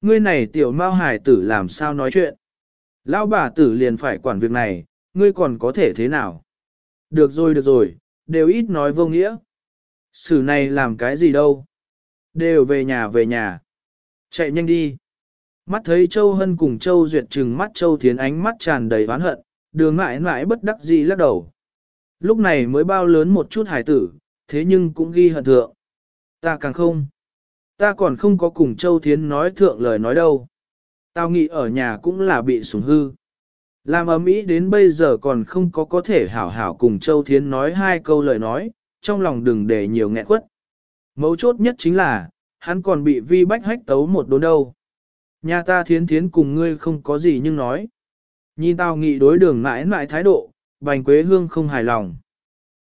Ngươi này tiểu mao hải tử làm sao nói chuyện? Lão bà tử liền phải quản việc này, ngươi còn có thể thế nào? Được rồi được rồi, đều ít nói vô nghĩa. Sử này làm cái gì đâu? Đều về nhà về nhà. Chạy nhanh đi. Mắt thấy Châu Hân cùng Châu Duyệt trừng mắt Châu Thiến ánh mắt tràn đầy oán hận, đường mãi mãi bất đắc dĩ lắc đầu. Lúc này mới bao lớn một chút hải tử, thế nhưng cũng ghi hận thượng. Ta càng không. Ta còn không có cùng Châu Thiến nói thượng lời nói đâu. Tao nghĩ ở nhà cũng là bị sủng hư. Làm ở Mỹ đến bây giờ còn không có có thể hảo hảo cùng Châu Thiến nói hai câu lời nói, trong lòng đừng để nhiều nghẹn quất. Mấu chốt nhất chính là, hắn còn bị vi bách hách tấu một đốn đâu. Nhà ta thiến thiến cùng ngươi không có gì nhưng nói. Nhìn tao nghị đối đường mãi mãi thái độ, bành quế hương không hài lòng.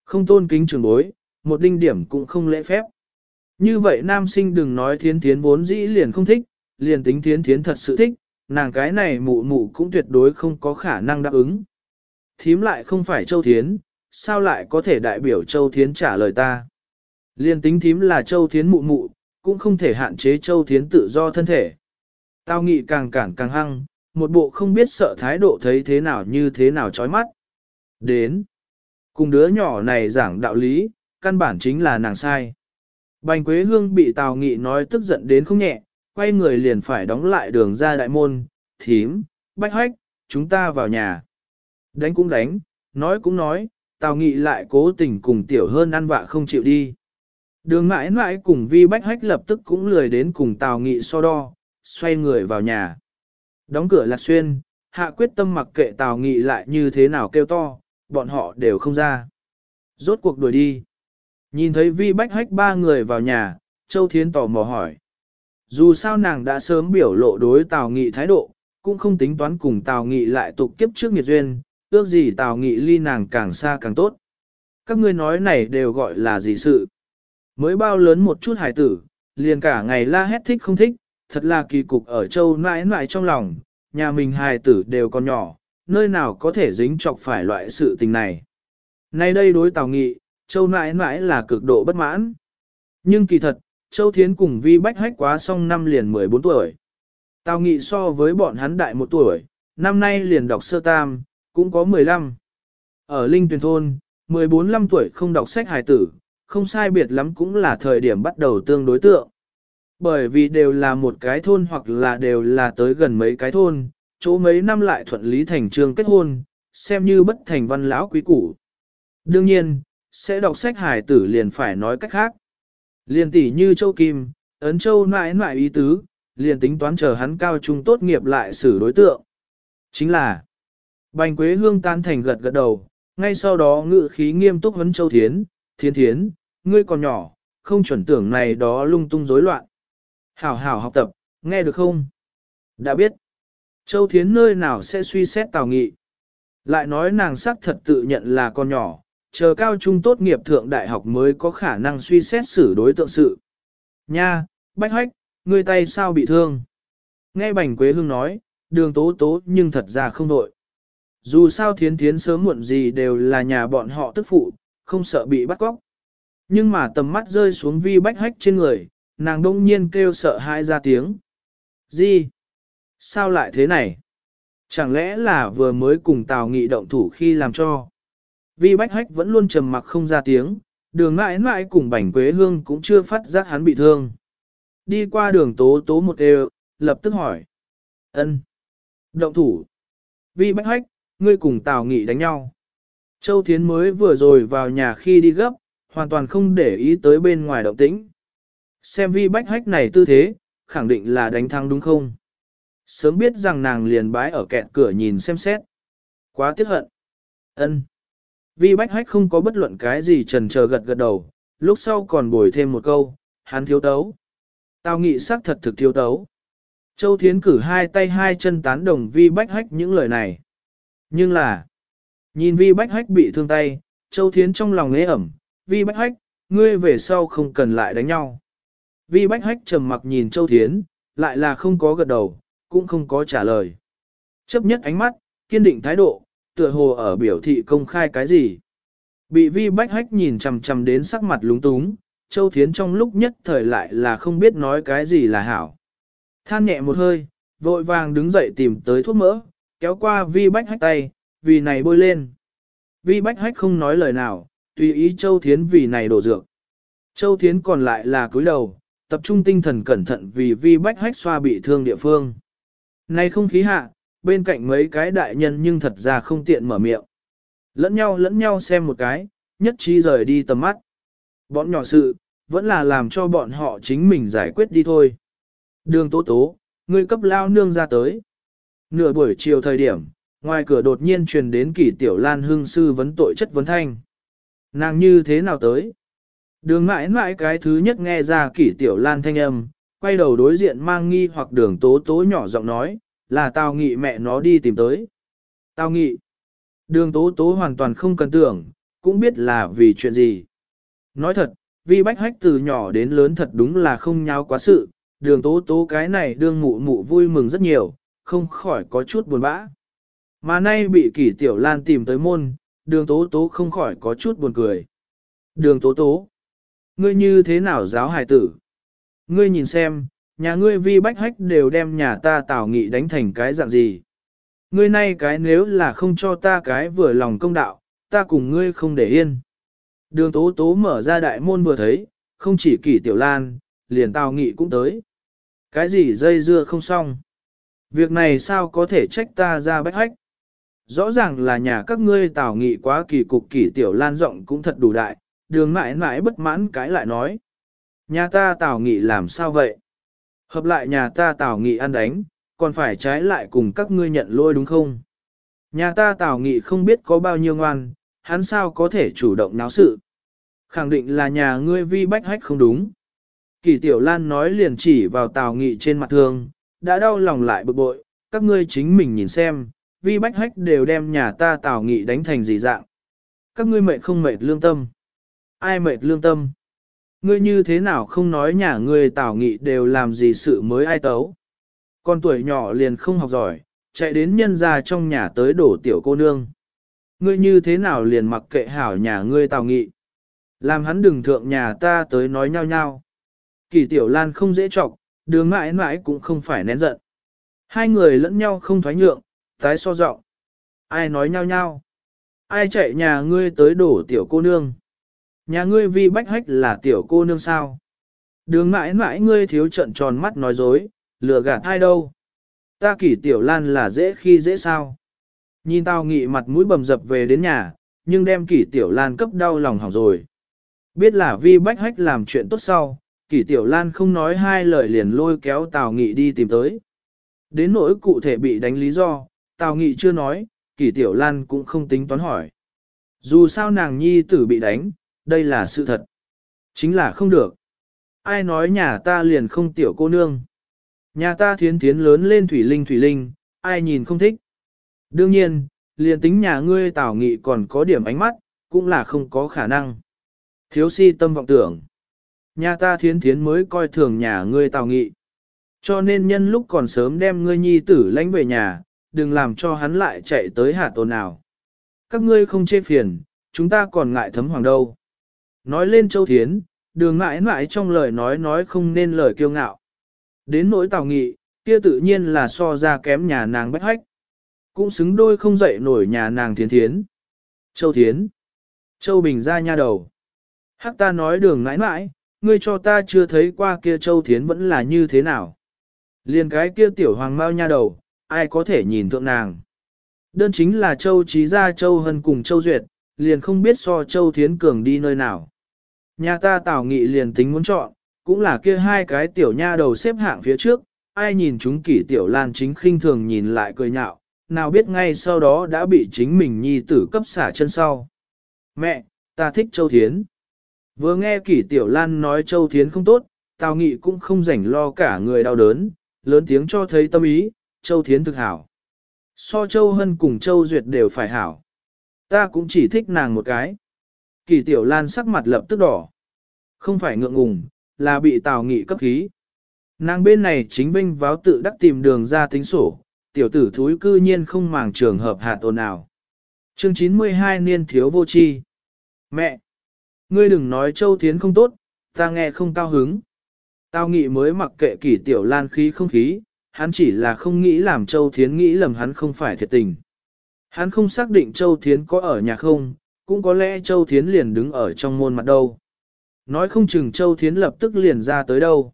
Không tôn kính trường bối, một đinh điểm cũng không lễ phép. Như vậy nam sinh đừng nói thiến thiến vốn dĩ liền không thích, liền tính thiến thiến thật sự thích, nàng cái này mụ mụ cũng tuyệt đối không có khả năng đáp ứng. Thím lại không phải châu thiến, sao lại có thể đại biểu châu thiến trả lời ta. Liên tính thím là châu thiến mụ mụ, cũng không thể hạn chế châu thiến tự do thân thể. Tao nghĩ càng cản càng hăng, một bộ không biết sợ thái độ thấy thế nào như thế nào chói mắt. Đến, cùng đứa nhỏ này giảng đạo lý, căn bản chính là nàng sai. Bành Quế Hương bị Tào Nghị nói tức giận đến không nhẹ, quay người liền phải đóng lại đường ra đại môn, thím, bách hoách, chúng ta vào nhà. Đánh cũng đánh, nói cũng nói, Tào Nghị lại cố tình cùng tiểu hơn ăn vạ không chịu đi. Đường mãi mãi cùng vi bách hách lập tức cũng lười đến cùng Tào Nghị so đo, xoay người vào nhà. Đóng cửa lạc xuyên, hạ quyết tâm mặc kệ Tào Nghị lại như thế nào kêu to, bọn họ đều không ra. Rốt cuộc đuổi đi. Nhìn thấy vi bách hách ba người vào nhà, Châu Thiến tò mò hỏi. Dù sao nàng đã sớm biểu lộ đối Tào Nghị thái độ, cũng không tính toán cùng Tào Nghị lại tục kiếp trước nghiệt duyên, ước gì Tào Nghị ly nàng càng xa càng tốt. Các ngươi nói này đều gọi là gì sự. Mới bao lớn một chút hải tử, liền cả ngày la hét thích không thích, thật là kỳ cục ở châu nãi nãi trong lòng, nhà mình hài tử đều còn nhỏ, nơi nào có thể dính chọc phải loại sự tình này. Nay đây đối Tào Nghị, châu nãi nãi là cực độ bất mãn. Nhưng kỳ thật, châu thiến cùng vi bách hách quá xong năm liền 14 tuổi. Tào Nghị so với bọn hắn đại một tuổi, năm nay liền đọc sơ tam, cũng có 15. Ở Linh Tuyền Thôn, 14-15 tuổi không đọc sách hài tử, không sai biệt lắm cũng là thời điểm bắt đầu tương đối tượng. Bởi vì đều là một cái thôn hoặc là đều là tới gần mấy cái thôn, chỗ mấy năm lại thuận lý thành trương kết hôn, xem như bất thành văn lão quý củ. Đương nhiên, sẽ đọc sách hải tử liền phải nói cách khác. Liền tỷ như châu Kim, ấn châu nãi nãi ý tứ, liền tính toán chờ hắn cao trung tốt nghiệp lại xử đối tượng. Chính là, bành quế hương tan thành gật gật đầu, ngay sau đó ngự khí nghiêm túc vấn châu thiến, thiến thiến, ngươi còn nhỏ, không chuẩn tưởng này đó lung tung rối loạn. Hảo hảo học tập, nghe được không? Đã biết. Châu Thiến nơi nào sẽ suy xét Tào Nghị. Lại nói nàng sắc thật tự nhận là con nhỏ, chờ cao trung tốt nghiệp thượng đại học mới có khả năng suy xét xử đối tượng sự. Nha, bách hách, ngươi tay sao bị thương? Nghe Bành Quế Hương nói, đường tố tố nhưng thật ra không đội. Dù sao thiến thiến sớm muộn gì đều là nhà bọn họ tức phụ, không sợ bị bắt cóc. Nhưng mà tầm mắt rơi xuống vi bách hách trên người, nàng đông nhiên kêu sợ hãi ra tiếng. Gì? Sao lại thế này? Chẳng lẽ là vừa mới cùng Tào Nghị động thủ khi làm cho? Vi Bách Hách vẫn luôn trầm mặc không ra tiếng, đường mãi mãi cùng Bảnh Quế Hương cũng chưa phát giác hắn bị thương. Đi qua đường tố tố một đều, lập tức hỏi. ân Động thủ. Vi Bách Hách, ngươi cùng Tào Nghị đánh nhau. Châu Thiến mới vừa rồi vào nhà khi đi gấp, hoàn toàn không để ý tới bên ngoài động tĩnh. Xem vi bách hách này tư thế, khẳng định là đánh thắng đúng không? Sớm biết rằng nàng liền bái ở kẹt cửa nhìn xem xét. Quá tiếc hận. ân Vi bách hách không có bất luận cái gì trần chờ gật gật đầu, lúc sau còn bồi thêm một câu, hắn thiếu tấu. Tao nghĩ xác thật thực thiếu tấu. Châu Thiến cử hai tay hai chân tán đồng vi bách hách những lời này. Nhưng là, nhìn vi bách hách bị thương tay, Châu Thiến trong lòng ế ẩm, vi bách hách, ngươi về sau không cần lại đánh nhau. Vi bách hách trầm mặc nhìn Châu Thiến, lại là không có gật đầu, cũng không có trả lời. Chấp nhất ánh mắt, kiên định thái độ, tựa hồ ở biểu thị công khai cái gì. Bị vi bách hách nhìn chằm chằm đến sắc mặt lúng túng, Châu Thiến trong lúc nhất thời lại là không biết nói cái gì là hảo. Than nhẹ một hơi, vội vàng đứng dậy tìm tới thuốc mỡ, kéo qua vi bách hách tay, vì này bôi lên. Vi bách hách không nói lời nào, tùy ý Châu Thiến vì này đổ dược. Châu Thiến còn lại là cúi đầu, tập trung tinh thần cẩn thận vì vi bách hách xoa bị thương địa phương. Này không khí hạ, bên cạnh mấy cái đại nhân nhưng thật ra không tiện mở miệng. Lẫn nhau lẫn nhau xem một cái, nhất trí rời đi tầm mắt. Bọn nhỏ sự, vẫn là làm cho bọn họ chính mình giải quyết đi thôi. Đường tố tố, người cấp lao nương ra tới. Nửa buổi chiều thời điểm, ngoài cửa đột nhiên truyền đến kỷ tiểu lan hương sư vấn tội chất vấn thanh. Nàng như thế nào tới? Đường mãi mãi cái thứ nhất nghe ra kỷ tiểu lan thanh âm, quay đầu đối diện mang nghi hoặc đường tố tố nhỏ giọng nói, là tao nghị mẹ nó đi tìm tới. Tao nghị. Đường tố tố hoàn toàn không cần tưởng, cũng biết là vì chuyện gì. Nói thật, vì bách hách từ nhỏ đến lớn thật đúng là không nháo quá sự, đường tố tố cái này đương mụ mụ vui mừng rất nhiều, không khỏi có chút buồn bã. Mà nay bị kỷ tiểu lan tìm tới môn, đường tố tố không khỏi có chút buồn cười. Đường tố tố, ngươi như thế nào giáo hài tử? Ngươi nhìn xem, nhà ngươi vi bách hách đều đem nhà ta tảo nghị đánh thành cái dạng gì? Ngươi nay cái nếu là không cho ta cái vừa lòng công đạo, ta cùng ngươi không để yên. Đường tố tố mở ra đại môn vừa thấy, không chỉ kỷ tiểu lan, liền tào nghị cũng tới. Cái gì dây dưa không xong? Việc này sao có thể trách ta ra bách hách? Rõ ràng là nhà các ngươi tào nghị quá kỳ cục kỷ tiểu lan rộng cũng thật đủ đại, đường mãi mãi bất mãn cái lại nói. Nhà ta tào nghị làm sao vậy? Hợp lại nhà ta tào nghị ăn đánh, còn phải trái lại cùng các ngươi nhận lôi đúng không? Nhà ta tào nghị không biết có bao nhiêu ngoan, hắn sao có thể chủ động náo sự? Khẳng định là nhà ngươi vi bách hách không đúng. Kỳ tiểu lan nói liền chỉ vào tào nghị trên mặt thương, đã đau lòng lại bực bội, các ngươi chính mình nhìn xem, vi bách hách đều đem nhà ta tào nghị đánh thành gì dạng. Các ngươi mệt không mệt lương tâm. Ai mệt lương tâm? Ngươi như thế nào không nói nhà ngươi tào nghị đều làm gì sự mới ai tấu. Con tuổi nhỏ liền không học giỏi, chạy đến nhân ra trong nhà tới đổ tiểu cô nương. Ngươi như thế nào liền mặc kệ hảo nhà ngươi tào nghị. Làm hắn đừng thượng nhà ta tới nói nhau nhau. Kỳ tiểu lan không dễ trọng, đường mãi mãi cũng không phải nén giận. Hai người lẫn nhau không thoái nhượng, tái so giọng Ai nói nhau nhau? Ai chạy nhà ngươi tới đổ tiểu cô nương? Nhà ngươi vi bách hách là tiểu cô nương sao? Đường mãi mãi ngươi thiếu trận tròn mắt nói dối, lừa gạt ai đâu? Ta kỷ tiểu lan là dễ khi dễ sao? Nhìn tao nghị mặt mũi bầm dập về đến nhà, nhưng đem kỷ tiểu lan cấp đau lòng hỏng rồi. Biết là vi bách hách làm chuyện tốt sau, kỷ tiểu lan không nói hai lời liền lôi kéo tào nghị đi tìm tới. Đến nỗi cụ thể bị đánh lý do, tào nghị chưa nói, kỷ tiểu lan cũng không tính toán hỏi. Dù sao nàng nhi tử bị đánh, đây là sự thật. Chính là không được. Ai nói nhà ta liền không tiểu cô nương. Nhà ta thiến thiến lớn lên thủy linh thủy linh, ai nhìn không thích. Đương nhiên, liền tính nhà ngươi tảo nghị còn có điểm ánh mắt, cũng là không có khả năng. Thiếu si tâm vọng tưởng. Nhà ta thiến thiến mới coi thường nhà ngươi tào nghị. Cho nên nhân lúc còn sớm đem ngươi nhi tử lãnh về nhà, đừng làm cho hắn lại chạy tới hạ tồn nào. Các ngươi không chê phiền, chúng ta còn ngại thấm hoàng đâu. Nói lên châu thiến, đường mãi mãi trong lời nói nói không nên lời kiêu ngạo. Đến nỗi tào nghị, kia tự nhiên là so ra kém nhà nàng bách hách. Cũng xứng đôi không dậy nổi nhà nàng thiến thiến. Châu thiến. Châu Bình ra nha đầu. Hắc ta nói đường mãi mãi, ngươi cho ta chưa thấy qua kia châu thiến vẫn là như thế nào. Liền cái kia tiểu hoàng mau nha đầu, ai có thể nhìn thượng nàng. Đơn chính là châu trí gia châu hân cùng châu duyệt, liền không biết so châu thiến cường đi nơi nào. Nhà ta tảo nghị liền tính muốn chọn, cũng là kia hai cái tiểu nha đầu xếp hạng phía trước, ai nhìn chúng kỷ tiểu lan chính khinh thường nhìn lại cười nhạo, nào biết ngay sau đó đã bị chính mình nhi tử cấp xả chân sau. Mẹ, ta thích châu thiến. Vừa nghe kỷ tiểu lan nói châu thiến không tốt, tào nghị cũng không rảnh lo cả người đau đớn, lớn tiếng cho thấy tâm ý, châu thiến thực hảo. So châu hân cùng châu duyệt đều phải hảo. Ta cũng chỉ thích nàng một cái kỳ tiểu lan sắc mặt lập tức đỏ. Không phải ngượng ngùng, là bị tào nghị cấp khí. Nàng bên này chính vinh váo tự đắc tìm đường ra tính sổ, tiểu tử thúi cư nhiên không màng trường hợp hạt ồn nào. Chương 92 niên thiếu vô chi. Mẹ! Ngươi đừng nói Châu Thiến không tốt, ta nghe không cao hứng. Tao nghị mới mặc kệ kỷ tiểu lan khí không khí, hắn chỉ là không nghĩ làm Châu Thiến nghĩ lầm hắn không phải thiệt tình. Hắn không xác định Châu Thiến có ở nhà không, cũng có lẽ Châu Thiến liền đứng ở trong môn mặt đâu. Nói không chừng Châu Thiến lập tức liền ra tới đâu.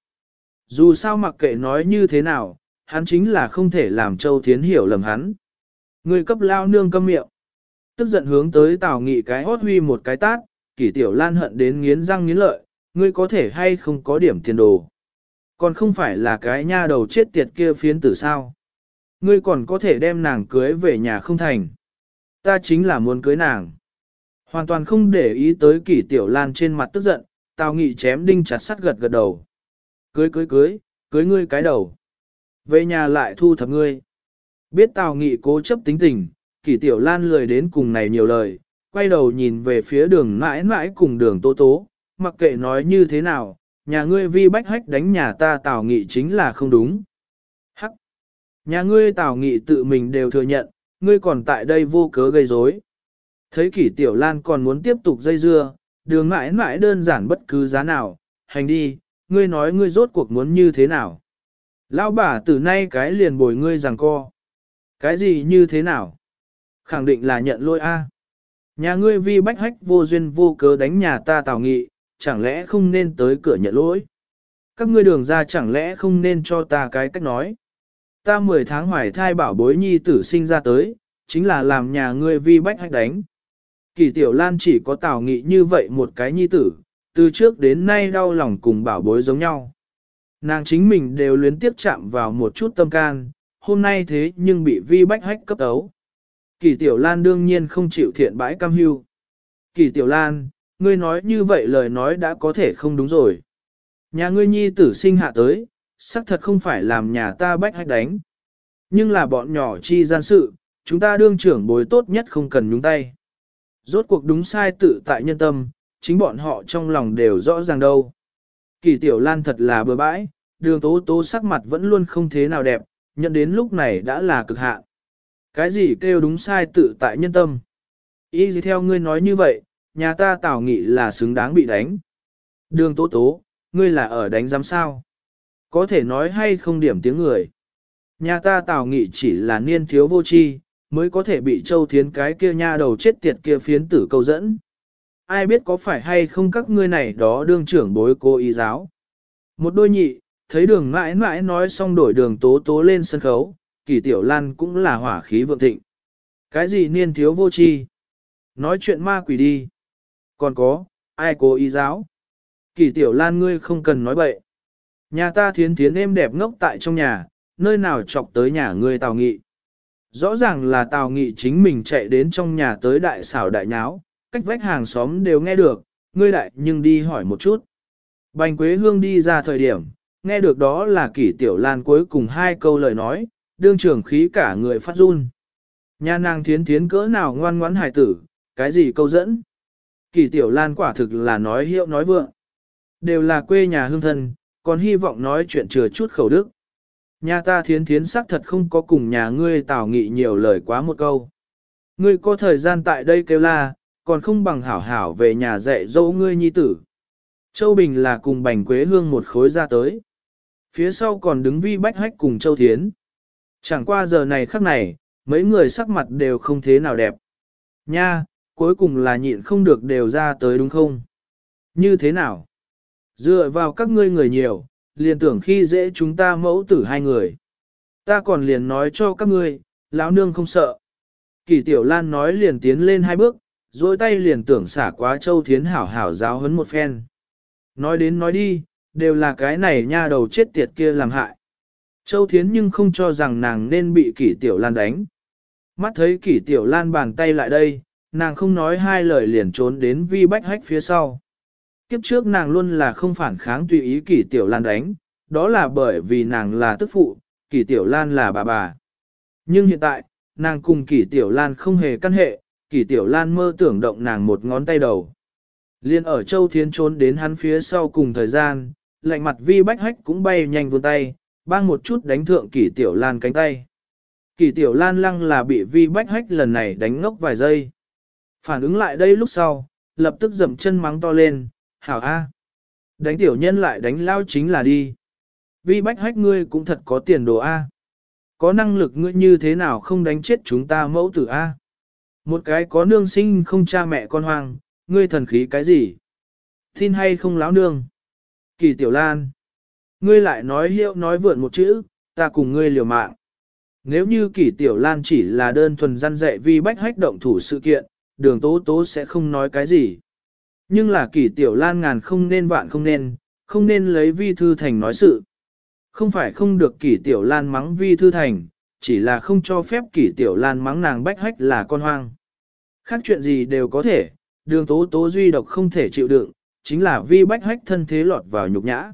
Dù sao mặc kệ nói như thế nào, hắn chính là không thể làm Châu Thiến hiểu lầm hắn. Người cấp lao nương câm miệng. Tức giận hướng tới Tào Nghị cái hót huy một cái tát, kỷ tiểu lan hận đến nghiến răng nghiến lợi, ngươi có thể hay không có điểm tiền đồ. Còn không phải là cái nha đầu chết tiệt kia phiến tử sao. Ngươi còn có thể đem nàng cưới về nhà không thành. Ta chính là muốn cưới nàng. Hoàn toàn không để ý tới kỷ tiểu lan trên mặt tức giận, Tào Nghị chém đinh chặt sắt gật gật đầu. Cưới cưới cưới, cưới ngươi cái đầu. Về nhà lại thu thập ngươi. Biết Tào Nghị cố chấp tính tình, kỷ tiểu lan lười đến cùng này nhiều lời, quay đầu nhìn về phía đường mãi mãi cùng đường tố tố, mặc kệ nói như thế nào, nhà ngươi vi bách hách đánh nhà ta Tào Nghị chính là không đúng. Hắc! Nhà ngươi Tào Nghị tự mình đều thừa nhận, ngươi còn tại đây vô cớ gây rối. Thấy kỷ tiểu lan còn muốn tiếp tục dây dưa, đường mãi mãi đơn giản bất cứ giá nào, hành đi, ngươi nói ngươi rốt cuộc muốn như thế nào. Lão bà từ nay cái liền bồi ngươi rằng co. Cái gì như thế nào? Khẳng định là nhận lỗi a. Nhà ngươi vi bách hách vô duyên vô cớ đánh nhà ta tào nghị, chẳng lẽ không nên tới cửa nhận lỗi? Các ngươi đường ra chẳng lẽ không nên cho ta cái cách nói? Ta 10 tháng hoài thai bảo bối nhi tử sinh ra tới, chính là làm nhà ngươi vi bách hách đánh. Kỳ tiểu lan chỉ có tào nghị như vậy một cái nhi tử, từ trước đến nay đau lòng cùng bảo bối giống nhau. Nàng chính mình đều luyến tiếp chạm vào một chút tâm can, hôm nay thế nhưng bị vi bách hách cấp ấu. Kỳ tiểu lan đương nhiên không chịu thiện bãi cam hưu. Kỳ tiểu lan, ngươi nói như vậy lời nói đã có thể không đúng rồi. Nhà ngươi nhi tử sinh hạ tới, xác thật không phải làm nhà ta bách hách đánh. Nhưng là bọn nhỏ chi gian sự, chúng ta đương trưởng bối tốt nhất không cần nhúng tay. Rốt cuộc đúng sai tự tại nhân tâm, chính bọn họ trong lòng đều rõ ràng đâu. Kỳ tiểu lan thật là bừa bãi, đường tố tố sắc mặt vẫn luôn không thế nào đẹp, nhận đến lúc này đã là cực hạn. Cái gì kêu đúng sai tự tại nhân tâm? Ý gì theo ngươi nói như vậy, nhà ta tảo nghị là xứng đáng bị đánh. Đường tố tố, ngươi là ở đánh giám sao? Có thể nói hay không điểm tiếng người. Nhà ta tảo nghị chỉ là niên thiếu vô tri mới có thể bị châu thiến cái kia nha đầu chết tiệt kia phiến tử câu dẫn. Ai biết có phải hay không các ngươi này đó đương trưởng bối cô y giáo. Một đôi nhị, thấy đường mãi mãi nói xong đổi đường tố tố lên sân khấu, kỳ tiểu lan cũng là hỏa khí vượng thịnh. Cái gì niên thiếu vô tri Nói chuyện ma quỷ đi. Còn có, ai cố ý giáo? Kỳ tiểu lan ngươi không cần nói bậy. Nhà ta thiến thiến êm đẹp ngốc tại trong nhà, nơi nào chọc tới nhà ngươi tào nghị. Rõ ràng là tào nghị chính mình chạy đến trong nhà tới đại xảo đại nháo, cách vách hàng xóm đều nghe được, ngươi đại nhưng đi hỏi một chút. Bành Quế Hương đi ra thời điểm, nghe được đó là kỷ tiểu lan cuối cùng hai câu lời nói, đương trưởng khí cả người phát run. Nhà nàng thiến thiến cỡ nào ngoan ngoãn hài tử, cái gì câu dẫn. Kỷ tiểu lan quả thực là nói hiệu nói vượng. Đều là quê nhà hương thân, còn hy vọng nói chuyện chừa chút khẩu đức. Nhà ta thiến thiến xác thật không có cùng nhà ngươi tào nghị nhiều lời quá một câu. Ngươi có thời gian tại đây kêu la, còn không bằng hảo hảo về nhà dạy dỗ ngươi nhi tử. Châu Bình là cùng bành quế hương một khối ra tới. Phía sau còn đứng vi bách hách cùng Châu Thiến. Chẳng qua giờ này khắc này, mấy người sắc mặt đều không thế nào đẹp. Nha, cuối cùng là nhịn không được đều ra tới đúng không? Như thế nào? Dựa vào các ngươi người nhiều, liền tưởng khi dễ chúng ta mẫu tử hai người. Ta còn liền nói cho các ngươi, lão nương không sợ. Kỳ tiểu lan nói liền tiến lên hai bước, dối tay liền tưởng xả quá châu thiến hảo hảo giáo hấn một phen. Nói đến nói đi, đều là cái này nha đầu chết tiệt kia làm hại. Châu thiến nhưng không cho rằng nàng nên bị kỷ tiểu lan đánh. Mắt thấy kỷ tiểu lan bàn tay lại đây, nàng không nói hai lời liền trốn đến vi bách hách phía sau. Kiếp trước nàng luôn là không phản kháng tùy ý kỷ tiểu lan đánh, đó là bởi vì nàng là tức phụ, kỷ tiểu lan là bà bà. Nhưng hiện tại, nàng cùng kỷ tiểu lan không hề căn hệ, kỷ tiểu lan mơ tưởng động nàng một ngón tay đầu. Liên ở châu thiến trốn đến hắn phía sau cùng thời gian, lạnh mặt vi bách hách cũng bay nhanh vươn tay, bang một chút đánh thượng kỷ tiểu lan cánh tay. Kỷ tiểu lan lăng là bị vi bách hách lần này đánh ngốc vài giây. Phản ứng lại đây lúc sau, lập tức dậm chân mắng to lên, hảo a. Đánh tiểu nhân lại đánh lao chính là đi. Vi bách hách ngươi cũng thật có tiền đồ A. Có năng lực ngươi như thế nào không đánh chết chúng ta mẫu tử A. Một cái có nương sinh không cha mẹ con hoang, ngươi thần khí cái gì? Tin hay không láo nương? Kỳ tiểu lan. Ngươi lại nói hiệu nói vượn một chữ, ta cùng ngươi liều mạng. Nếu như kỷ tiểu lan chỉ là đơn thuần gian dạy vi bách hách động thủ sự kiện, đường tố tố sẽ không nói cái gì. Nhưng là kỷ tiểu lan ngàn không nên vạn không nên, không nên lấy vi thư thành nói sự. Không phải không được kỷ tiểu lan mắng vi thư thành, chỉ là không cho phép kỷ tiểu lan mắng nàng bách hách là con hoang. Khác chuyện gì đều có thể, đường tố tố duy độc không thể chịu đựng, chính là vi bách hách thân thế lọt vào nhục nhã.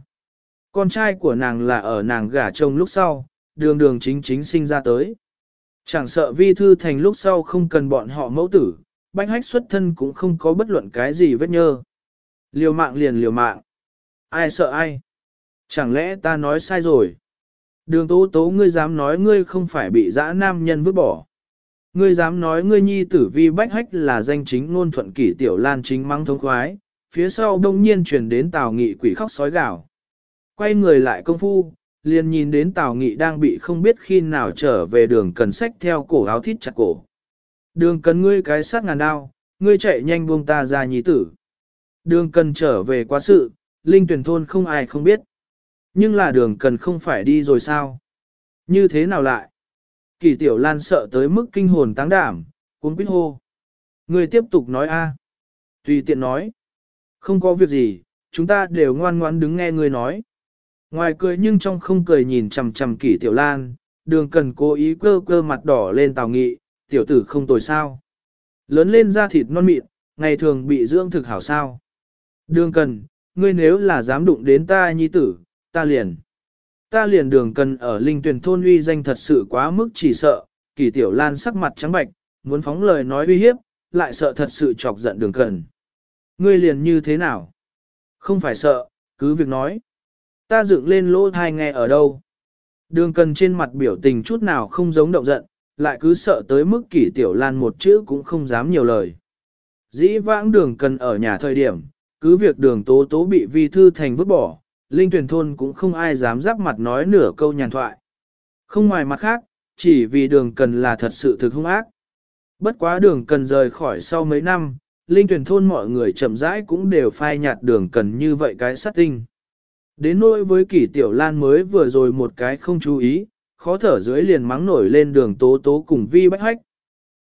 Con trai của nàng là ở nàng gả chồng lúc sau, đường đường chính chính sinh ra tới. Chẳng sợ vi thư thành lúc sau không cần bọn họ mẫu tử, bách hách xuất thân cũng không có bất luận cái gì vết nhơ. Liều mạng liền liều mạng. Ai sợ ai? Chẳng lẽ ta nói sai rồi? Đường tố tố ngươi dám nói ngươi không phải bị dã nam nhân vứt bỏ. Ngươi dám nói ngươi nhi tử vi bách hách là danh chính ngôn thuận kỷ tiểu lan chính mắng thông khoái, phía sau đông nhiên truyền đến tào nghị quỷ khóc sói gào. Quay người lại công phu, liền nhìn đến tào nghị đang bị không biết khi nào trở về đường cần sách theo cổ áo thít chặt cổ. Đường cần ngươi cái sát ngàn đao, ngươi chạy nhanh buông ta ra nhí tử. Đường cần trở về quá sự, linh tuyển thôn không ai không biết. Nhưng là đường cần không phải đi rồi sao? Như thế nào lại? Kỳ tiểu lan sợ tới mức kinh hồn táng đảm, cuốn quýt hô. Ngươi tiếp tục nói a. Tùy tiện nói. Không có việc gì, chúng ta đều ngoan ngoãn đứng nghe ngươi nói. Ngoài cười nhưng trong không cười nhìn chằm chằm kỷ tiểu lan, đường cần cố ý cơ cơ mặt đỏ lên tào nghị, tiểu tử không tồi sao. Lớn lên da thịt non mịn, ngày thường bị dưỡng thực hảo sao. Đường cần, ngươi nếu là dám đụng đến ta nhi tử, ta liền. Ta liền đường cần ở linh tuyển thôn uy danh thật sự quá mức chỉ sợ, kỳ tiểu lan sắc mặt trắng bạch, muốn phóng lời nói uy hiếp, lại sợ thật sự chọc giận đường cần. Ngươi liền như thế nào? Không phải sợ, cứ việc nói. Ta dựng lên lỗ thai nghe ở đâu? Đường cần trên mặt biểu tình chút nào không giống động giận, lại cứ sợ tới mức kỷ tiểu lan một chữ cũng không dám nhiều lời. Dĩ vãng đường cần ở nhà thời điểm, cứ việc đường tố tố bị vi thư thành vứt bỏ, linh tuyển thôn cũng không ai dám giáp mặt nói nửa câu nhàn thoại. Không ngoài mặt khác, chỉ vì đường cần là thật sự thực hung ác. Bất quá đường cần rời khỏi sau mấy năm, linh tuyển thôn mọi người chậm rãi cũng đều phai nhạt đường cần như vậy cái sát tinh. Đến nỗi với kỷ tiểu lan mới vừa rồi một cái không chú ý, khó thở dưới liền mắng nổi lên đường tố tố cùng vi bách hách.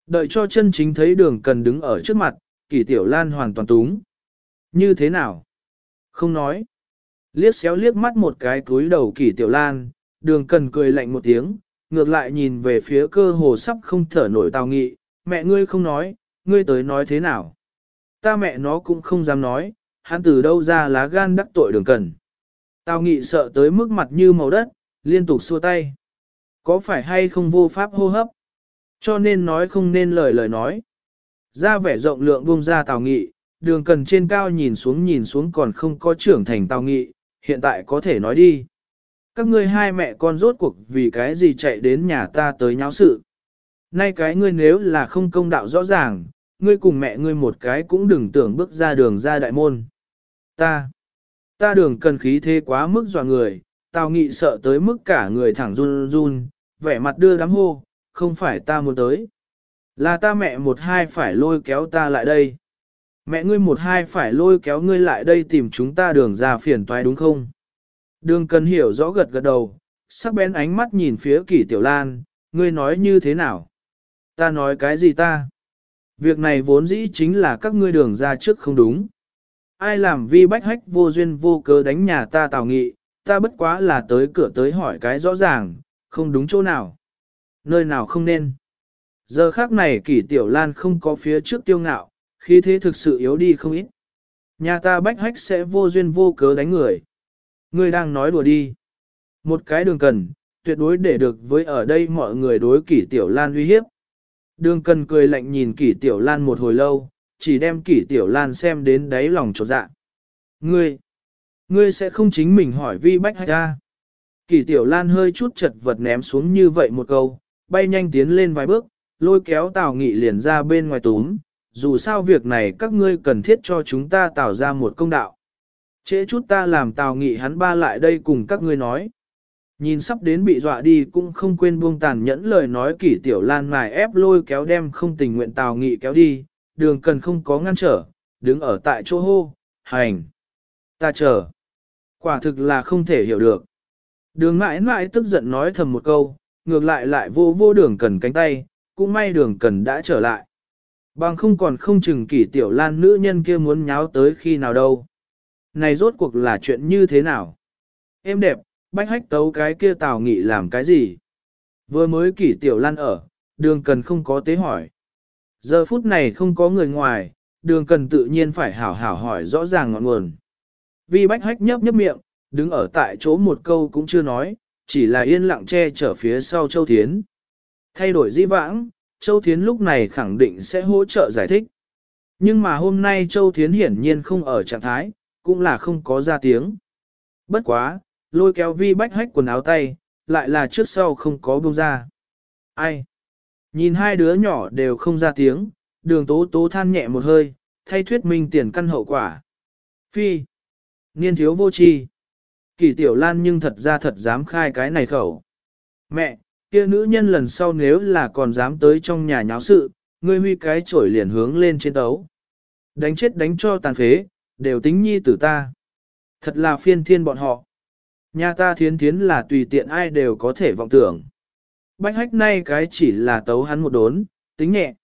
Đợi cho chân chính thấy đường cần đứng ở trước mặt, kỷ tiểu lan hoàn toàn túng. Như thế nào? Không nói. Liếc xéo liếc mắt một cái túi đầu kỷ tiểu lan, đường cần cười lạnh một tiếng, ngược lại nhìn về phía cơ hồ sắp không thở nổi tào nghị, mẹ ngươi không nói, ngươi tới nói thế nào? Ta mẹ nó cũng không dám nói, hắn từ đâu ra lá gan đắc tội đường cần. Tào nghị sợ tới mức mặt như màu đất, liên tục xua tay. Có phải hay không vô pháp hô hấp? Cho nên nói không nên lời lời nói. Ra vẻ rộng lượng buông ra tào nghị, đường cần trên cao nhìn xuống nhìn xuống còn không có trưởng thành tào nghị, hiện tại có thể nói đi. Các ngươi hai mẹ con rốt cuộc vì cái gì chạy đến nhà ta tới nháo sự. Nay cái ngươi nếu là không công đạo rõ ràng, ngươi cùng mẹ ngươi một cái cũng đừng tưởng bước ra đường ra đại môn. Ta, ta đường cần khí thế quá mức dọa người, tào nghị sợ tới mức cả người thẳng run run, vẻ mặt đưa đám hô, không phải ta muốn tới. Là ta mẹ một hai phải lôi kéo ta lại đây. Mẹ ngươi một hai phải lôi kéo ngươi lại đây tìm chúng ta đường ra phiền toái đúng không? Đường cần hiểu rõ gật gật đầu, sắc bén ánh mắt nhìn phía kỷ tiểu lan, ngươi nói như thế nào? Ta nói cái gì ta? Việc này vốn dĩ chính là các ngươi đường ra trước không đúng. Ai làm vi bách hách vô duyên vô cớ đánh nhà ta tào nghị, ta bất quá là tới cửa tới hỏi cái rõ ràng, không đúng chỗ nào. Nơi nào không nên. Giờ khác này kỷ tiểu lan không có phía trước tiêu ngạo, khi thế thực sự yếu đi không ít. Nhà ta bách hách sẽ vô duyên vô cớ đánh người. Ngươi đang nói đùa đi. Một cái đường cần, tuyệt đối để được với ở đây mọi người đối kỷ tiểu lan uy hiếp. Đường cần cười lạnh nhìn kỷ tiểu lan một hồi lâu, chỉ đem kỷ tiểu lan xem đến đáy lòng trột dạ. Ngươi, ngươi sẽ không chính mình hỏi vi bách hay ra. Kỷ tiểu lan hơi chút chật vật ném xuống như vậy một câu, bay nhanh tiến lên vài bước, lôi kéo tào nghị liền ra bên ngoài túm, dù sao việc này các ngươi cần thiết cho chúng ta tạo ra một công đạo. Trễ chút ta làm tào nghị hắn ba lại đây cùng các ngươi nói. Nhìn sắp đến bị dọa đi cũng không quên buông tàn nhẫn lời nói kỷ tiểu lan mài ép lôi kéo đem không tình nguyện tào nghị kéo đi, đường cần không có ngăn trở, đứng ở tại chỗ hô, hành. Ta chờ. Quả thực là không thể hiểu được. Đường mãi mãi tức giận nói thầm một câu, ngược lại lại vô vô đường cần cánh tay, cũng may đường cần đã trở lại. Bằng không còn không chừng kỷ tiểu lan nữ nhân kia muốn nháo tới khi nào đâu. Này rốt cuộc là chuyện như thế nào? Em đẹp, bách hách tấu cái kia tào nghị làm cái gì? Vừa mới kỷ tiểu lan ở, đường cần không có tế hỏi. Giờ phút này không có người ngoài, đường cần tự nhiên phải hảo hảo hỏi rõ ràng ngọn nguồn. Vi bách hách nhấp nhấp miệng, đứng ở tại chỗ một câu cũng chưa nói, chỉ là yên lặng che chở phía sau Châu Thiến. Thay đổi di vãng, Châu Thiến lúc này khẳng định sẽ hỗ trợ giải thích. Nhưng mà hôm nay Châu Thiến hiển nhiên không ở trạng thái, cũng là không có ra tiếng. Bất quá, lôi kéo vi bách hách quần áo tay, lại là trước sau không có buông ra. Ai? Nhìn hai đứa nhỏ đều không ra tiếng, đường tố tố than nhẹ một hơi, thay thuyết minh tiền căn hậu quả. Phi. Niên thiếu vô tri. Kỳ tiểu lan nhưng thật ra thật dám khai cái này khẩu. Mẹ, kia nữ nhân lần sau nếu là còn dám tới trong nhà nháo sự, ngươi huy cái chổi liền hướng lên trên tấu. Đánh chết đánh cho tàn phế, đều tính nhi tử ta. Thật là phiên thiên bọn họ. Nhà ta thiến thiến là tùy tiện ai đều có thể vọng tưởng. Bách hách nay cái chỉ là tấu hắn một đốn, tính nhẹ.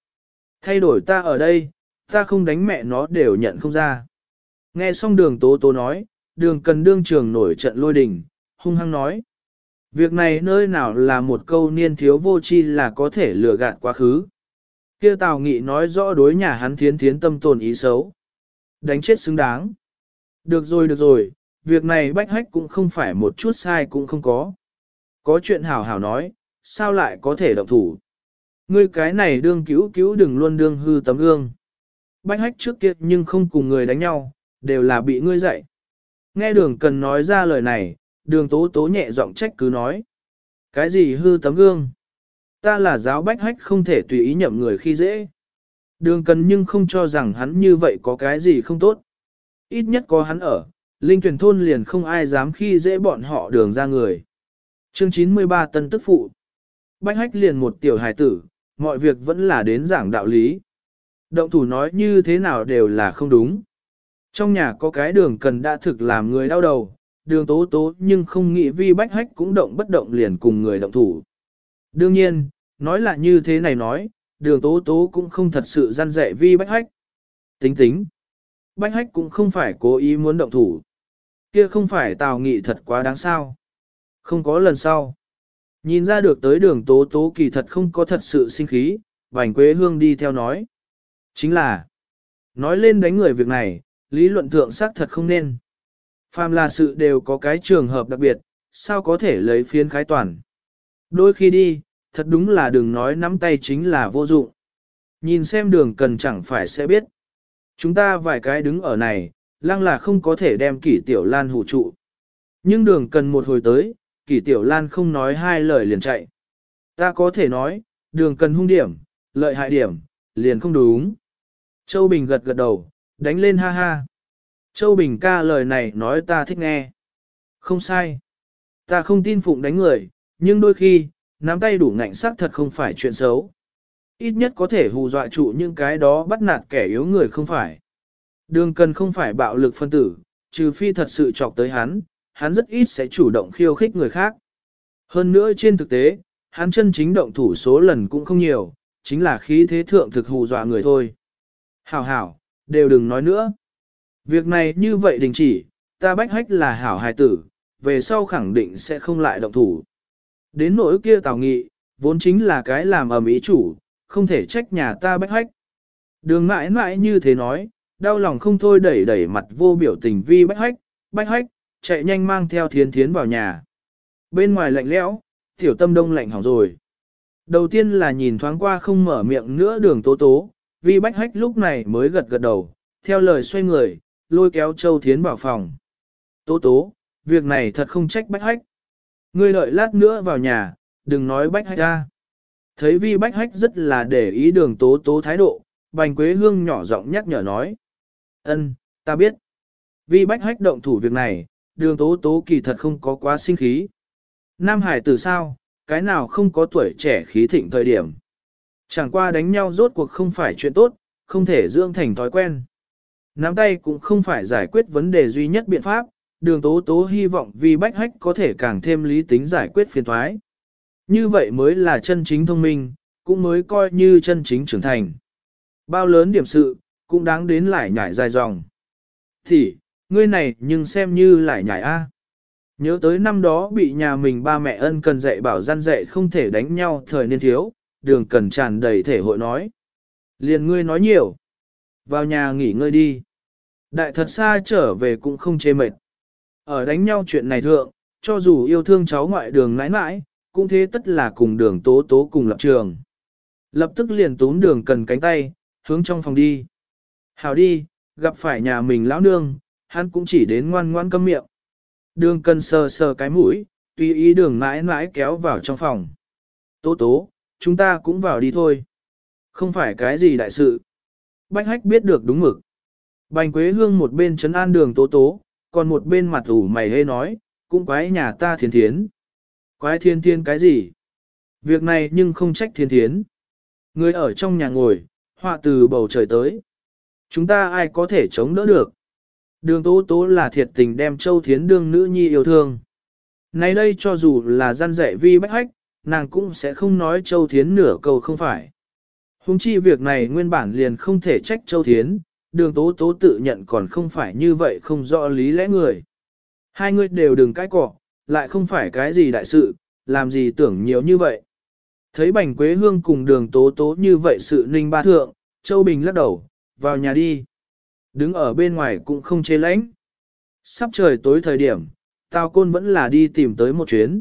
Thay đổi ta ở đây, ta không đánh mẹ nó đều nhận không ra. Nghe xong đường tố tố nói, đường cần đương trường nổi trận lôi đình, hung hăng nói. Việc này nơi nào là một câu niên thiếu vô chi là có thể lừa gạt quá khứ. kia Tào Nghị nói rõ đối nhà hắn thiến thiến tâm tồn ý xấu. Đánh chết xứng đáng. Được rồi được rồi, việc này bách hách cũng không phải một chút sai cũng không có. Có chuyện hảo hảo nói, sao lại có thể động thủ. Ngươi cái này đương cứu cứu đừng luôn đương hư tấm gương. Bách hách trước kia nhưng không cùng người đánh nhau, đều là bị ngươi dạy. Nghe đường cần nói ra lời này, đường tố tố nhẹ giọng trách cứ nói. Cái gì hư tấm gương? Ta là giáo bách hách không thể tùy ý nhậm người khi dễ. Đường cần nhưng không cho rằng hắn như vậy có cái gì không tốt. Ít nhất có hắn ở, linh tuyển thôn liền không ai dám khi dễ bọn họ đường ra người. Chương 93 Tân Tức Phụ Bách hách liền một tiểu hài tử, mọi việc vẫn là đến giảng đạo lý. Động thủ nói như thế nào đều là không đúng. Trong nhà có cái đường cần đã thực làm người đau đầu, đường tố tố nhưng không nghĩ vi bách hách cũng động bất động liền cùng người động thủ. Đương nhiên, nói là như thế này nói, đường tố tố cũng không thật sự gian dạy vi bách hách. Tính tính, bách hách cũng không phải cố ý muốn động thủ. Kia không phải tào nghị thật quá đáng sao. Không có lần sau. Nhìn ra được tới đường tố tố kỳ thật không có thật sự sinh khí, vành quế hương đi theo nói. Chính là, nói lên đánh người việc này, lý luận thượng xác thật không nên. Phàm là sự đều có cái trường hợp đặc biệt, sao có thể lấy phiến khái toàn. Đôi khi đi, thật đúng là đừng nói nắm tay chính là vô dụng. Nhìn xem đường cần chẳng phải sẽ biết. Chúng ta vài cái đứng ở này, lăng là không có thể đem kỷ tiểu lan hủ trụ. Nhưng đường cần một hồi tới, kỷ tiểu lan không nói hai lời liền chạy. Ta có thể nói, đường cần hung điểm, lợi hại điểm, liền không đúng. Châu Bình gật gật đầu, đánh lên ha ha. Châu Bình ca lời này nói ta thích nghe. Không sai. Ta không tin phụng đánh người, nhưng đôi khi, nắm tay đủ ngạnh sắc thật không phải chuyện xấu. Ít nhất có thể hù dọa trụ những cái đó bắt nạt kẻ yếu người không phải. Đường cần không phải bạo lực phân tử, trừ phi thật sự chọc tới hắn, hắn rất ít sẽ chủ động khiêu khích người khác. Hơn nữa trên thực tế, hắn chân chính động thủ số lần cũng không nhiều, chính là khí thế thượng thực hù dọa người thôi. Hảo hảo, đều đừng nói nữa. Việc này như vậy đình chỉ, ta bách hách là hảo hài tử, về sau khẳng định sẽ không lại động thủ. Đến nỗi kia tào nghị, vốn chính là cái làm ầm ý chủ, không thể trách nhà ta bách hách. Đường mãi mãi như thế nói, đau lòng không thôi đẩy đẩy mặt vô biểu tình vi bách hách, bách hách, chạy nhanh mang theo thiến thiến vào nhà. Bên ngoài lạnh lẽo, tiểu tâm đông lạnh hỏng rồi. Đầu tiên là nhìn thoáng qua không mở miệng nữa đường tố tố, vi bách hách lúc này mới gật gật đầu, theo lời xoay người, lôi kéo châu thiến vào phòng. Tố tố, việc này thật không trách bách hách. Ngươi đợi lát nữa vào nhà, đừng nói bách hách ra. Thấy vi bách hách rất là để ý đường tố tố thái độ, bành quế hương nhỏ giọng nhắc nhở nói. ân ta biết. Vi bách hách động thủ việc này, đường tố tố kỳ thật không có quá sinh khí. Nam Hải từ sao, cái nào không có tuổi trẻ khí thịnh thời điểm. Chẳng qua đánh nhau rốt cuộc không phải chuyện tốt, không thể dưỡng thành thói quen. Nắm tay cũng không phải giải quyết vấn đề duy nhất biện pháp, đường tố tố hy vọng vì bách hách có thể càng thêm lý tính giải quyết phiền thoái. Như vậy mới là chân chính thông minh, cũng mới coi như chân chính trưởng thành. Bao lớn điểm sự, cũng đáng đến lại nhảy dài dòng. Thì, ngươi này nhưng xem như lại nhảy A. Nhớ tới năm đó bị nhà mình ba mẹ ân cần dạy bảo gian dạy không thể đánh nhau thời niên thiếu, đường cần tràn đầy thể hội nói. Liền ngươi nói nhiều. Vào nhà nghỉ ngơi đi. Đại thật xa trở về cũng không chê mệt. Ở đánh nhau chuyện này thượng, cho dù yêu thương cháu ngoại đường nãi nãi, cũng thế tất là cùng đường tố tố cùng lập trường. Lập tức liền tún đường cần cánh tay, hướng trong phòng đi. Hào đi, gặp phải nhà mình lão nương, hắn cũng chỉ đến ngoan ngoan câm miệng. Đường cần sờ sờ cái mũi, tùy ý đường mãi mãi kéo vào trong phòng. Tố tố, chúng ta cũng vào đi thôi. Không phải cái gì đại sự. Bách hách biết được đúng mực. Bành Quế Hương một bên chấn an đường tố tố, còn một bên mặt ủ mày hê nói, cũng quái nhà ta thiên thiến. Quái thiên thiên cái gì? Việc này nhưng không trách thiên thiến. Người ở trong nhà ngồi, họa từ bầu trời tới. Chúng ta ai có thể chống đỡ được? Đường tố tố là thiệt tình đem châu thiến đương nữ nhi yêu thương. Nay đây cho dù là gian dạy vi bách hách, nàng cũng sẽ không nói châu thiến nửa câu không phải. Hùng chi việc này nguyên bản liền không thể trách châu thiến, đường tố tố tự nhận còn không phải như vậy không rõ lý lẽ người. Hai người đều đừng cãi cọ, lại không phải cái gì đại sự, làm gì tưởng nhiều như vậy. Thấy bành quế hương cùng đường tố tố như vậy sự ninh ba thượng, Châu Bình lắc đầu, vào nhà đi. Đứng ở bên ngoài cũng không chế lãnh. Sắp trời tối thời điểm, Tào Côn vẫn là đi tìm tới một chuyến.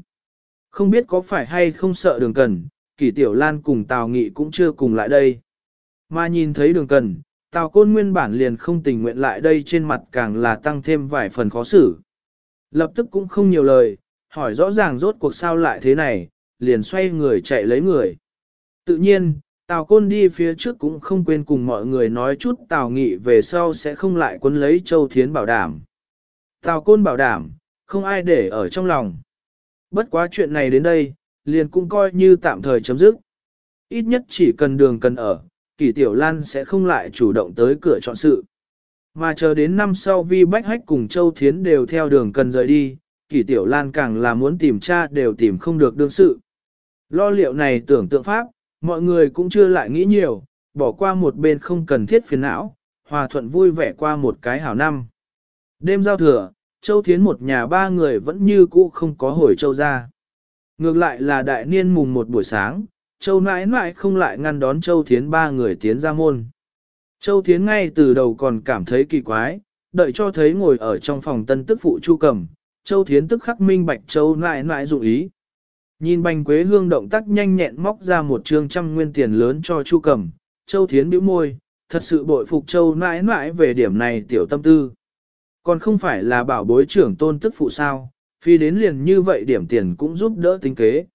Không biết có phải hay không sợ đường cần, kỷ tiểu lan cùng Tào Nghị cũng chưa cùng lại đây. Mà nhìn thấy đường cần, Tào Côn nguyên bản liền không tình nguyện lại đây trên mặt càng là tăng thêm vài phần khó xử. Lập tức cũng không nhiều lời, hỏi rõ ràng rốt cuộc sao lại thế này, liền xoay người chạy lấy người. Tự nhiên, Tào Côn đi phía trước cũng không quên cùng mọi người nói chút Tào Nghị về sau sẽ không lại quấn lấy Châu Thiến bảo đảm. Tào Côn bảo đảm, không ai để ở trong lòng. Bất quá chuyện này đến đây, liền cũng coi như tạm thời chấm dứt. Ít nhất chỉ cần đường cần ở, Kỷ Tiểu Lan sẽ không lại chủ động tới cửa chọn sự. Mà chờ đến năm sau Vi Bách Hách cùng Châu Thiến đều theo đường cần rời đi, Kỷ Tiểu Lan càng là muốn tìm cha đều tìm không được đương sự. Lo liệu này tưởng tượng pháp, mọi người cũng chưa lại nghĩ nhiều, bỏ qua một bên không cần thiết phiền não, hòa thuận vui vẻ qua một cái hảo năm. Đêm giao thừa, Châu Thiến một nhà ba người vẫn như cũ không có hồi Châu ra. Ngược lại là đại niên mùng một buổi sáng, Châu nãi nãi không lại ngăn đón Châu Thiến ba người tiến ra môn. Châu Thiến ngay từ đầu còn cảm thấy kỳ quái, đợi cho thấy ngồi ở trong phòng tân tức phụ Chu Cẩm, Châu Thiến tức khắc minh bạch Châu nãi nãi dụng ý. Nhìn bành quế hương động tác nhanh nhẹn móc ra một trương trăm nguyên tiền lớn cho Chu Cẩm. Châu Thiến bĩu môi, thật sự bội phục Châu nãi nãi về điểm này tiểu tâm tư. Còn không phải là bảo bối trưởng tôn tức phụ sao, phi đến liền như vậy điểm tiền cũng giúp đỡ tính kế.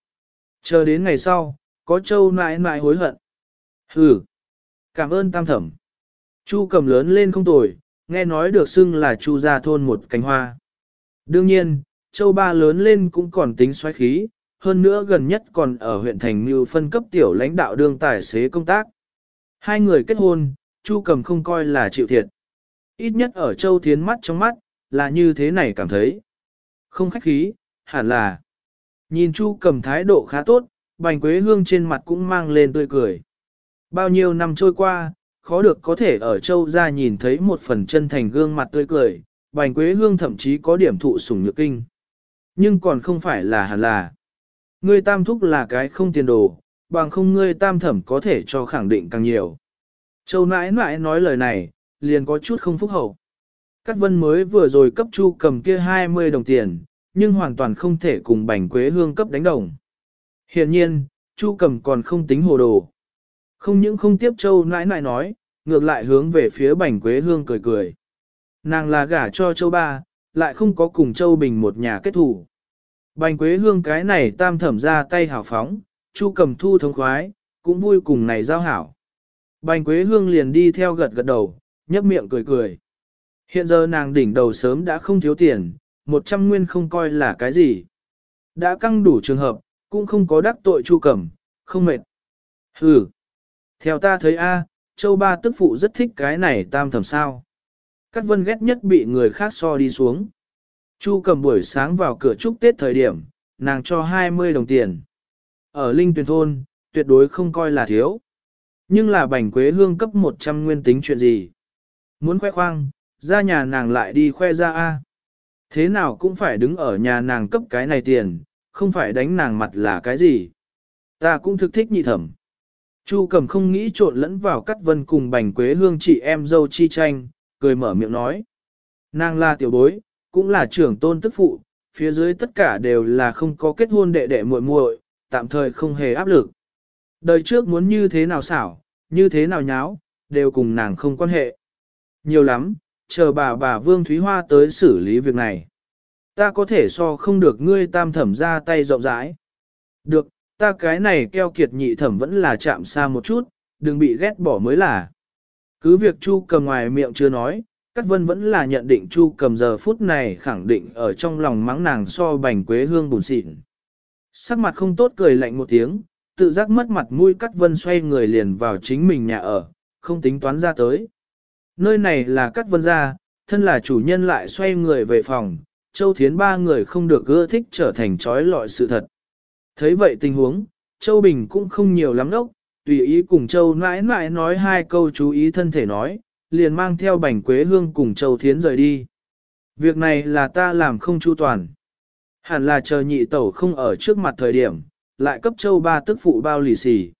Chờ đến ngày sau, có Châu nãi nãi hối hận. Hừ, cảm ơn tam thẩm. Chu cầm lớn lên không tồi, nghe nói được xưng là Chu gia thôn một cánh hoa. Đương nhiên, Châu ba lớn lên cũng còn tính xoáy khí, hơn nữa gần nhất còn ở huyện thành mưu phân cấp tiểu lãnh đạo đương tài xế công tác. Hai người kết hôn, Chu cầm không coi là chịu thiệt. Ít nhất ở Châu Thiến mắt trong mắt, là như thế này cảm thấy. Không khách khí, hẳn là. Nhìn Chu cầm thái độ khá tốt, bành quế hương trên mặt cũng mang lên tươi cười. Bao nhiêu năm trôi qua, khó được có thể ở Châu ra nhìn thấy một phần chân thành gương mặt tươi cười, bành quế hương thậm chí có điểm thụ sủng nhược kinh. Nhưng còn không phải là hẳn là. Ngươi tam thúc là cái không tiền đồ, bằng không ngươi tam thẩm có thể cho khẳng định càng nhiều. Châu nãi nãi nói lời này, liền có chút không phúc hậu. Cát vân mới vừa rồi cấp chu cầm kia 20 đồng tiền, nhưng hoàn toàn không thể cùng bành quế hương cấp đánh đồng. Hiện nhiên, chu cầm còn không tính hồ đồ. Không những không tiếp châu nãi nãi nói, ngược lại hướng về phía bành quế hương cười cười. Nàng là gả cho châu ba, lại không có cùng châu bình một nhà kết thủ. Bành quế hương cái này tam thẩm ra tay hảo phóng, chu cầm thu thống khoái, cũng vui cùng này giao hảo. Bành quế hương liền đi theo gật gật đầu, nhấp miệng cười cười. Hiện giờ nàng đỉnh đầu sớm đã không thiếu tiền, 100 nguyên không coi là cái gì. Đã căng đủ trường hợp, cũng không có đắc tội chu cẩm, không mệt. Hừ. Theo ta thấy A, châu ba tức phụ rất thích cái này tam thầm sao. Cát vân ghét nhất bị người khác so đi xuống. Chu cầm buổi sáng vào cửa chúc Tết thời điểm, nàng cho 20 đồng tiền. Ở Linh Tuyền Thôn, tuyệt đối không coi là thiếu. Nhưng là bành quế hương cấp 100 nguyên tính chuyện gì? Muốn khoe khoang, ra nhà nàng lại đi khoe ra A. Thế nào cũng phải đứng ở nhà nàng cấp cái này tiền, không phải đánh nàng mặt là cái gì. Ta cũng thực thích nhị thẩm. Chu cầm không nghĩ trộn lẫn vào cắt vân cùng bành quế hương chị em dâu chi tranh, cười mở miệng nói. Nàng là tiểu bối, cũng là trưởng tôn tức phụ, phía dưới tất cả đều là không có kết hôn đệ đệ muội muội, tạm thời không hề áp lực. Đời trước muốn như thế nào xảo, như thế nào nháo, đều cùng nàng không quan hệ. Nhiều lắm, chờ bà bà Vương Thúy Hoa tới xử lý việc này. Ta có thể so không được ngươi tam thẩm ra tay rộng rãi. Được, ta cái này keo kiệt nhị thẩm vẫn là chạm xa một chút, đừng bị ghét bỏ mới là. Cứ việc Chu cầm ngoài miệng chưa nói, Cát Vân vẫn là nhận định Chu cầm giờ phút này khẳng định ở trong lòng mắng nàng so bành quế hương bùn xịn. Sắc mặt không tốt cười lạnh một tiếng, tự giác mất mặt mũi Cát Vân xoay người liền vào chính mình nhà ở, không tính toán ra tới. Nơi này là Cát Vân gia, thân là chủ nhân lại xoay người về phòng, Châu Thiến ba người không được ưa thích trở thành trói lọi sự thật. Thấy vậy tình huống, Châu Bình cũng không nhiều lắm đốc, tùy ý cùng Châu nãi nãi nói hai câu chú ý thân thể nói, liền mang theo bảnh quế hương cùng Châu Thiến rời đi. Việc này là ta làm không chu toàn. Hẳn là chờ nhị tẩu không ở trước mặt thời điểm, lại cấp Châu ba tức phụ bao lì xì.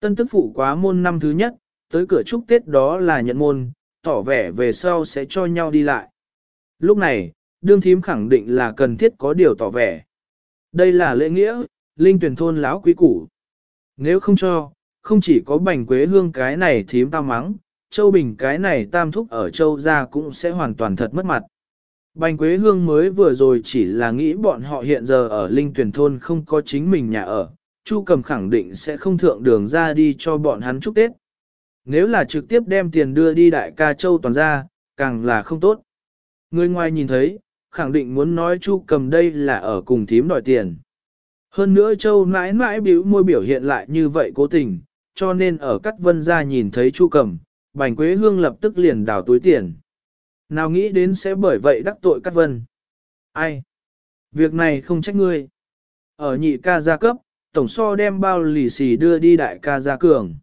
Tân tức phụ quá môn năm thứ nhất, tới cửa chúc Tết đó là nhận môn, tỏ vẻ về sau sẽ cho nhau đi lại. Lúc này, đương thím khẳng định là cần thiết có điều tỏ vẻ. Đây là lễ nghĩa, linh tuyển thôn lão quý củ. Nếu không cho, không chỉ có bành quế hương cái này thím tao mắng, châu bình cái này tam thúc ở châu gia cũng sẽ hoàn toàn thật mất mặt. Bành quế hương mới vừa rồi chỉ là nghĩ bọn họ hiện giờ ở linh tuyển thôn không có chính mình nhà ở, Chu cầm khẳng định sẽ không thượng đường ra đi cho bọn hắn chúc Tết. Nếu là trực tiếp đem tiền đưa đi đại ca châu toàn ra, càng là không tốt. Người ngoài nhìn thấy, khẳng định muốn nói Chu cầm đây là ở cùng thím đòi tiền. Hơn nữa Châu mãi mãi biểu môi biểu hiện lại như vậy cố tình, cho nên ở Cát Vân ra nhìn thấy Chu cầm, Bành Quế Hương lập tức liền đào túi tiền. Nào nghĩ đến sẽ bởi vậy đắc tội Cát Vân. Ai? Việc này không trách ngươi. Ở nhị ca gia cấp, tổng so đem bao lì xì đưa đi đại ca gia cường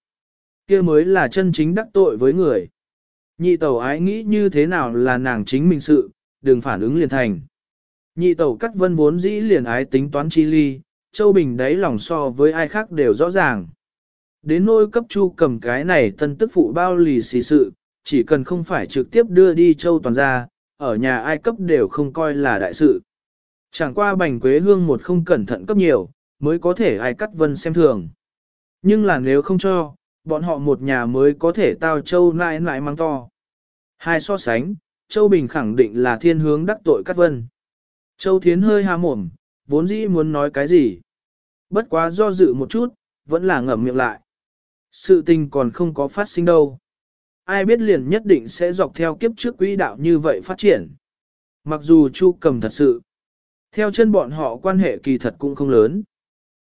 kia mới là chân chính đắc tội với người. Nhị tẩu ái nghĩ như thế nào là nàng chính mình sự, đừng phản ứng liền thành. Nhị tẩu cắt vân vốn dĩ liền ái tính toán chi ly, Châu Bình đáy lòng so với ai khác đều rõ ràng. Đến nôi cấp chu cầm cái này tân tức phụ bao lì xì sự, chỉ cần không phải trực tiếp đưa đi Châu toàn ra, ở nhà ai cấp đều không coi là đại sự. Chẳng qua bành quế hương một không cẩn thận cấp nhiều, mới có thể ai cắt vân xem thường. Nhưng là nếu không cho, bọn họ một nhà mới có thể tao Châu nãi nãi mang to. Hai so sánh, Châu Bình khẳng định là thiên hướng đắc tội Cát Vân. Châu Thiến hơi há mồm, vốn dĩ muốn nói cái gì. Bất quá do dự một chút, vẫn là ngậm miệng lại. Sự tình còn không có phát sinh đâu. Ai biết liền nhất định sẽ dọc theo kiếp trước quỹ đạo như vậy phát triển. Mặc dù Chu cầm thật sự. Theo chân bọn họ quan hệ kỳ thật cũng không lớn.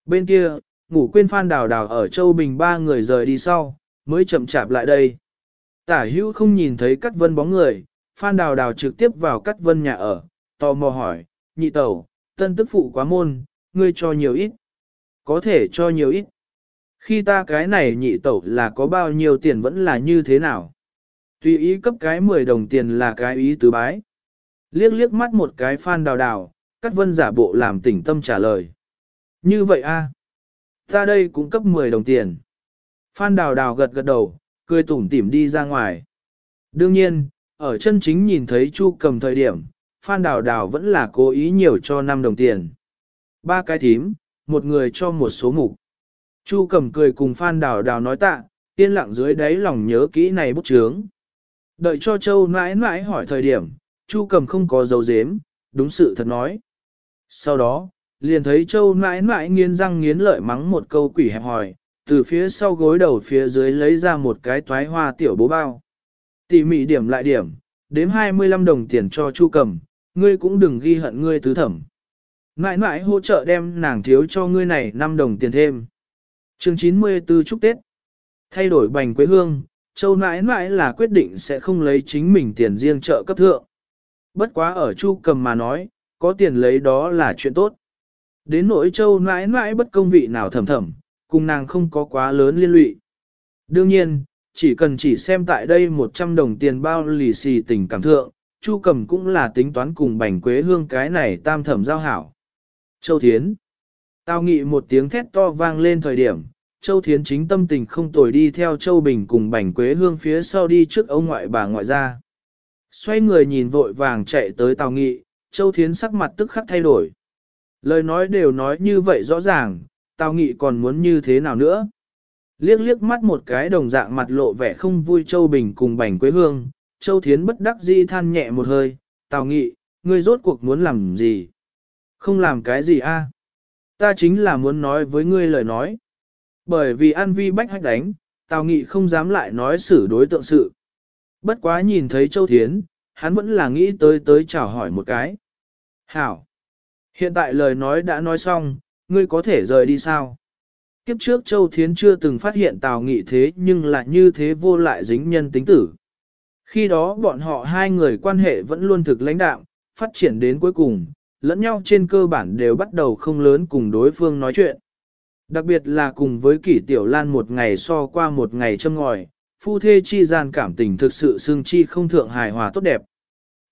Bên kia, ngủ quên Phan Đào Đào ở Châu Bình ba người rời đi sau, mới chậm chạp lại đây. Tả hữu không nhìn thấy cắt vân bóng người, Phan Đào Đào trực tiếp vào cắt vân nhà ở, tò mò hỏi, nhị tẩu, tân tức phụ quá môn, ngươi cho nhiều ít. Có thể cho nhiều ít. Khi ta cái này nhị tẩu là có bao nhiêu tiền vẫn là như thế nào. Tùy ý cấp cái 10 đồng tiền là cái ý tứ bái. Liếc liếc mắt một cái Phan Đào Đào, cắt vân giả bộ làm tỉnh tâm trả lời. Như vậy a, Ta đây cũng cấp 10 đồng tiền. Phan Đào Đào gật gật đầu, cười tủm tỉm đi ra ngoài. Đương nhiên, ở chân chính nhìn thấy Chu cầm thời điểm, Phan Đào Đào vẫn là cố ý nhiều cho 5 đồng tiền. Ba cái thím, một người cho một số mục. Chu cầm cười cùng Phan Đào Đào nói tạ, yên lặng dưới đáy lòng nhớ kỹ này bút chướng. Đợi cho Châu mãi mãi hỏi thời điểm, Chu cầm không có dấu dếm, đúng sự thật nói. Sau đó, liền thấy Châu mãi mãi nghiến răng nghiến lợi mắng một câu quỷ hẹp hỏi, từ phía sau gối đầu phía dưới lấy ra một cái toái hoa tiểu bố bao. Tỉ mỉ điểm lại điểm, đếm 25 đồng tiền cho Chu Cầm, ngươi cũng đừng ghi hận ngươi tứ thẩm. Mãi mãi hỗ trợ đem nàng thiếu cho ngươi này 5 đồng tiền thêm. chương 94 chúc Tết. Thay đổi bành quế hương, Châu mãi mãi là quyết định sẽ không lấy chính mình tiền riêng trợ cấp thượng. Bất quá ở Chu Cầm mà nói, có tiền lấy đó là chuyện tốt. Đến nỗi Châu mãi mãi bất công vị nào thầm thầm, cùng nàng không có quá lớn liên lụy. Đương nhiên, chỉ cần chỉ xem tại đây 100 đồng tiền bao lì xì tình cảm thượng, Chu Cầm cũng là tính toán cùng bành quế hương cái này tam thẩm giao hảo. Châu Thiến. Tao nghị một tiếng thét to vang lên thời điểm, Châu Thiến chính tâm tình không tồi đi theo Châu Bình cùng bành quế hương phía sau đi trước ông ngoại bà ngoại ra. Xoay người nhìn vội vàng chạy tới Tào Nghị, Châu Thiến sắc mặt tức khắc thay đổi. Lời nói đều nói như vậy rõ ràng, Tào Nghị còn muốn như thế nào nữa? Liếc liếc mắt một cái đồng dạng mặt lộ vẻ không vui Châu Bình cùng bành quế hương, Châu Thiến bất đắc di than nhẹ một hơi, Tào Nghị, ngươi rốt cuộc muốn làm gì? Không làm cái gì a? Ta chính là muốn nói với ngươi lời nói. Bởi vì An Vi bách hách đánh, Tào Nghị không dám lại nói xử đối tượng sự. Bất quá nhìn thấy Châu Thiến, hắn vẫn là nghĩ tới tới chào hỏi một cái. Hảo! Hiện tại lời nói đã nói xong, ngươi có thể rời đi sao? Kiếp trước Châu Thiến chưa từng phát hiện Tào Nghị thế nhưng lại như thế vô lại dính nhân tính tử. Khi đó bọn họ hai người quan hệ vẫn luôn thực lãnh đạm, phát triển đến cuối cùng, lẫn nhau trên cơ bản đều bắt đầu không lớn cùng đối phương nói chuyện. Đặc biệt là cùng với kỷ tiểu lan một ngày so qua một ngày châm ngòi, phu thê chi gian cảm tình thực sự xương chi không thượng hài hòa tốt đẹp.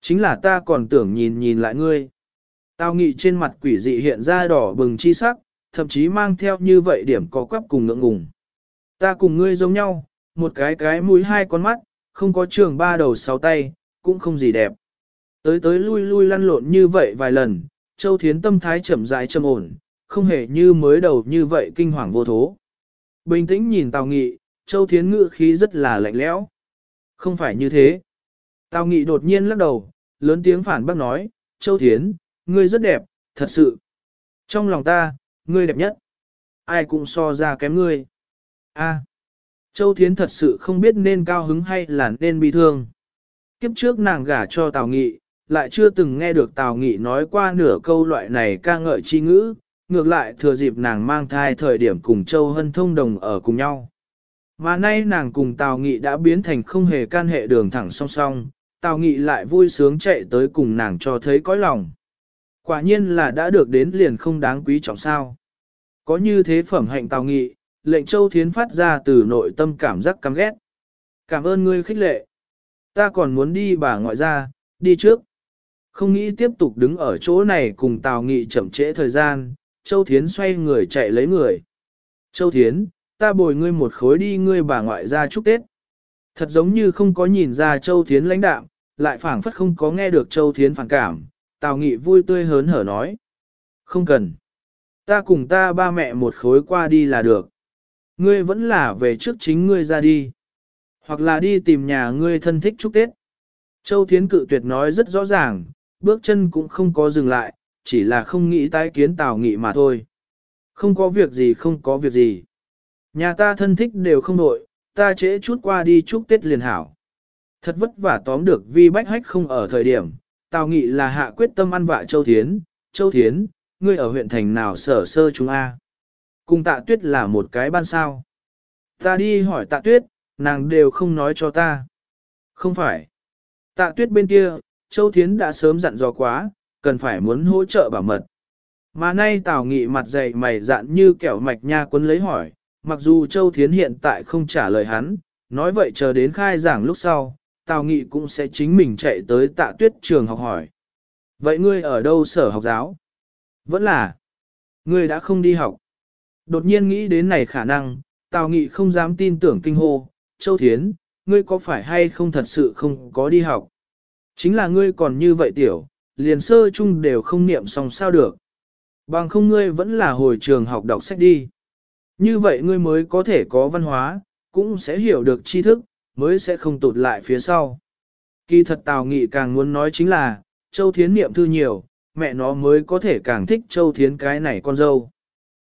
Chính là ta còn tưởng nhìn nhìn lại ngươi. Tao nghị trên mặt quỷ dị hiện ra đỏ bừng chi sắc, thậm chí mang theo như vậy điểm có quắp cùng ngượng ngùng. Ta cùng ngươi giống nhau, một cái cái mũi hai con mắt, không có trường ba đầu sáu tay, cũng không gì đẹp. Tới tới lui lui lăn lộn như vậy vài lần, Châu Thiến tâm thái chậm rãi trầm ổn, không hề như mới đầu như vậy kinh hoàng vô thố. Bình tĩnh nhìn Tào Nghị, Châu Thiến ngữ khí rất là lạnh lẽo. Không phải như thế. Tào Nghị đột nhiên lắc đầu, lớn tiếng phản bác nói, Châu Thiến, ngươi rất đẹp, thật sự. Trong lòng ta, ngươi đẹp nhất. Ai cũng so ra kém ngươi. A. Châu Thiến thật sự không biết nên cao hứng hay là nên bi thương. Kiếp trước nàng gả cho Tào Nghị, lại chưa từng nghe được Tào Nghị nói qua nửa câu loại này ca ngợi chi ngữ, ngược lại thừa dịp nàng mang thai thời điểm cùng Châu Hân thông đồng ở cùng nhau. Mà nay nàng cùng Tào Nghị đã biến thành không hề can hệ đường thẳng song song, Tào Nghị lại vui sướng chạy tới cùng nàng cho thấy cõi lòng. Quả nhiên là đã được đến liền không đáng quý trọng sao. Có như thế phẩm hạnh Tào Nghị, lệnh Châu Thiến phát ra từ nội tâm cảm giác căm ghét. Cảm ơn ngươi khích lệ. Ta còn muốn đi bà ngoại ra, đi trước. Không nghĩ tiếp tục đứng ở chỗ này cùng Tào Nghị chậm trễ thời gian, Châu Thiến xoay người chạy lấy người. Châu Thiến, ta bồi ngươi một khối đi ngươi bà ngoại ra chúc Tết. Thật giống như không có nhìn ra Châu Thiến lãnh đạm, lại phảng phất không có nghe được Châu Thiến phản cảm, Tào Nghị vui tươi hớn hở nói. Không cần. Ta cùng ta ba mẹ một khối qua đi là được. Ngươi vẫn là về trước chính ngươi ra đi. Hoặc là đi tìm nhà ngươi thân thích chúc Tết. Châu Thiến cự tuyệt nói rất rõ ràng, bước chân cũng không có dừng lại, chỉ là không nghĩ tái kiến Tào Nghị mà thôi. Không có việc gì không có việc gì. Nhà ta thân thích đều không nội, ta trễ chút qua đi chúc Tết liền hảo. Thật vất vả tóm được vi bách hách không ở thời điểm, Tào Nghị là hạ quyết tâm ăn vạ Châu Thiến. Châu Thiến, ngươi ở huyện thành nào sở sơ chúng A. Cùng tạ tuyết là một cái ban sao. Ta đi hỏi tạ tuyết, nàng đều không nói cho ta. Không phải. Tạ tuyết bên kia, Châu Thiến đã sớm dặn dò quá, cần phải muốn hỗ trợ bảo mật. Mà nay Tào Nghị mặt dày mày dạn như kẻo mạch nha quân lấy hỏi, mặc dù Châu Thiến hiện tại không trả lời hắn, nói vậy chờ đến khai giảng lúc sau, Tào Nghị cũng sẽ chính mình chạy tới tạ tuyết trường học hỏi. Vậy ngươi ở đâu sở học giáo? Vẫn là, ngươi đã không đi học. Đột nhiên nghĩ đến này khả năng, Tào Nghị không dám tin tưởng kinh hô, Châu Thiến, ngươi có phải hay không thật sự không có đi học? Chính là ngươi còn như vậy tiểu, liền sơ chung đều không niệm xong sao được. Bằng không ngươi vẫn là hồi trường học đọc sách đi. Như vậy ngươi mới có thể có văn hóa, cũng sẽ hiểu được tri thức, mới sẽ không tụt lại phía sau. Kỳ thật Tào Nghị càng muốn nói chính là, Châu Thiến niệm thư nhiều, mẹ nó mới có thể càng thích Châu Thiến cái này con dâu.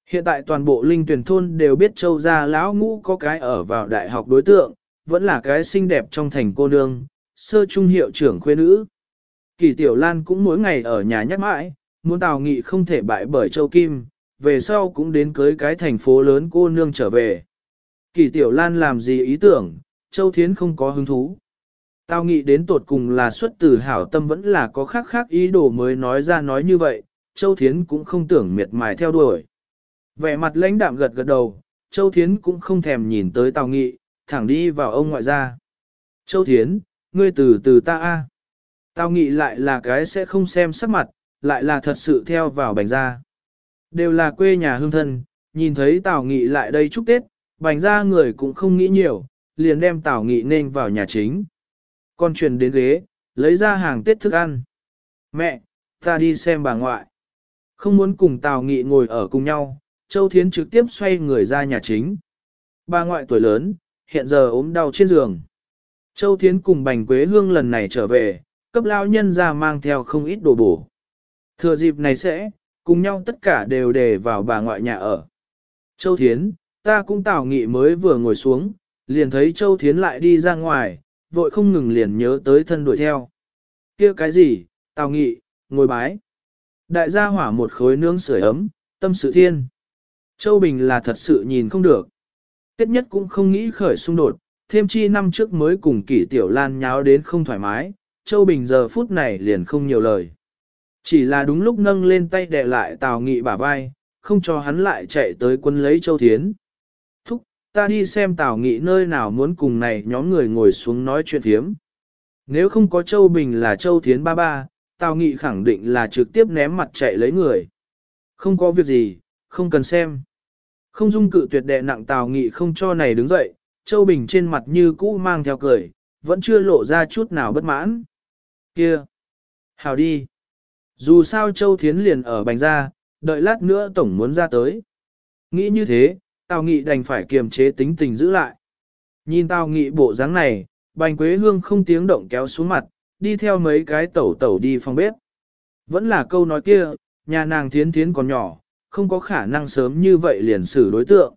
Hiện tại toàn bộ linh tuyển thôn đều biết Châu gia lão ngũ có cái ở vào đại học đối tượng, vẫn là cái xinh đẹp trong thành cô nương, sơ trung hiệu trưởng khuê nữ. Kỳ Tiểu Lan cũng mỗi ngày ở nhà nhắc mãi, muốn Tào Nghị không thể bại bởi Châu Kim, về sau cũng đến cưới cái thành phố lớn cô nương trở về. Kỳ Tiểu Lan làm gì ý tưởng, Châu Thiến không có hứng thú. Tào Nghị đến tột cùng là xuất từ hảo tâm vẫn là có khác khác ý đồ mới nói ra nói như vậy, Châu Thiến cũng không tưởng miệt mài theo đuổi. Vẻ mặt lãnh đạm gật gật đầu, Châu Thiến cũng không thèm nhìn tới Tào Nghị, thẳng đi vào ông ngoại gia. Châu Thiến, ngươi từ từ ta a. Tào Nghị lại là cái sẽ không xem sắc mặt, lại là thật sự theo vào bành gia. Đều là quê nhà hương thân, nhìn thấy Tào Nghị lại đây chúc Tết, bành gia người cũng không nghĩ nhiều, liền đem Tào Nghị nên vào nhà chính. Con truyền đến ghế, lấy ra hàng Tết thức ăn. Mẹ, ta đi xem bà ngoại. Không muốn cùng Tào Nghị ngồi ở cùng nhau, Châu Thiến trực tiếp xoay người ra nhà chính. Bà ngoại tuổi lớn, hiện giờ ốm đau trên giường. Châu Thiến cùng Bành Quế Hương lần này trở về, cấp lao nhân ra mang theo không ít đồ bổ. Thừa dịp này sẽ, cùng nhau tất cả đều để vào bà ngoại nhà ở. Châu Thiến, ta cũng tảo nghị mới vừa ngồi xuống, liền thấy Châu Thiến lại đi ra ngoài, vội không ngừng liền nhớ tới thân đuổi theo. kia cái gì, tào nghị, ngồi bái. Đại gia hỏa một khối nướng sưởi ấm, tâm sự thiên. Châu Bình là thật sự nhìn không được. Tiết nhất cũng không nghĩ khởi xung đột, thêm chi năm trước mới cùng kỷ tiểu lan nháo đến không thoải mái, Châu Bình giờ phút này liền không nhiều lời. Chỉ là đúng lúc nâng lên tay đè lại Tào Nghị bả vai, không cho hắn lại chạy tới quân lấy Châu Thiến. Ta đi xem Tào Nghị nơi nào muốn cùng này nhóm người ngồi xuống nói chuyện thiếm. Nếu không có Châu Bình là Châu Thiến ba ba, Tào Nghị khẳng định là trực tiếp ném mặt chạy lấy người. Không có việc gì, không cần xem. Không dung cự tuyệt đệ nặng Tào Nghị không cho này đứng dậy, Châu Bình trên mặt như cũ mang theo cười, vẫn chưa lộ ra chút nào bất mãn. Kia! Hào đi! Dù sao Châu Thiến liền ở bành ra, đợi lát nữa tổng muốn ra tới. Nghĩ như thế, Tào Nghị đành phải kiềm chế tính tình giữ lại. Nhìn Tào Nghị bộ dáng này, bành quế hương không tiếng động kéo xuống mặt, đi theo mấy cái tẩu tẩu đi phòng bếp. Vẫn là câu nói kia, nhà nàng thiến thiến còn nhỏ, không có khả năng sớm như vậy liền xử đối tượng.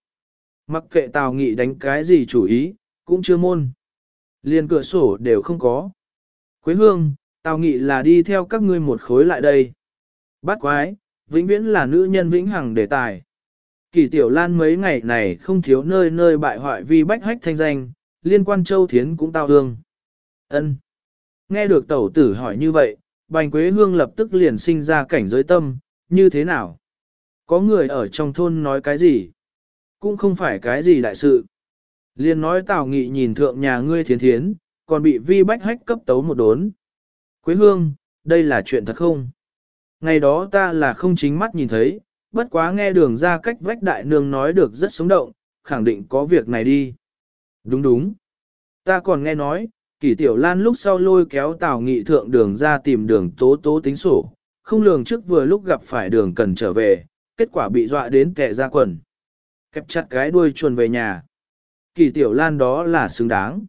Mặc kệ Tào Nghị đánh cái gì chủ ý, cũng chưa môn. Liền cửa sổ đều không có. Quế hương, Tào Nghị là đi theo các ngươi một khối lại đây. Bát quái, vĩnh viễn là nữ nhân vĩnh hằng đề tài. Kỳ tiểu lan mấy ngày này không thiếu nơi nơi bại hoại vì bách hách thanh danh, liên quan châu thiến cũng tao hương. ân Nghe được tẩu tử hỏi như vậy, bành quế hương lập tức liền sinh ra cảnh giới tâm, như thế nào? Có người ở trong thôn nói cái gì? Cũng không phải cái gì đại sự. Liên nói tào nghị nhìn thượng nhà ngươi thiến thiến, còn bị vi bách hách cấp tấu một đốn. Quế hương, đây là chuyện thật không? Ngày đó ta là không chính mắt nhìn thấy, bất quá nghe đường ra cách vách đại nương nói được rất sống động, khẳng định có việc này đi. Đúng đúng. Ta còn nghe nói, kỷ tiểu lan lúc sau lôi kéo tào nghị thượng đường ra tìm đường tố tố tính sổ, không lường trước vừa lúc gặp phải đường cần trở về, kết quả bị dọa đến kẻ ra quần. Kẹp chặt cái đuôi chuồn về nhà. Kỳ tiểu lan đó là xứng đáng.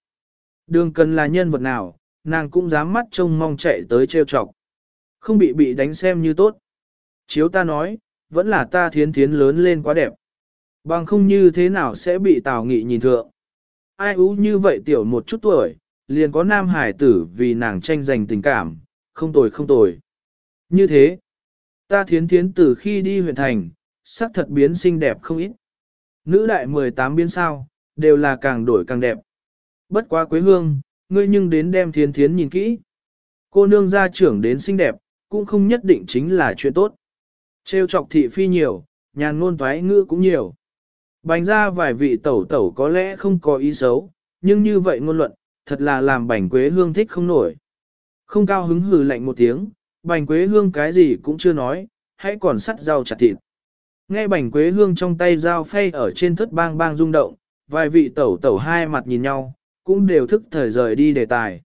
Đường cần là nhân vật nào, nàng cũng dám mắt trông mong chạy tới trêu chọc. Không bị bị đánh xem như tốt. Chiếu ta nói, vẫn là ta thiến thiến lớn lên quá đẹp. Bằng không như thế nào sẽ bị tào nghị nhìn thượng. Ai ú như vậy tiểu một chút tuổi, liền có nam hải tử vì nàng tranh giành tình cảm, không tồi không tồi. Như thế, ta thiến thiến từ khi đi huyện thành, sắc thật biến xinh đẹp không ít. Nữ đại 18 biến sao, đều là càng đổi càng đẹp. Bất quá quế hương, ngươi nhưng đến đem thiến thiến nhìn kỹ. Cô nương gia trưởng đến xinh đẹp, cũng không nhất định chính là chuyện tốt. Trêu chọc thị phi nhiều, nhàn ngôn toái ngữ cũng nhiều. Bành ra vài vị tẩu tẩu có lẽ không có ý xấu, nhưng như vậy ngôn luận, thật là làm bành quế hương thích không nổi. Không cao hứng hừ lạnh một tiếng, bành quế hương cái gì cũng chưa nói, hãy còn sắt rau chặt thịt. Nghe bành quế hương trong tay dao phay ở trên thất bang bang rung động, vài vị tẩu tẩu hai mặt nhìn nhau, cũng đều thức thời rời đi đề tài.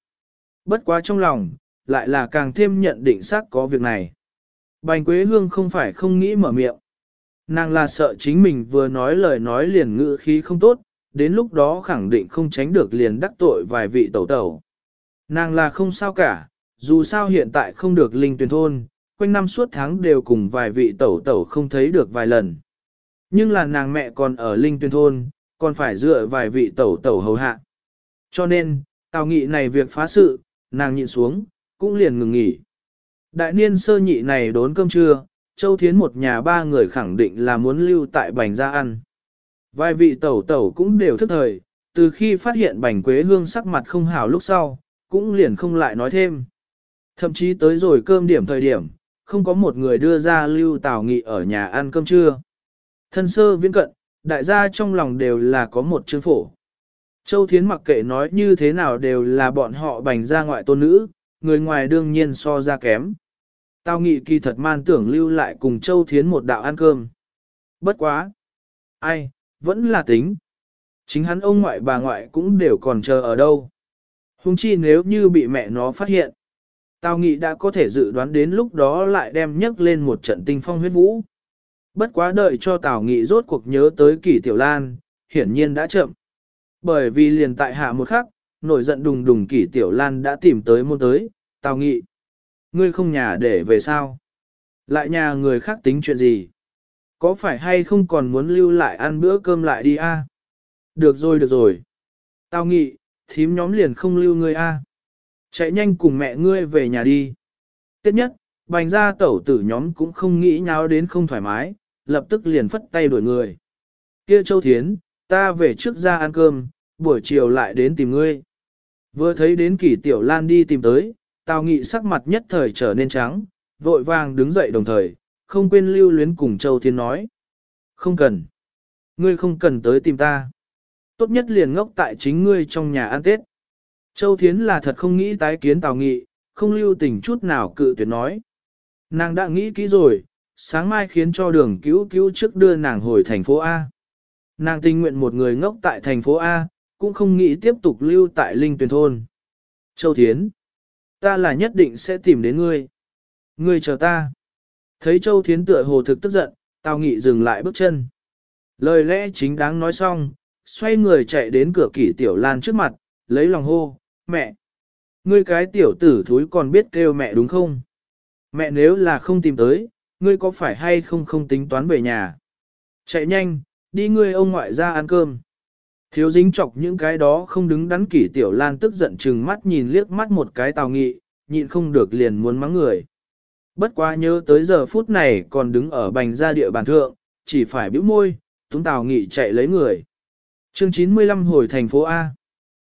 Bất quá trong lòng, lại là càng thêm nhận định xác có việc này. Bành Quế Hương không phải không nghĩ mở miệng. Nàng là sợ chính mình vừa nói lời nói liền ngữ khí không tốt, đến lúc đó khẳng định không tránh được liền đắc tội vài vị tẩu tẩu. Nàng là không sao cả, dù sao hiện tại không được linh tuyển thôn, quanh năm suốt tháng đều cùng vài vị tẩu tẩu không thấy được vài lần. Nhưng là nàng mẹ còn ở linh tuyển thôn, còn phải dựa vài vị tẩu tẩu hầu hạ. Cho nên, Tào Nghị này việc phá sự, nàng nhịn xuống, cũng liền ngừng nghỉ. Đại niên sơ nhị này đốn cơm trưa, Châu Thiến một nhà ba người khẳng định là muốn lưu tại bành ra ăn. Vài vị tẩu tẩu cũng đều thức thời, từ khi phát hiện bành quế hương sắc mặt không hảo lúc sau, cũng liền không lại nói thêm. Thậm chí tới rồi cơm điểm thời điểm, không có một người đưa ra lưu tào nghị ở nhà ăn cơm trưa. Thân sơ viễn cận, đại gia trong lòng đều là có một chương phổ. Châu Thiến mặc kệ nói như thế nào đều là bọn họ bành ra ngoại tôn nữ, người ngoài đương nhiên so ra kém. Tao nghị kỳ thật man tưởng lưu lại cùng Châu Thiến một đạo ăn cơm. Bất quá. Ai, vẫn là tính. Chính hắn ông ngoại bà ngoại cũng đều còn chờ ở đâu. Hùng chi nếu như bị mẹ nó phát hiện. Tao nghĩ đã có thể dự đoán đến lúc đó lại đem nhấc lên một trận tinh phong huyết vũ. Bất quá đợi cho Tào Nghị rốt cuộc nhớ tới kỷ tiểu lan, hiển nhiên đã chậm. Bởi vì liền tại hạ một khắc, nổi giận đùng đùng kỷ tiểu lan đã tìm tới môn tới, Tào Nghị. Ngươi không nhà để về sao? Lại nhà người khác tính chuyện gì? Có phải hay không còn muốn lưu lại ăn bữa cơm lại đi a? Được rồi được rồi. tao Nghị, thím nhóm liền không lưu ngươi a. Chạy nhanh cùng mẹ ngươi về nhà đi. Tiếp nhất, bành ra tẩu tử nhóm cũng không nghĩ nháo đến không thoải mái, lập tức liền phất tay đuổi người. Kia Châu Thiến, ta về trước ra ăn cơm, buổi chiều lại đến tìm ngươi. Vừa thấy đến kỷ tiểu lan đi tìm tới, tào nghị sắc mặt nhất thời trở nên trắng, vội vàng đứng dậy đồng thời, không quên lưu luyến cùng Châu Thiến nói. Không cần. Ngươi không cần tới tìm ta. Tốt nhất liền ngốc tại chính ngươi trong nhà ăn Tết. Châu Thiến là thật không nghĩ tái kiến Tào Nghị, không lưu tình chút nào cự tuyệt nói. Nàng đã nghĩ kỹ rồi, sáng mai khiến cho đường cứu cứu trước đưa nàng hồi thành phố A. Nàng tình nguyện một người ngốc tại thành phố A, cũng không nghĩ tiếp tục lưu tại Linh Tuyền Thôn. Châu Thiến, ta là nhất định sẽ tìm đến ngươi. Ngươi chờ ta. Thấy Châu Thiến tựa hồ thực tức giận, Tào Nghị dừng lại bước chân. Lời lẽ chính đáng nói xong, xoay người chạy đến cửa kỷ tiểu lan trước mặt, lấy lòng hô, mẹ. Ngươi cái tiểu tử thúi còn biết kêu mẹ đúng không? Mẹ nếu là không tìm tới, ngươi có phải hay không không tính toán về nhà? Chạy nhanh, đi ngươi ông ngoại ra ăn cơm. Thiếu dính chọc những cái đó không đứng đắn kỷ tiểu lan tức giận chừng mắt nhìn liếc mắt một cái tào nghị, nhịn không được liền muốn mắng người. Bất quá nhớ tới giờ phút này còn đứng ở bành gia địa bàn thượng, chỉ phải bĩu môi, túng tào nghị chạy lấy người. chương 95 hồi thành phố A.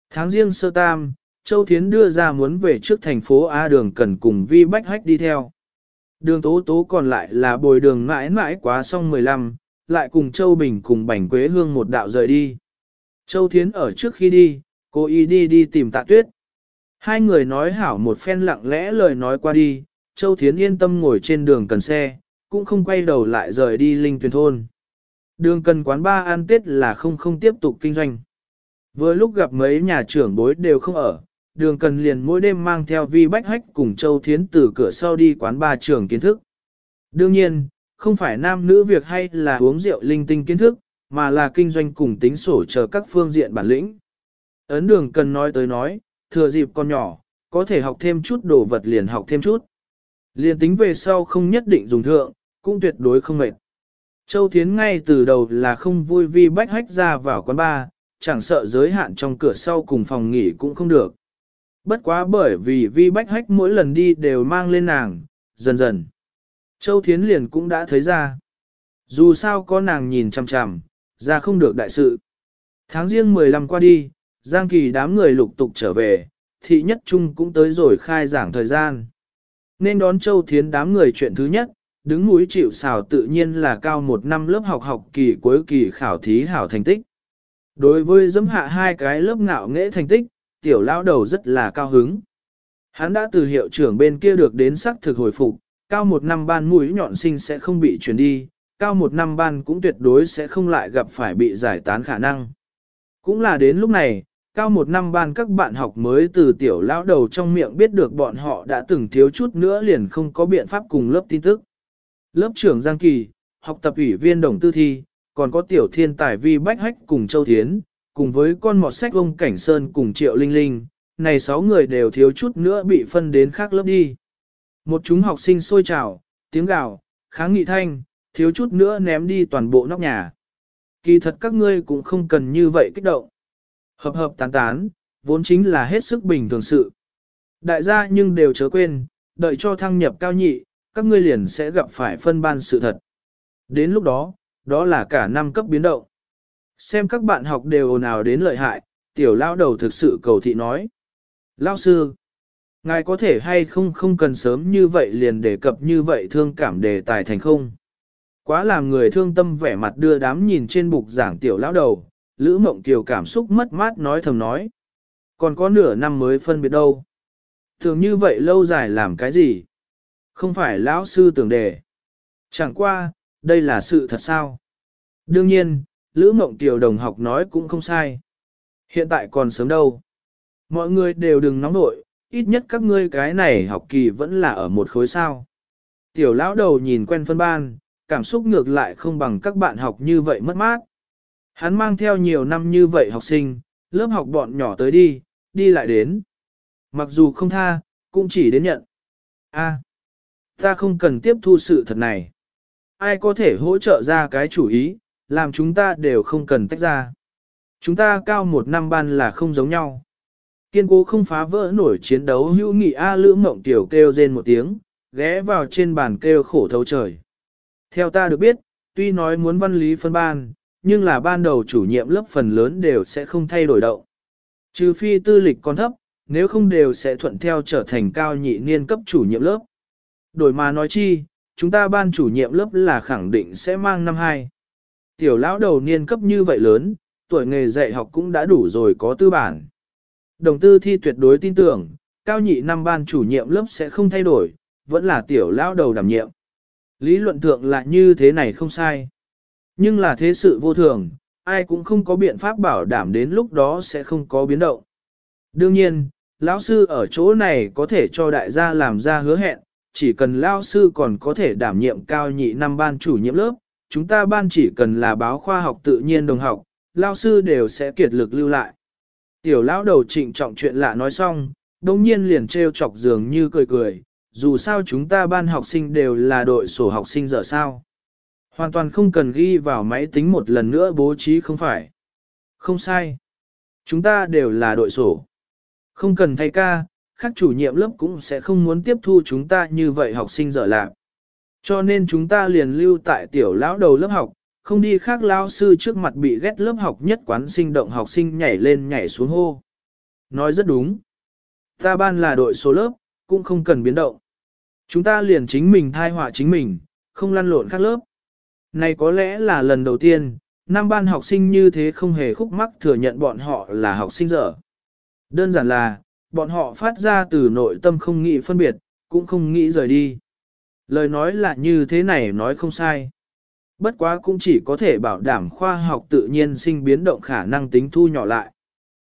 Tháng riêng sơ tam, Châu Thiến đưa ra muốn về trước thành phố A đường cần cùng Vi Bách Hách đi theo. Đường tố tố còn lại là bồi đường mãi mãi quá xong 15, lại cùng Châu Bình cùng Bảnh Quế Hương một đạo rời đi. Châu Thiến ở trước khi đi, cô y đi đi tìm tạ tuyết. Hai người nói hảo một phen lặng lẽ lời nói qua đi, Châu Thiến yên tâm ngồi trên đường cần xe, cũng không quay đầu lại rời đi linh tuyển thôn. Đường cần quán ba ăn tết là không không tiếp tục kinh doanh. Vừa lúc gặp mấy nhà trưởng bối đều không ở, đường cần liền mỗi đêm mang theo vi bách hách cùng Châu Thiến từ cửa sau đi quán ba trường kiến thức. Đương nhiên, không phải nam nữ việc hay là uống rượu linh tinh kiến thức, mà là kinh doanh cùng tính sổ chờ các phương diện bản lĩnh. Ấn đường cần nói tới nói, thừa dịp con nhỏ, có thể học thêm chút đồ vật liền học thêm chút. Liền tính về sau không nhất định dùng thượng, cũng tuyệt đối không mệt. Châu Thiến ngay từ đầu là không vui vì bách hách ra vào quán bar, chẳng sợ giới hạn trong cửa sau cùng phòng nghỉ cũng không được. Bất quá bởi vì vi bách hách mỗi lần đi đều mang lên nàng, dần dần. Châu Thiến liền cũng đã thấy ra. Dù sao có nàng nhìn chằm chằm, ra không được đại sự. Tháng riêng 15 qua đi, Giang Kỳ đám người lục tục trở về, thị nhất trung cũng tới rồi khai giảng thời gian. Nên đón Châu Thiến đám người chuyện thứ nhất, đứng mũi chịu xào tự nhiên là cao một năm lớp học học kỳ cuối kỳ khảo thí hảo thành tích. Đối với dẫm hạ hai cái lớp ngạo nghệ thành tích, tiểu lão đầu rất là cao hứng. Hắn đã từ hiệu trưởng bên kia được đến sắc thực hồi phục, cao một năm ban mũi nhọn sinh sẽ không bị chuyển đi, cao một năm ban cũng tuyệt đối sẽ không lại gặp phải bị giải tán khả năng. Cũng là đến lúc này, cao một năm ban các bạn học mới từ tiểu lão đầu trong miệng biết được bọn họ đã từng thiếu chút nữa liền không có biện pháp cùng lớp tin tức. Lớp trưởng Giang Kỳ, học tập ủy viên đồng tư thi, còn có tiểu thiên tài vi bách hách cùng Châu Thiến, cùng với con mọt sách ông Cảnh Sơn cùng Triệu Linh Linh, này sáu người đều thiếu chút nữa bị phân đến khác lớp đi. Một chúng học sinh sôi trào, tiếng gào, kháng nghị thanh, thiếu chút nữa ném đi toàn bộ nóc nhà. Kỳ thật các ngươi cũng không cần như vậy kích động. Hợp hợp tán tán, vốn chính là hết sức bình thường sự. Đại gia nhưng đều chớ quên, đợi cho thăng nhập cao nhị, các ngươi liền sẽ gặp phải phân ban sự thật. Đến lúc đó, đó là cả năm cấp biến động. Xem các bạn học đều ồn ào đến lợi hại, tiểu lao đầu thực sự cầu thị nói. Lao sư, ngài có thể hay không không cần sớm như vậy liền đề cập như vậy thương cảm đề tài thành không. Quá làm người thương tâm vẻ mặt đưa đám nhìn trên bục giảng tiểu lão đầu, Lữ Mộng Kiều cảm xúc mất mát nói thầm nói. Còn có nửa năm mới phân biệt đâu. Thường như vậy lâu dài làm cái gì? Không phải lão sư tưởng đề. Chẳng qua, đây là sự thật sao? Đương nhiên, Lữ Mộng Kiều đồng học nói cũng không sai. Hiện tại còn sớm đâu. Mọi người đều đừng nóng nội, ít nhất các ngươi cái này học kỳ vẫn là ở một khối sao. Tiểu lão đầu nhìn quen phân ban, cảm xúc ngược lại không bằng các bạn học như vậy mất mát. Hắn mang theo nhiều năm như vậy học sinh, lớp học bọn nhỏ tới đi, đi lại đến. Mặc dù không tha, cũng chỉ đến nhận. A, ta không cần tiếp thu sự thật này. Ai có thể hỗ trợ ra cái chủ ý, làm chúng ta đều không cần tách ra. Chúng ta cao một năm ban là không giống nhau. Kiên cố không phá vỡ nổi chiến đấu hữu nghị A lữ mộng tiểu kêu rên một tiếng, ghé vào trên bàn kêu khổ thấu trời. Theo ta được biết, tuy nói muốn văn lý phân ban, nhưng là ban đầu chủ nhiệm lớp phần lớn đều sẽ không thay đổi động. Trừ phi tư lịch còn thấp, nếu không đều sẽ thuận theo trở thành cao nhị niên cấp chủ nhiệm lớp. Đổi mà nói chi, chúng ta ban chủ nhiệm lớp là khẳng định sẽ mang năm hai. Tiểu lão đầu niên cấp như vậy lớn, tuổi nghề dạy học cũng đã đủ rồi có tư bản. Đồng tư thi tuyệt đối tin tưởng, cao nhị năm ban chủ nhiệm lớp sẽ không thay đổi, vẫn là tiểu lão đầu đảm nhiệm. Lý luận thượng là như thế này không sai. Nhưng là thế sự vô thường, ai cũng không có biện pháp bảo đảm đến lúc đó sẽ không có biến động. Đương nhiên, lão sư ở chỗ này có thể cho đại gia làm ra hứa hẹn, chỉ cần lão sư còn có thể đảm nhiệm cao nhị năm ban chủ nhiệm lớp, chúng ta ban chỉ cần là báo khoa học tự nhiên đồng học, lão sư đều sẽ kiệt lực lưu lại. Tiểu lão đầu trịnh trọng chuyện lạ nói xong, đồng nhiên liền treo chọc dường như cười cười, dù sao chúng ta ban học sinh đều là đội sổ học sinh dở sao. Hoàn toàn không cần ghi vào máy tính một lần nữa bố trí không phải. Không sai. Chúng ta đều là đội sổ. Không cần thay ca, các chủ nhiệm lớp cũng sẽ không muốn tiếp thu chúng ta như vậy học sinh dở lạc. Cho nên chúng ta liền lưu tại tiểu lão đầu lớp học, không đi khác lao sư trước mặt bị ghét lớp học nhất quán sinh động học sinh nhảy lên nhảy xuống hô. Nói rất đúng. Ta ban là đội số lớp, cũng không cần biến động. Chúng ta liền chính mình thai họa chính mình, không lăn lộn khác lớp. Này có lẽ là lần đầu tiên, năm ban học sinh như thế không hề khúc mắc thừa nhận bọn họ là học sinh dở. Đơn giản là, bọn họ phát ra từ nội tâm không nghĩ phân biệt, cũng không nghĩ rời đi. Lời nói là như thế này nói không sai. Bất quá cũng chỉ có thể bảo đảm khoa học tự nhiên sinh biến động khả năng tính thu nhỏ lại.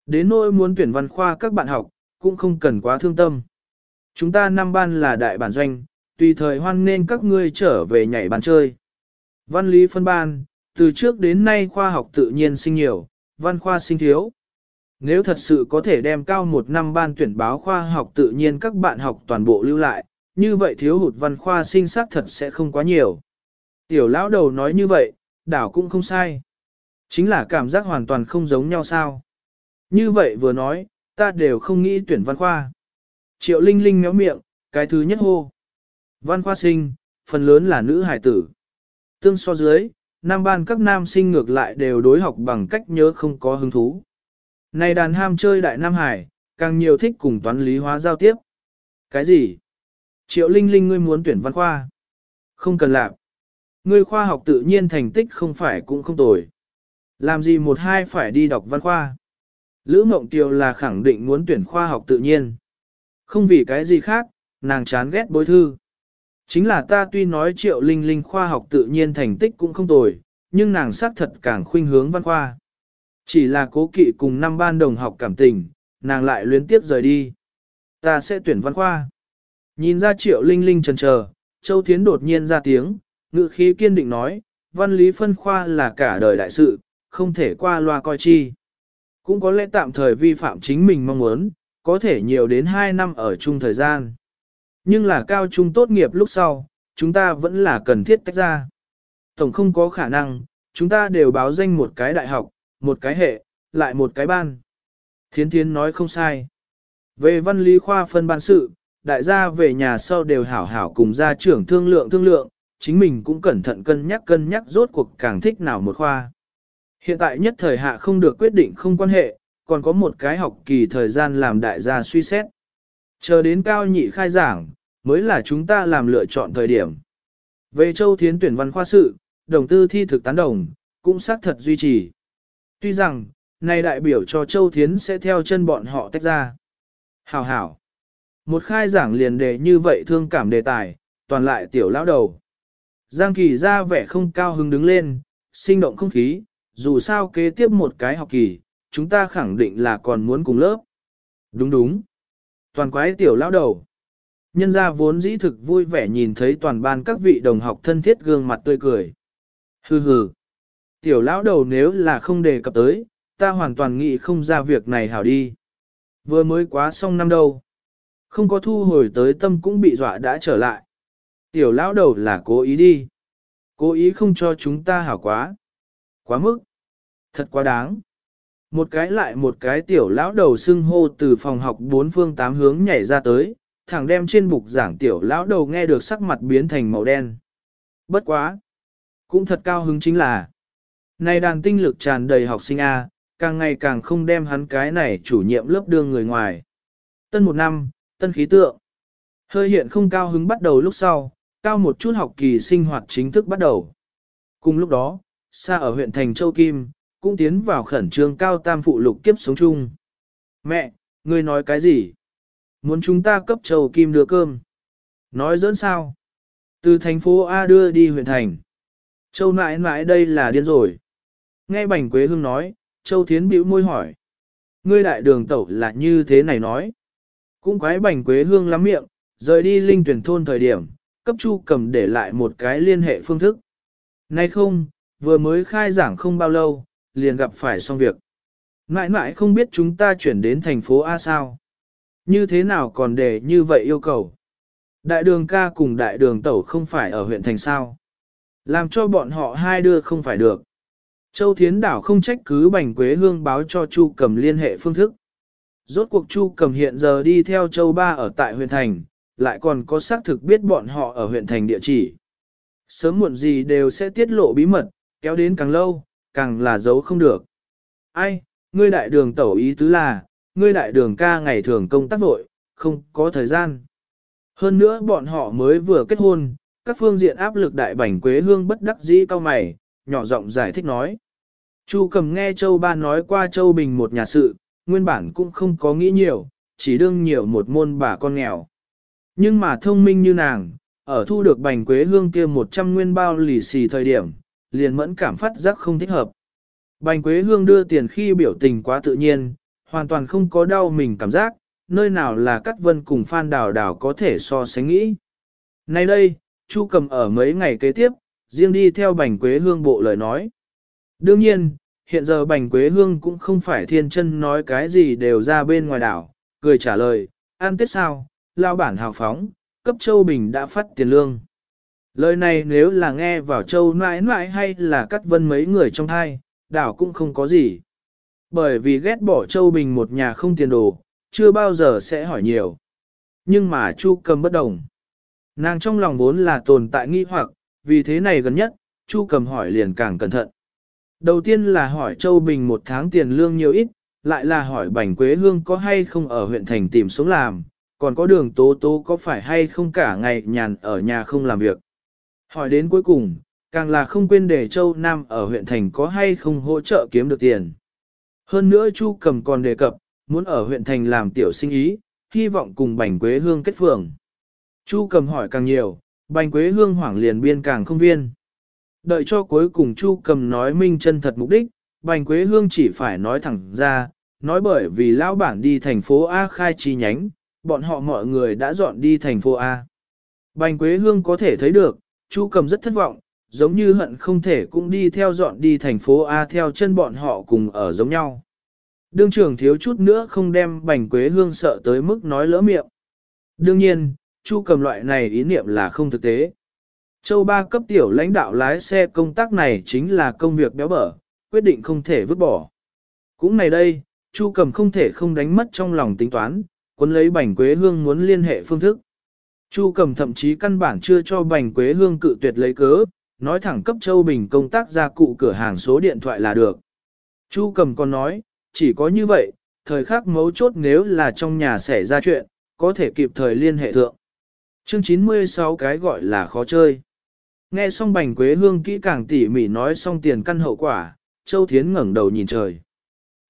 Đến nỗi muốn tuyển văn khoa các bạn học, cũng không cần quá thương tâm. Chúng ta năm ban là đại bản doanh, tùy thời hoan nên các ngươi trở về nhảy bàn chơi. Văn lý phân ban, từ trước đến nay khoa học tự nhiên sinh nhiều, văn khoa sinh thiếu. Nếu thật sự có thể đem cao một năm ban tuyển báo khoa học tự nhiên các bạn học toàn bộ lưu lại, như vậy thiếu hụt văn khoa sinh sắc thật sẽ không quá nhiều. Tiểu lão đầu nói như vậy, đảo cũng không sai. Chính là cảm giác hoàn toàn không giống nhau sao. Như vậy vừa nói, ta đều không nghĩ tuyển văn khoa. Triệu Linh Linh méo miệng, cái thứ nhất hô. Văn khoa sinh, phần lớn là nữ hải tử. Tương so dưới, nam ban các nam sinh ngược lại đều đối học bằng cách nhớ không có hứng thú. Này đàn ham chơi đại Nam Hải, càng nhiều thích cùng toán lý hóa giao tiếp. Cái gì? Triệu Linh Linh ngươi muốn tuyển văn khoa? Không cần làm. Ngươi khoa học tự nhiên thành tích không phải cũng không tồi. Làm gì một hai phải đi đọc văn khoa? Lữ Mộng Tiều là khẳng định muốn tuyển khoa học tự nhiên. Không vì cái gì khác, nàng chán ghét bối thư. Chính là ta tuy nói triệu linh linh khoa học tự nhiên thành tích cũng không tồi, nhưng nàng xác thật càng khuynh hướng văn khoa. Chỉ là cố kỵ cùng năm ban đồng học cảm tình, nàng lại luyến tiếp rời đi. Ta sẽ tuyển văn khoa. Nhìn ra triệu linh linh trần chờ, Châu Thiến đột nhiên ra tiếng, ngự khí kiên định nói, văn lý phân khoa là cả đời đại sự, không thể qua loa coi chi. Cũng có lẽ tạm thời vi phạm chính mình mong muốn, có thể nhiều đến 2 năm ở chung thời gian. Nhưng là cao trung tốt nghiệp lúc sau, chúng ta vẫn là cần thiết tách ra. Tổng không có khả năng, chúng ta đều báo danh một cái đại học, một cái hệ, lại một cái ban. Thiến Thiến nói không sai. Về văn lý khoa phân ban sự, đại gia về nhà sau đều hảo hảo cùng gia trưởng thương lượng thương lượng, chính mình cũng cẩn thận cân nhắc cân nhắc rốt cuộc càng thích nào một khoa. Hiện tại nhất thời hạ không được quyết định không quan hệ, còn có một cái học kỳ thời gian làm đại gia suy xét. Chờ đến cao nhị khai giảng, mới là chúng ta làm lựa chọn thời điểm. Về châu thiến tuyển văn khoa sự, đồng tư thi thực tán đồng, cũng xác thật duy trì. Tuy rằng, này đại biểu cho châu thiến sẽ theo chân bọn họ tách ra. Hảo hảo. Một khai giảng liền đề như vậy thương cảm đề tài, toàn lại tiểu lão đầu. Giang kỳ ra vẻ không cao hứng đứng lên, sinh động không khí, dù sao kế tiếp một cái học kỳ, chúng ta khẳng định là còn muốn cùng lớp. Đúng đúng. Toàn quái tiểu lão đầu. Nhân gia vốn dĩ thực vui vẻ nhìn thấy toàn ban các vị đồng học thân thiết gương mặt tươi cười. Hừ hừ. Tiểu lão đầu nếu là không đề cập tới, ta hoàn toàn nghĩ không ra việc này hảo đi. Vừa mới quá xong năm đâu. Không có thu hồi tới tâm cũng bị dọa đã trở lại. Tiểu lão đầu là cố ý đi. Cố ý không cho chúng ta hảo quá. Quá mức. Thật quá đáng. Một cái lại một cái tiểu lão đầu xưng hô từ phòng học bốn phương tám hướng nhảy ra tới, thẳng đem trên bục giảng tiểu lão đầu nghe được sắc mặt biến thành màu đen. Bất quá. Cũng thật cao hứng chính là. Này đàn tinh lực tràn đầy học sinh A, càng ngày càng không đem hắn cái này chủ nhiệm lớp đương người ngoài. Tân một năm, tân khí tượng. Hơi hiện không cao hứng bắt đầu lúc sau, cao một chút học kỳ sinh hoạt chính thức bắt đầu. Cùng lúc đó, xa ở huyện thành Châu Kim, cũng tiến vào khẩn trương cao tam phụ lục kiếp sống chung. Mẹ, ngươi nói cái gì? Muốn chúng ta cấp Châu Kim đưa cơm. Nói dẫn sao? Từ thành phố A đưa đi huyện thành. Châu nãi nãi đây là điên rồi. Nghe Bành Quế Hương nói, Châu Thiến bĩu môi hỏi. Ngươi đại đường tẩu là như thế này nói. Cũng quái Bành Quế Hương lắm miệng, rời đi linh tuyển thôn thời điểm, cấp chu cầm để lại một cái liên hệ phương thức. Nay không, vừa mới khai giảng không bao lâu, liền gặp phải xong việc. Mãi mãi không biết chúng ta chuyển đến thành phố A sao. Như thế nào còn để như vậy yêu cầu. Đại đường ca cùng đại đường tẩu không phải ở huyện thành sao. Làm cho bọn họ hai đưa không phải được. Châu Thiến Đảo không trách cứ Bành Quế Hương báo cho Chu Cầm liên hệ phương thức. Rốt cuộc Chu Cầm hiện giờ đi theo Châu Ba ở tại huyện thành, lại còn có xác thực biết bọn họ ở huyện thành địa chỉ. Sớm muộn gì đều sẽ tiết lộ bí mật, kéo đến càng lâu, càng là giấu không được. Ai, ngươi đại đường tẩu ý tứ là, ngươi đại đường ca ngày thường công tác vội, không có thời gian. Hơn nữa bọn họ mới vừa kết hôn, các phương diện áp lực đại bảnh quế hương bất đắc dĩ cao mày, nhỏ giọng giải thích nói. Chu cầm nghe Châu Ba nói qua Châu Bình một nhà sự, nguyên bản cũng không có nghĩ nhiều, chỉ đương nhiều một môn bà con nghèo. Nhưng mà thông minh như nàng, ở thu được bành quế hương kia 100 nguyên bao lì xì thời điểm, liền mẫn cảm phát giác không thích hợp. Bành quế hương đưa tiền khi biểu tình quá tự nhiên, hoàn toàn không có đau mình cảm giác, nơi nào là Cát vân cùng phan đào đào có thể so sánh nghĩ. Nay đây, Chu cầm ở mấy ngày kế tiếp, riêng đi theo bành quế hương bộ lời nói. Đương nhiên, hiện giờ bành quế hương cũng không phải thiên chân nói cái gì đều ra bên ngoài đảo, cười trả lời, ăn tết sao, lao bản hào phóng, cấp Châu Bình đã phát tiền lương. Lời này nếu là nghe vào Châu nãi nãi hay là cắt vân mấy người trong hai, đảo cũng không có gì. Bởi vì ghét bỏ Châu Bình một nhà không tiền đồ, chưa bao giờ sẽ hỏi nhiều. Nhưng mà Chu cầm bất đồng. Nàng trong lòng vốn là tồn tại nghi hoặc, vì thế này gần nhất, Chu cầm hỏi liền càng cẩn thận. Đầu tiên là hỏi Châu Bình một tháng tiền lương nhiều ít, lại là hỏi Bành Quế Hương có hay không ở huyện thành tìm sống làm, còn có đường tố tố có phải hay không cả ngày nhàn ở nhà không làm việc. Hỏi đến cuối cùng, càng là không quên để Châu Nam ở huyện thành có hay không hỗ trợ kiếm được tiền. Hơn nữa Chu cầm còn đề cập, muốn ở huyện thành làm tiểu sinh ý, hy vọng cùng Bành Quế Hương kết phường. Chu cầm hỏi càng nhiều, Bành Quế Hương hoảng liền biên càng không viên. Đợi cho cuối cùng Chu cầm nói minh chân thật mục đích, Bành Quế Hương chỉ phải nói thẳng ra, nói bởi vì lão bản đi thành phố A khai chi nhánh, bọn họ mọi người đã dọn đi thành phố A. Bành Quế Hương có thể thấy được, Chu cầm rất thất vọng, giống như hận không thể cũng đi theo dọn đi thành phố A theo chân bọn họ cùng ở giống nhau. Đương trưởng thiếu chút nữa không đem Bành Quế Hương sợ tới mức nói lỡ miệng. Đương nhiên, Chu cầm loại này ý niệm là không thực tế. Châu ba cấp tiểu lãnh đạo lái xe công tác này chính là công việc béo bở, quyết định không thể vứt bỏ. Cũng này đây, Chu cầm không thể không đánh mất trong lòng tính toán, cuốn lấy bành quế hương muốn liên hệ phương thức. Chu cầm thậm chí căn bản chưa cho bành quế hương cự tuyệt lấy cớ, nói thẳng cấp Châu Bình công tác gia cụ cửa hàng số điện thoại là được. Chu cầm còn nói, chỉ có như vậy, thời khắc mấu chốt nếu là trong nhà xảy ra chuyện, có thể kịp thời liên hệ thượng. Chương 96 cái gọi là khó chơi. Nghe xong bành quế hương kỹ càng tỉ mỉ nói xong tiền căn hậu quả, Châu Thiến ngẩng đầu nhìn trời.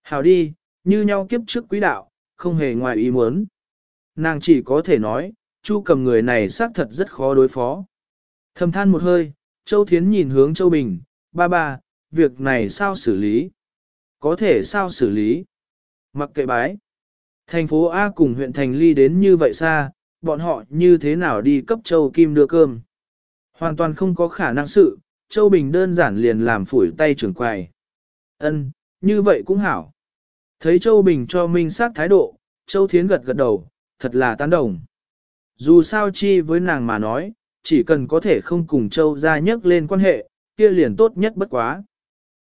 Hào đi, như nhau kiếp trước quý đạo, không hề ngoài ý muốn. Nàng chỉ có thể nói, Chu cầm người này xác thật rất khó đối phó. Thầm than một hơi, Châu Thiến nhìn hướng Châu Bình, ba ba, việc này sao xử lý? Có thể sao xử lý? Mặc kệ bái. Thành phố A cùng huyện Thành Ly đến như vậy xa, bọn họ như thế nào đi cấp Châu Kim đưa cơm? Hoàn toàn không có khả năng sự, Châu Bình đơn giản liền làm phủi tay trưởng quài, Ân, như vậy cũng hảo. Thấy Châu Bình cho Minh sát thái độ, Châu Thiến gật gật đầu, thật là tán đồng. Dù sao chi với nàng mà nói, chỉ cần có thể không cùng Châu ra nhắc lên quan hệ, kia liền tốt nhất bất quá.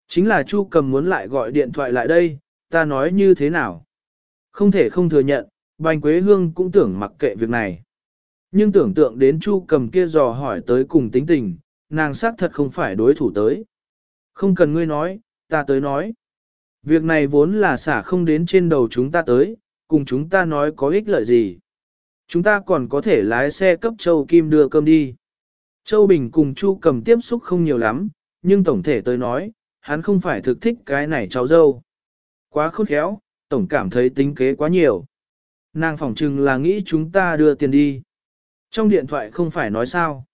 Chính là Chu cầm muốn lại gọi điện thoại lại đây, ta nói như thế nào? Không thể không thừa nhận, Bành Quế Hương cũng tưởng mặc kệ việc này. Nhưng tưởng tượng đến Chu cầm kia dò hỏi tới cùng tính tình, nàng xác thật không phải đối thủ tới. Không cần ngươi nói, ta tới nói. Việc này vốn là xả không đến trên đầu chúng ta tới, cùng chúng ta nói có ích lợi gì. Chúng ta còn có thể lái xe cấp Châu Kim đưa cơm đi. Châu Bình cùng Chu cầm tiếp xúc không nhiều lắm, nhưng tổng thể tới nói, hắn không phải thực thích cái này cháu dâu. Quá khôn khéo, tổng cảm thấy tính kế quá nhiều. Nàng phỏng chừng là nghĩ chúng ta đưa tiền đi. Trong điện thoại không phải nói sao.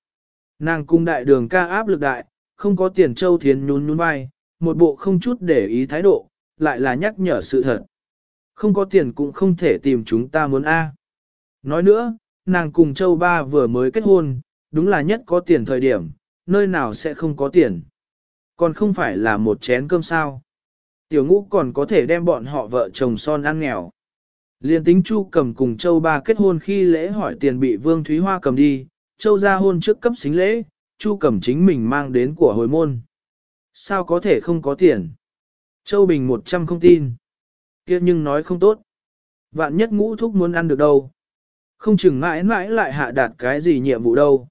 Nàng cung đại đường ca áp lực đại, không có tiền Châu Thiến nhún nhún vai, một bộ không chút để ý thái độ, lại là nhắc nhở sự thật. Không có tiền cũng không thể tìm chúng ta muốn A. Nói nữa, nàng cùng Châu Ba vừa mới kết hôn, đúng là nhất có tiền thời điểm, nơi nào sẽ không có tiền. Còn không phải là một chén cơm sao. Tiểu ngũ còn có thể đem bọn họ vợ chồng son ăn nghèo. Liên tính Chu cầm cùng Châu Ba kết hôn khi lễ hỏi tiền bị Vương Thúy Hoa cầm đi, Châu ra hôn trước cấp xính lễ, Chu cầm chính mình mang đến của hồi môn. Sao có thể không có tiền? Châu Bình một trăm không tin. kia nhưng nói không tốt. Vạn nhất ngũ thúc muốn ăn được đâu. Không chừng mãi mãi lại hạ đạt cái gì nhiệm vụ đâu.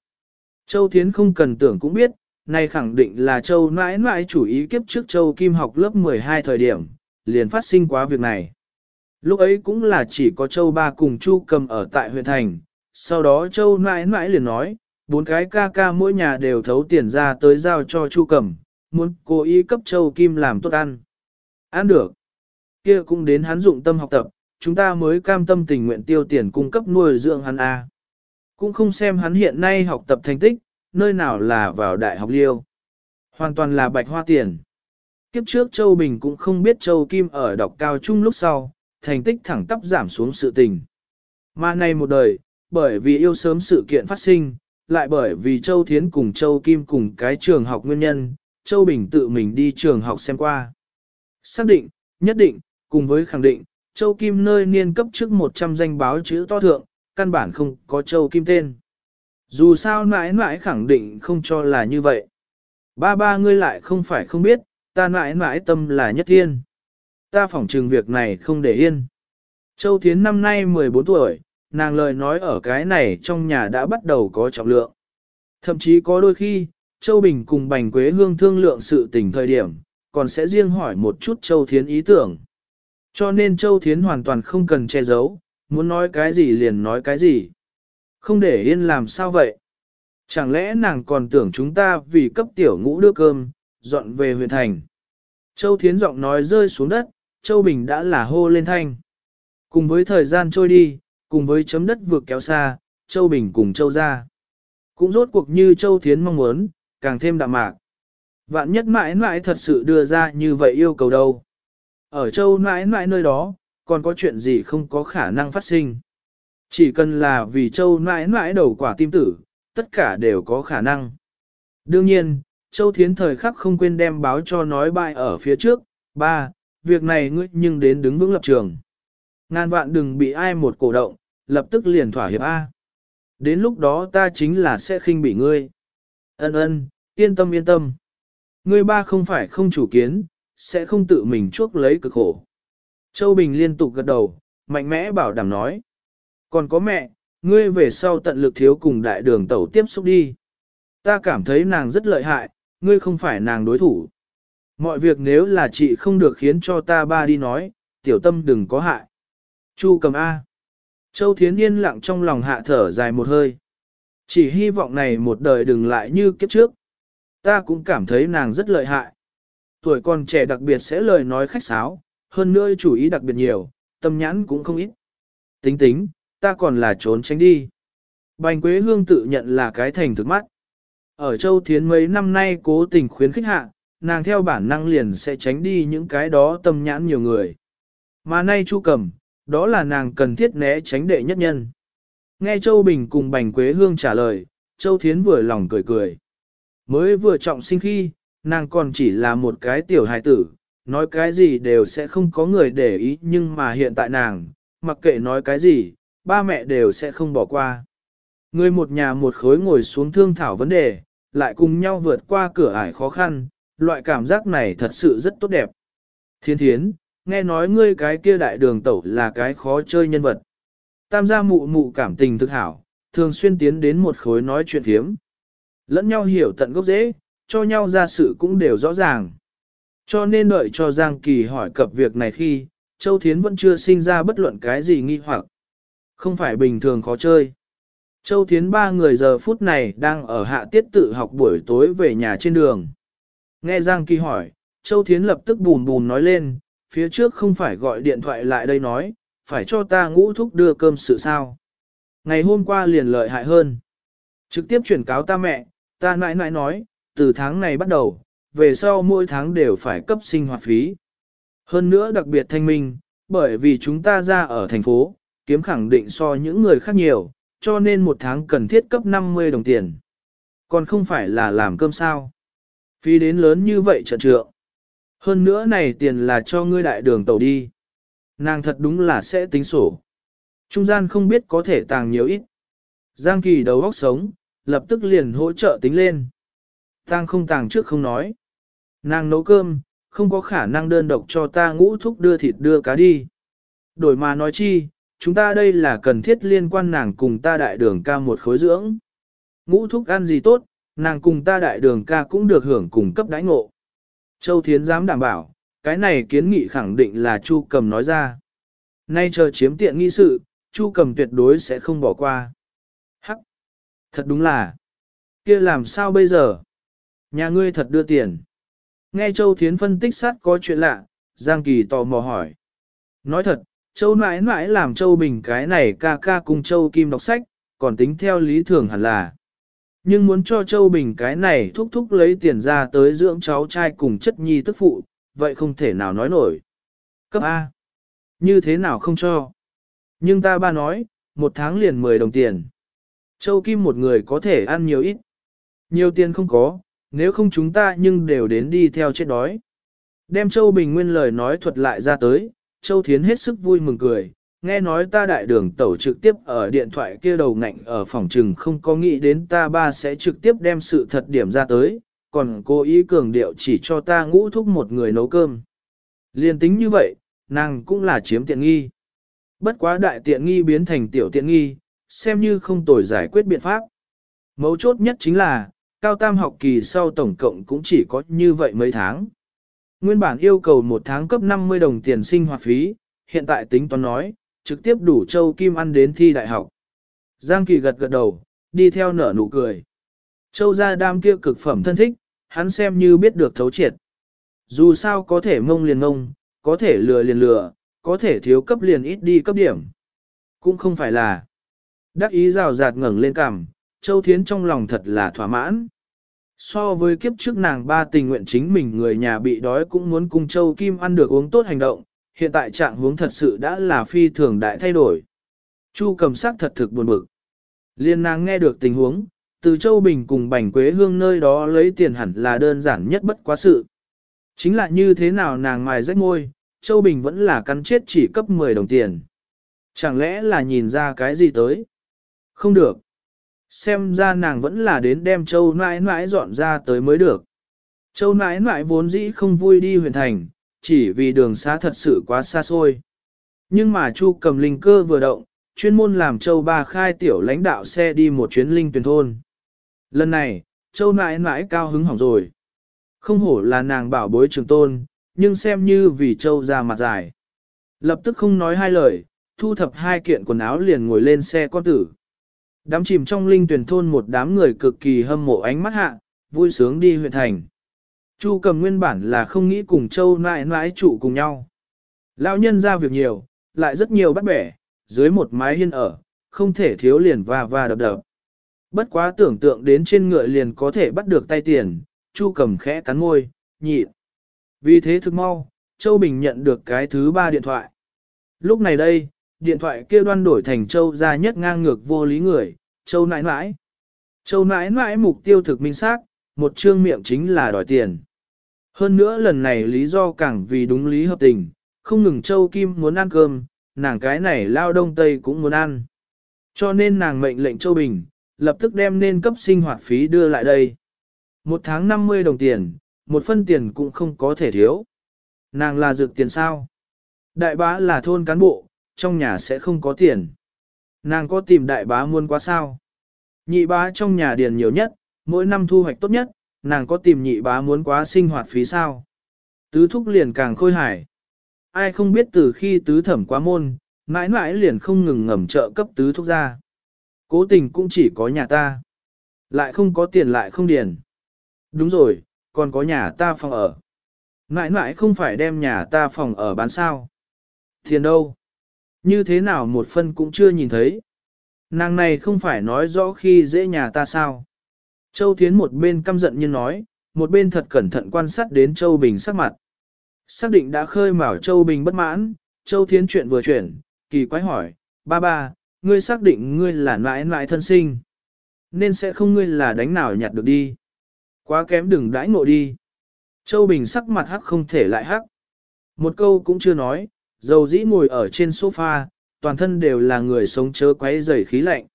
Châu Thiến không cần tưởng cũng biết, này khẳng định là Châu mãi mãi chủ ý kiếp trước Châu Kim học lớp 12 thời điểm, liền phát sinh quá việc này. Lúc ấy cũng là chỉ có Châu Ba cùng Chu cầm ở tại huyện thành, sau đó Châu mãi mãi liền nói, bốn cái ca ca mỗi nhà đều thấu tiền ra tới giao cho Chu cầm, muốn cố ý cấp Châu Kim làm tốt ăn. Ăn được. kia cũng đến hắn dụng tâm học tập, chúng ta mới cam tâm tình nguyện tiêu tiền cung cấp nuôi dưỡng hắn A. Cũng không xem hắn hiện nay học tập thành tích, nơi nào là vào đại học liêu. Hoàn toàn là bạch hoa tiền. Kiếp trước Châu Bình cũng không biết Châu Kim ở đọc cao trung lúc sau, thành tích thẳng tắp giảm xuống sự tình. Mà nay một đời, bởi vì yêu sớm sự kiện phát sinh, lại bởi vì Châu Thiến cùng Châu Kim cùng cái trường học nguyên nhân, Châu Bình tự mình đi trường học xem qua. Xác định, nhất định, cùng với khẳng định, Châu Kim nơi niên cấp trước 100 danh báo chữ to thượng, căn bản không có Châu Kim tên. Dù sao mãi mãi khẳng định không cho là như vậy. Ba ba ngươi lại không phải không biết, ta mãi mãi tâm là nhất thiên. Ta phỏng trừng việc này không để yên. Châu Thiến năm nay 14 tuổi, nàng lời nói ở cái này trong nhà đã bắt đầu có trọng lượng. Thậm chí có đôi khi, Châu Bình cùng Bành Quế Hương thương lượng sự tình thời điểm, còn sẽ riêng hỏi một chút Châu Thiến ý tưởng. Cho nên Châu Thiến hoàn toàn không cần che giấu, muốn nói cái gì liền nói cái gì. Không để yên làm sao vậy? Chẳng lẽ nàng còn tưởng chúng ta vì cấp tiểu ngũ đưa cơm, dọn về huyện thành. Châu Thiến giọng nói rơi xuống đất, Châu Bình đã là hô lên thanh. Cùng với thời gian trôi đi, cùng với chấm đất vượt kéo xa, Châu Bình cùng Châu ra. Cũng rốt cuộc như Châu Thiến mong muốn, càng thêm đạm mạc. Vạn nhất mãi mãi thật sự đưa ra như vậy yêu cầu đâu. Ở Châu Nãi Nãi nơi đó, còn có chuyện gì không có khả năng phát sinh. Chỉ cần là vì Châu Nãi Nãi đầu quả tim tử, tất cả đều có khả năng. Đương nhiên, Châu Thiến thời khắc không quên đem báo cho nói bại ở phía trước, ba, việc này ngươi nhưng đến đứng vững lập trường. Ngàn vạn đừng bị ai một cổ động, lập tức liền thỏa hiệp A. Đến lúc đó ta chính là sẽ khinh bị ngươi. Ân ân, yên tâm yên tâm. Ngươi ba không phải không chủ kiến, sẽ không tự mình chuốc lấy cực khổ. Châu Bình liên tục gật đầu, mạnh mẽ bảo đảm nói. Còn có mẹ, ngươi về sau tận lực thiếu cùng đại đường tẩu tiếp xúc đi. Ta cảm thấy nàng rất lợi hại, ngươi không phải nàng đối thủ. Mọi việc nếu là chị không được khiến cho ta ba đi nói, tiểu tâm đừng có hại. Chu cầm A. Châu Thiến yên lặng trong lòng hạ thở dài một hơi. Chỉ hy vọng này một đời đừng lại như kiếp trước. Ta cũng cảm thấy nàng rất lợi hại. Tuổi còn trẻ đặc biệt sẽ lời nói khách sáo, hơn nữa chủ ý đặc biệt nhiều, tâm nhãn cũng không ít. Tính tính, ta còn là trốn tránh đi. Bành Quế Hương tự nhận là cái thành thực mắt. Ở Châu Thiến mấy năm nay cố tình khuyến khích hạ, nàng theo bản năng liền sẽ tránh đi những cái đó tâm nhãn nhiều người. Mà nay Chu Cầm, đó là nàng cần thiết né tránh đệ nhất nhân. Nghe Châu Bình cùng Bành Quế Hương trả lời, Châu Thiến vừa lòng cười cười. Mới vừa trọng sinh khi, nàng còn chỉ là một cái tiểu hài tử, nói cái gì đều sẽ không có người để ý nhưng mà hiện tại nàng, mặc kệ nói cái gì, ba mẹ đều sẽ không bỏ qua. Người một nhà một khối ngồi xuống thương thảo vấn đề, lại cùng nhau vượt qua cửa ải khó khăn, loại cảm giác này thật sự rất tốt đẹp. Thiên thiến, nghe nói ngươi cái kia đại đường tẩu là cái khó chơi nhân vật. Tam gia mụ mụ cảm tình thực hảo, thường xuyên tiến đến một khối nói chuyện thiếm. Lẫn nhau hiểu tận gốc dễ, cho nhau ra sự cũng đều rõ ràng. Cho nên đợi cho Giang Kỳ hỏi cập việc này khi, Châu Thiến vẫn chưa sinh ra bất luận cái gì nghi hoặc. Không phải bình thường khó chơi. Châu Thiến ba người giờ phút này đang ở hạ tiết tự học buổi tối về nhà trên đường. Nghe Giang Kỳ hỏi, Châu Thiến lập tức bùn bùn nói lên, phía trước không phải gọi điện thoại lại đây nói, phải cho ta ngũ thúc đưa cơm sự sao. Ngày hôm qua liền lợi hại hơn. Trực tiếp chuyển cáo ta mẹ, ta nãi nãi nói, từ tháng này bắt đầu, về sau mỗi tháng đều phải cấp sinh hoạt phí. Hơn nữa đặc biệt thanh minh, bởi vì chúng ta ra ở thành phố, kiếm khẳng định so những người khác nhiều, cho nên một tháng cần thiết cấp 50 đồng tiền. Còn không phải là làm cơm sao. Phí đến lớn như vậy trận trượng. Hơn nữa này tiền là cho ngươi đại đường tàu đi. Nàng thật đúng là sẽ tính sổ. Trung gian không biết có thể tàng nhiều ít. Giang kỳ đầu óc sống, lập tức liền hỗ trợ tính lên tang không tàng trước không nói. Nàng nấu cơm, không có khả năng đơn độc cho ta ngũ thúc đưa thịt đưa cá đi. Đổi mà nói chi, chúng ta đây là cần thiết liên quan nàng cùng ta đại đường ca một khối dưỡng. Ngũ thúc ăn gì tốt, nàng cùng ta đại đường ca cũng được hưởng cùng cấp đãi ngộ. Châu Thiến dám đảm bảo, cái này kiến nghị khẳng định là Chu Cầm nói ra. Nay chờ chiếm tiện nghi sự, Chu Cầm tuyệt đối sẽ không bỏ qua. Hắc! Thật đúng là! kia làm sao bây giờ? Nhà ngươi thật đưa tiền. Nghe Châu Thiến phân tích sát có chuyện lạ, Giang Kỳ tò mò hỏi. Nói thật, Châu nãi nãi làm Châu Bình cái này ca ca cùng Châu Kim đọc sách, còn tính theo lý thường hẳn là. Nhưng muốn cho Châu Bình cái này thúc thúc lấy tiền ra tới dưỡng cháu trai cùng chất nhi tức phụ, vậy không thể nào nói nổi. Cấp A. Như thế nào không cho? Nhưng ta ba nói, một tháng liền 10 đồng tiền. Châu Kim một người có thể ăn nhiều ít. Nhiều tiền không có, nếu không chúng ta nhưng đều đến đi theo chết đói. Đem Châu Bình Nguyên lời nói thuật lại ra tới, Châu Thiến hết sức vui mừng cười, nghe nói ta đại đường tẩu trực tiếp ở điện thoại kia đầu ngạnh ở phòng trừng không có nghĩ đến ta ba sẽ trực tiếp đem sự thật điểm ra tới, còn cô ý cường điệu chỉ cho ta ngũ thúc một người nấu cơm. Liên tính như vậy, nàng cũng là chiếm tiện nghi. Bất quá đại tiện nghi biến thành tiểu tiện nghi, xem như không tồi giải quyết biện pháp. Mấu chốt nhất chính là, cao tam học kỳ sau tổng cộng cũng chỉ có như vậy mấy tháng. Nguyên bản yêu cầu một tháng cấp 50 đồng tiền sinh hoạt phí, hiện tại tính toán nói, trực tiếp đủ Châu Kim ăn đến thi đại học. Giang Kỳ gật gật đầu, đi theo nở nụ cười. Châu gia đam kia cực phẩm thân thích, hắn xem như biết được thấu triệt. Dù sao có thể mông liền mông, có thể lừa liền lừa, có thể thiếu cấp liền ít đi cấp điểm. Cũng không phải là. Đắc ý rào rạt ngẩng lên cằm, Châu Thiến trong lòng thật là thỏa mãn. So với kiếp trước nàng ba tình nguyện chính mình người nhà bị đói cũng muốn cùng Châu Kim ăn được uống tốt hành động, hiện tại trạng huống thật sự đã là phi thường đại thay đổi. Chu cầm sắc thật thực buồn bực. Liên nàng nghe được tình huống, từ Châu Bình cùng Bành Quế Hương nơi đó lấy tiền hẳn là đơn giản nhất bất quá sự. Chính là như thế nào nàng mài rách ngôi, Châu Bình vẫn là cắn chết chỉ cấp 10 đồng tiền. Chẳng lẽ là nhìn ra cái gì tới? Không được. Xem ra nàng vẫn là đến đem Châu nãi nãi dọn ra tới mới được. Châu nãi nãi vốn dĩ không vui đi huyện thành, chỉ vì đường xá thật sự quá xa xôi. Nhưng mà Chu cầm linh cơ vừa động, chuyên môn làm Châu Ba khai tiểu lãnh đạo xe đi một chuyến linh tuyển thôn. Lần này, Châu nãi nãi cao hứng hỏng rồi. Không hổ là nàng bảo bối trường tôn, nhưng xem như vì Châu ra mặt dài. Lập tức không nói hai lời, thu thập hai kiện quần áo liền ngồi lên xe con tử. Đám chìm trong linh tuyển thôn một đám người cực kỳ hâm mộ ánh mắt hạ, vui sướng đi huyện thành. Chu cầm nguyên bản là không nghĩ cùng Châu nãi nãi trụ cùng nhau. Lão nhân ra việc nhiều, lại rất nhiều bắt bẻ, dưới một mái hiên ở, không thể thiếu liền va va đập đập. Bất quá tưởng tượng đến trên ngựa liền có thể bắt được tay tiền, Chu cầm khẽ cắn môi, nhịn. Vì thế thực mau, Châu Bình nhận được cái thứ ba điện thoại. Lúc này đây, điện thoại kia đoan đổi thành Châu ra nhất ngang ngược vô lý người, Châu nãi nãi. Châu nãi nãi mục tiêu thực minh xác, một trương miệng chính là đòi tiền. Hơn nữa lần này lý do càng vì đúng lý hợp tình, không ngừng Châu Kim muốn ăn cơm, nàng cái này lao đông tây cũng muốn ăn. Cho nên nàng mệnh lệnh Châu Bình, lập tức đem nên cấp sinh hoạt phí đưa lại đây. Một tháng 50 đồng tiền, một phân tiền cũng không có thể thiếu. Nàng là dược tiền sao? Đại bá là thôn cán bộ, trong nhà sẽ không có tiền. Nàng có tìm đại bá muôn quá sao? Nhị bá trong nhà điền nhiều nhất, mỗi năm thu hoạch tốt nhất, nàng có tìm nhị bá muốn quá sinh hoạt phí sao? Tứ thúc liền càng khôi hài Ai không biết từ khi tứ thẩm quá môn, mãi mãi liền không ngừng ngầm trợ cấp tứ thúc ra. Cố tình cũng chỉ có nhà ta. Lại không có tiền lại không điền. Đúng rồi, còn có nhà ta phòng ở. Mãi mãi không phải đem nhà ta phòng ở bán sao. Tiền đâu? Như thế nào một phân cũng chưa nhìn thấy. Nàng này không phải nói rõ khi dễ nhà ta sao. Châu Thiến một bên căm giận như nói, một bên thật cẩn thận quan sát đến Châu Bình sắc mặt. Xác định đã khơi mào Châu Bình bất mãn, Châu Thiến chuyện vừa chuyển, kỳ quái hỏi, ba ba, ngươi xác định ngươi là nãi nãi thân sinh. Nên sẽ không ngươi là đánh nào nhặt được đi. Quá kém đừng đãi ngộ đi. Châu Bình sắc mặt hắc không thể lại hắc. Một câu cũng chưa nói, dầu dĩ ngồi ở trên sofa, toàn thân đều là người sống chớ quấy dày khí lạnh.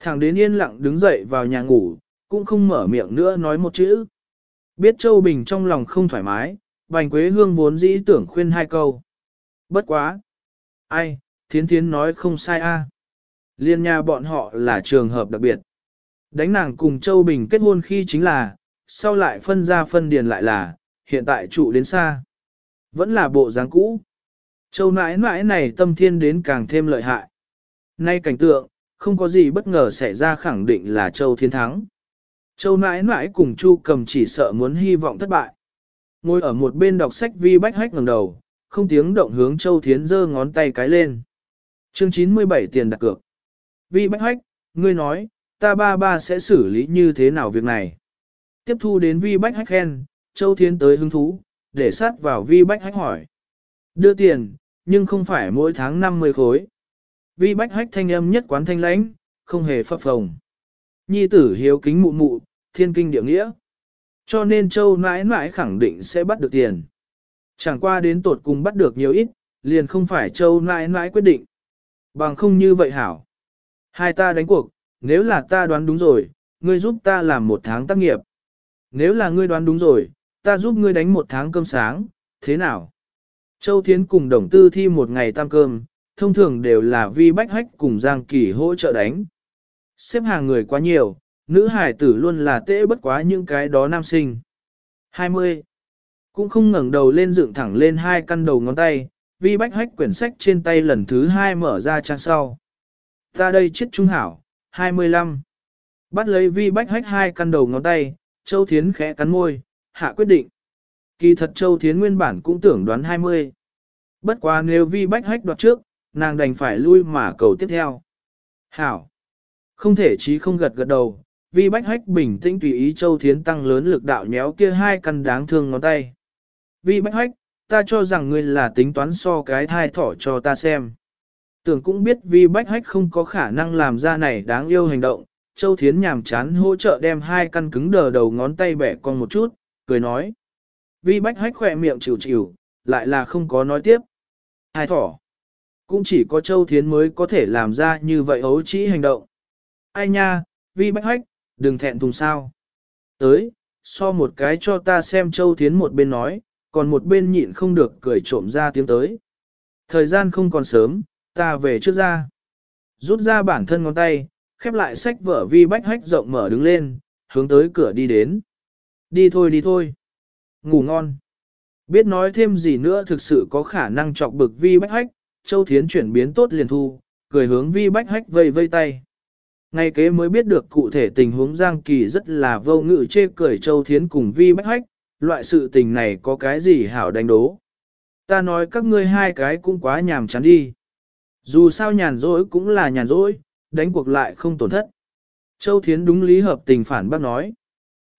Thằng đến yên lặng đứng dậy vào nhà ngủ, cũng không mở miệng nữa nói một chữ. Biết Châu Bình trong lòng không thoải mái, Bành Quế Hương vốn dĩ tưởng khuyên hai câu. Bất quá. Ai, thiến thiến nói không sai a. Liên nhà bọn họ là trường hợp đặc biệt. Đánh nàng cùng Châu Bình kết hôn khi chính là, sau lại phân ra phân điền lại là, hiện tại trụ đến xa. Vẫn là bộ dáng cũ. Châu nãi nãi này tâm thiên đến càng thêm lợi hại. Nay cảnh tượng, không có gì bất ngờ xảy ra khẳng định là Châu thiên thắng. Châu nãi nãi cùng Chu cầm chỉ sợ muốn hy vọng thất bại. Ngồi ở một bên đọc sách vi bách hách ngẩng đầu, không tiếng động hướng Châu Thiến giơ ngón tay cái lên. Chương 97 tiền đặt cược. Vi bách hách, ngươi nói, ta ba ba sẽ xử lý như thế nào việc này. Tiếp thu đến vi bách hách khen, Châu Thiến tới hứng thú, để sát vào vi bách hách hỏi. Đưa tiền, nhưng không phải mỗi tháng 50 khối. Vi bách hách thanh âm nhất quán thanh lãnh, không hề phập phồng. Nhi tử hiếu kính mụ mụ, thiên kinh địa nghĩa. Cho nên Châu nãi nãi khẳng định sẽ bắt được tiền. Chẳng qua đến tột cùng bắt được nhiều ít, liền không phải Châu nãi nãi quyết định. Bằng không như vậy hảo. Hai ta đánh cuộc, nếu là ta đoán đúng rồi, ngươi giúp ta làm một tháng tác nghiệp. Nếu là ngươi đoán đúng rồi, ta giúp ngươi đánh một tháng cơm sáng, thế nào? Châu Thiến cùng đồng tư thi một ngày tam cơm, thông thường đều là vi bách hách cùng Giang Kỳ hỗ trợ đánh. Xếp hàng người quá nhiều, nữ hải tử luôn là tễ bất quá những cái đó nam sinh. 20. Cũng không ngẩng đầu lên dựng thẳng lên hai căn đầu ngón tay, vi bách hách quyển sách trên tay lần thứ hai mở ra trang sau. Ta đây chết trung hảo, 25. Bắt lấy vi bách hách hai căn đầu ngón tay, Châu Thiến khẽ cắn môi, hạ quyết định. Kỳ thật Châu Thiến nguyên bản cũng tưởng đoán 20. Bất quá nếu vi bách hách đoạt trước, nàng đành phải lui mà cầu tiếp theo. Hảo. Không thể chí không gật gật đầu, vi bách hách bình tĩnh tùy ý Châu Thiến tăng lớn lực đạo nhéo kia hai căn đáng thương ngón tay. Vi bách hách, ta cho rằng ngươi là tính toán so cái thai thỏ cho ta xem. Tưởng cũng biết vi bách hách không có khả năng làm ra này đáng yêu hành động, Châu Thiến nhàm chán hỗ trợ đem hai căn cứng đờ đầu ngón tay bẻ con một chút, cười nói. Vi bách hách khỏe miệng chịu chịu, lại là không có nói tiếp. Hai thỏ. Cũng chỉ có Châu Thiến mới có thể làm ra như vậy ấu trĩ hành động. Ai nha, vi bách hách, đừng thẹn thùng sao. Tới, so một cái cho ta xem Châu Thiến một bên nói, còn một bên nhịn không được cười trộm ra tiếng tới. Thời gian không còn sớm, ta về trước ra. Rút ra bản thân ngón tay, khép lại sách vở vi bách hách rộng mở đứng lên, hướng tới cửa đi đến. Đi thôi đi thôi. Ngủ ngon. Biết nói thêm gì nữa thực sự có khả năng chọc bực vi bách hách, Châu Thiến chuyển biến tốt liền thu, cười hướng vi bách hách vây vây tay. Ngay kế mới biết được cụ thể tình huống Giang Kỳ rất là vô ngự chê cười Châu Thiến cùng vi bách hách, loại sự tình này có cái gì hảo đánh đố. Ta nói các ngươi hai cái cũng quá nhàm chán đi. Dù sao nhàn rỗi cũng là nhàn rỗi, đánh cuộc lại không tổn thất. Châu Thiến đúng lý hợp tình phản bác nói.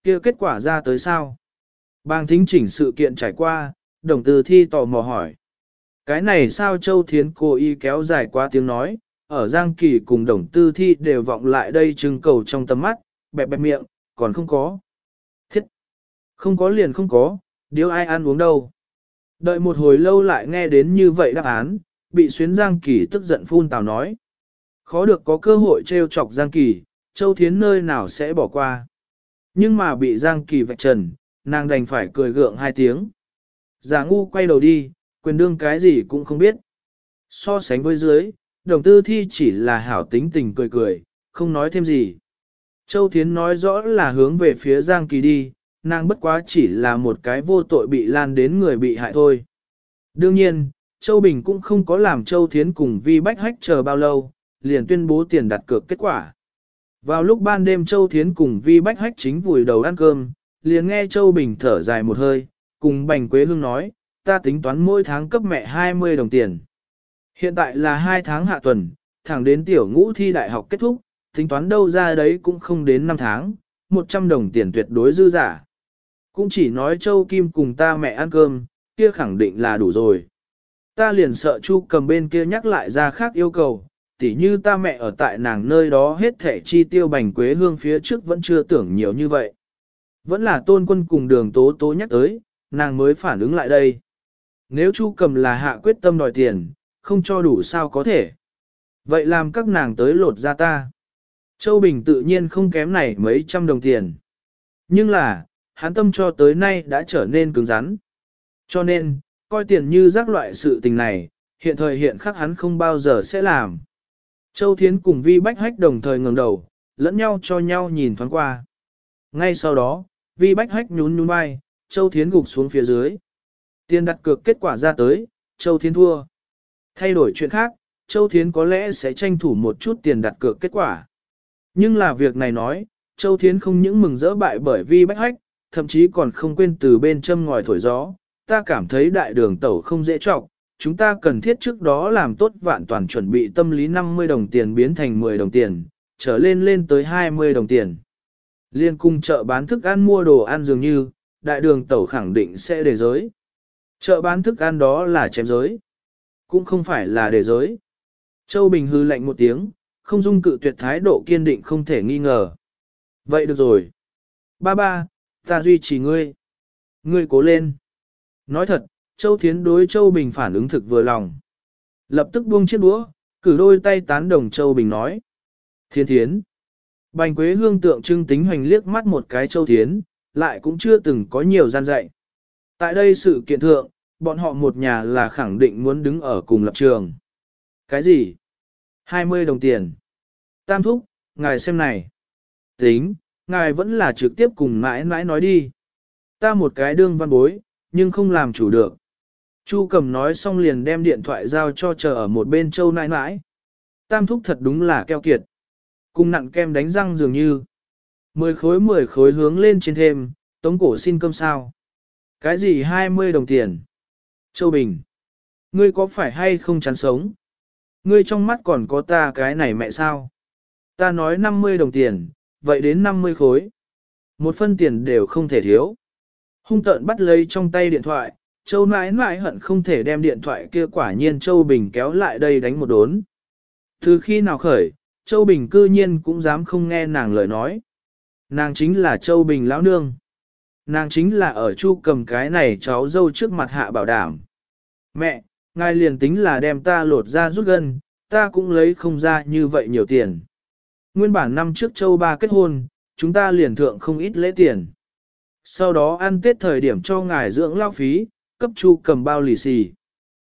kia kết quả ra tới sao? Bang thính chỉnh sự kiện trải qua, đồng từ thi tò mò hỏi. Cái này sao Châu Thiến cố ý kéo dài qua tiếng nói, ở Giang Kỳ cùng đồng tư thi đều vọng lại đây trưng cầu trong tầm mắt, bẹp bẹp miệng, còn không có. Thiết! Không có liền không có, điếu ai ăn uống đâu. Đợi một hồi lâu lại nghe đến như vậy đáp án, bị xuyến Giang Kỳ tức giận phun tào nói. Khó được có cơ hội trêu chọc Giang Kỳ, Châu Thiến nơi nào sẽ bỏ qua. Nhưng mà bị Giang Kỳ vạch trần, nàng đành phải cười gượng hai tiếng. Giả ngu quay đầu đi, quyền đương cái gì cũng không biết. So sánh với dưới, đồng tư thi chỉ là hảo tính tình cười cười, không nói thêm gì. Châu Thiến nói rõ là hướng về phía Giang Kỳ đi, nàng bất quá chỉ là một cái vô tội bị lan đến người bị hại thôi. Đương nhiên, Châu Bình cũng không có làm Châu Thiến cùng Vi Bách Hách chờ bao lâu, liền tuyên bố tiền đặt cược kết quả. Vào lúc ban đêm Châu Thiến cùng Vi Bách Hách chính vùi đầu ăn cơm, liền nghe Châu Bình thở dài một hơi, cùng Bành Quế Hương nói, ta tính toán mỗi tháng cấp mẹ 20 đồng tiền. Hiện tại là 2 tháng hạ tuần, thẳng đến tiểu ngũ thi đại học kết thúc, tính toán đâu ra đấy cũng không đến 5 tháng, 100 đồng tiền tuyệt đối dư giả. Cũng chỉ nói Châu Kim cùng ta mẹ ăn cơm, kia khẳng định là đủ rồi. Ta liền sợ Chu cầm bên kia nhắc lại ra khác yêu cầu, tỉ như ta mẹ ở tại nàng nơi đó hết thể chi tiêu bành quế hương phía trước vẫn chưa tưởng nhiều như vậy. Vẫn là tôn quân cùng đường tố tố nhắc tới, nàng mới phản ứng lại đây. Nếu Chu cầm là hạ quyết tâm đòi tiền, không cho đủ sao có thể. Vậy làm các nàng tới lột ra ta. Châu Bình tự nhiên không kém này mấy trăm đồng tiền. Nhưng là, hắn tâm cho tới nay đã trở nên cứng rắn. Cho nên, coi tiền như rác loại sự tình này, hiện thời hiện khắc hắn không bao giờ sẽ làm. Châu Thiến cùng Vi Bách Hách đồng thời ngẩng đầu, lẫn nhau cho nhau nhìn thoáng qua. Ngay sau đó, Vi Bách Hách nhún nhún vai, Châu Thiến gục xuống phía dưới. Tiền đặt cược kết quả ra tới, Châu Thiến thua. Thay đổi chuyện khác, Châu Thiến có lẽ sẽ tranh thủ một chút tiền đặt cược kết quả. Nhưng là việc này nói, Châu Thiến không những mừng rỡ bại bởi Vi Bách Hách, thậm chí còn không quên từ bên châm ngòi thổi gió. Ta cảm thấy đại đường tẩu không dễ trọng, chúng ta cần thiết trước đó làm tốt vạn toàn chuẩn bị tâm lý 50 đồng tiền biến thành 10 đồng tiền, trở lên lên tới 20 đồng tiền. Liên cung chợ bán thức ăn mua đồ ăn dường như, đại đường tẩu khẳng định sẽ đề giới. Chợ bán thức ăn đó là chém giới, cũng không phải là đề giới. Châu Bình hư lạnh một tiếng, không dung cự tuyệt thái độ kiên định không thể nghi ngờ. Vậy được rồi. Ba ba, ta duy trì ngươi. Ngươi cố lên. Nói thật, Châu Thiến đối Châu Bình phản ứng thực vừa lòng. Lập tức buông chiếc đũa, cử đôi tay tán đồng Châu Bình nói. Thiên Thiến. Bành Quế Hương tượng trưng tính hoành liếc mắt một cái Châu Thiến, lại cũng chưa từng có nhiều gian dạy. Tại đây sự kiện thượng, bọn họ một nhà là khẳng định muốn đứng ở cùng lập trường. Cái gì? 20 đồng tiền. Tam thúc, ngài xem này. Tính, ngài vẫn là trực tiếp cùng mãi mãi nói đi. Ta một cái đương văn bối, nhưng không làm chủ được. Chu cầm nói xong liền đem điện thoại giao cho chờ ở một bên châu nãi nãi. Tam thúc thật đúng là keo kiệt. Cùng nặng kem đánh răng dường như. Mười khối mười khối hướng lên trên thêm, tống cổ xin cơm sao. Cái gì hai mươi đồng tiền? Châu Bình. Ngươi có phải hay không chán sống? Ngươi trong mắt còn có ta cái này mẹ sao? Ta nói 50 đồng tiền, vậy đến 50 khối. Một phân tiền đều không thể thiếu. Hung tợn bắt lấy trong tay điện thoại, Châu nãi nãi hận không thể đem điện thoại kia quả nhiên Châu Bình kéo lại đây đánh một đốn. Từ khi nào khởi, Châu Bình cư nhiên cũng dám không nghe nàng lời nói. Nàng chính là Châu Bình lão nương. Nàng chính là ở chu cầm cái này cháu dâu trước mặt hạ bảo đảm. Mẹ, ngài liền tính là đem ta lột ra rút gân, ta cũng lấy không ra như vậy nhiều tiền. Nguyên bản năm trước Châu ba kết hôn, chúng ta liền thượng không ít lễ tiền. Sau đó ăn tết thời điểm cho ngài dưỡng lao phí, cấp chu cầm bao lì xì.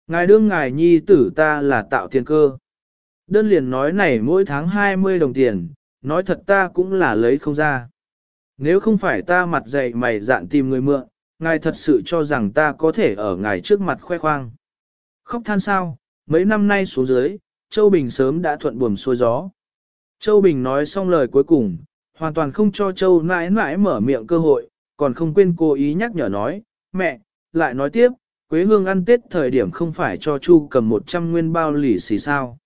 Ngài đương ngài nhi tử ta là tạo tiền cơ. Đơn liền nói này mỗi tháng 20 đồng tiền, nói thật ta cũng là lấy không ra. Nếu không phải ta mặt dày mày dạn tìm người mượn, ngài thật sự cho rằng ta có thể ở ngài trước mặt khoe khoang. Khóc than sao, mấy năm nay xuống dưới, Châu Bình sớm đã thuận buồm xuôi gió. Châu Bình nói xong lời cuối cùng, hoàn toàn không cho Châu nãi nãi mở miệng cơ hội, còn không quên cố ý nhắc nhở nói, mẹ, lại nói tiếp, Quế Hương ăn Tết thời điểm không phải cho Chu cầm 100 nguyên bao lì xì sao.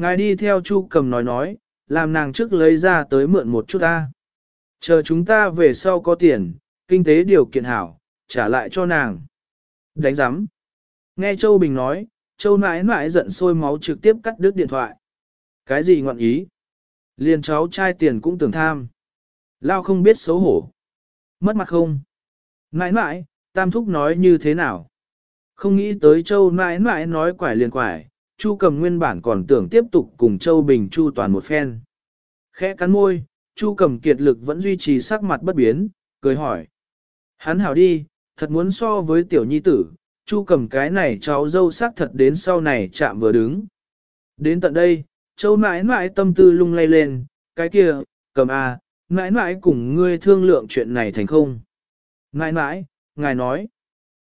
Ngài đi theo Chu cầm nói nói, làm nàng trước lấy ra tới mượn một chút ta. Chờ chúng ta về sau có tiền, kinh tế điều kiện hảo, trả lại cho nàng. Đánh giám. Nghe Châu Bình nói, Châu nãi nãi giận sôi máu trực tiếp cắt đứt điện thoại. Cái gì ngọn ý? Liền cháu trai tiền cũng tưởng tham. Lao không biết xấu hổ. Mất mặt không? Nãi nãi, tam thúc nói như thế nào? Không nghĩ tới Châu nãi nãi nói quải liền quải, Chu cầm nguyên bản còn tưởng tiếp tục cùng Châu Bình Chu toàn một phen. Khẽ cắn môi, Chu cầm kiệt lực vẫn duy trì sắc mặt bất biến, cười hỏi. Hắn hảo đi, thật muốn so với tiểu nhi tử, Chu cầm cái này cháu dâu sắc thật đến sau này chạm vừa đứng. Đến tận đây, Châu nãi nãi tâm tư lung lay lên, cái kia, cầm à, nãi nãi cùng ngươi thương lượng chuyện này thành không. Nãi nãi, ngài nói.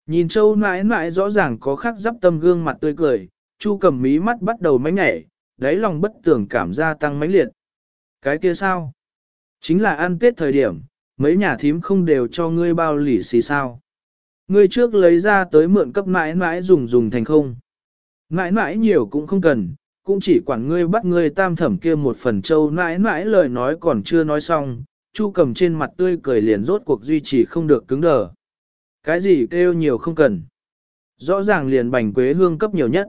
Nhìn Châu nãi nãi rõ ràng có khắc dắp tâm gương mặt tươi cười, Chu cầm mí mắt bắt đầu mánh nhảy, đáy lòng bất tưởng cảm gia tăng mãnh liệt. Cái kia sao? Chính là ăn tết thời điểm, mấy nhà thím không đều cho ngươi bao lỉ xì sao. Ngươi trước lấy ra tới mượn cấp mãi mãi dùng dùng thành không. Mãi mãi nhiều cũng không cần, cũng chỉ quản ngươi bắt ngươi tam thẩm kia một phần châu mãi mãi lời nói còn chưa nói xong, chu cầm trên mặt tươi cười liền rốt cuộc duy trì không được cứng đờ. Cái gì kêu nhiều không cần. Rõ ràng liền bành quế hương cấp nhiều nhất.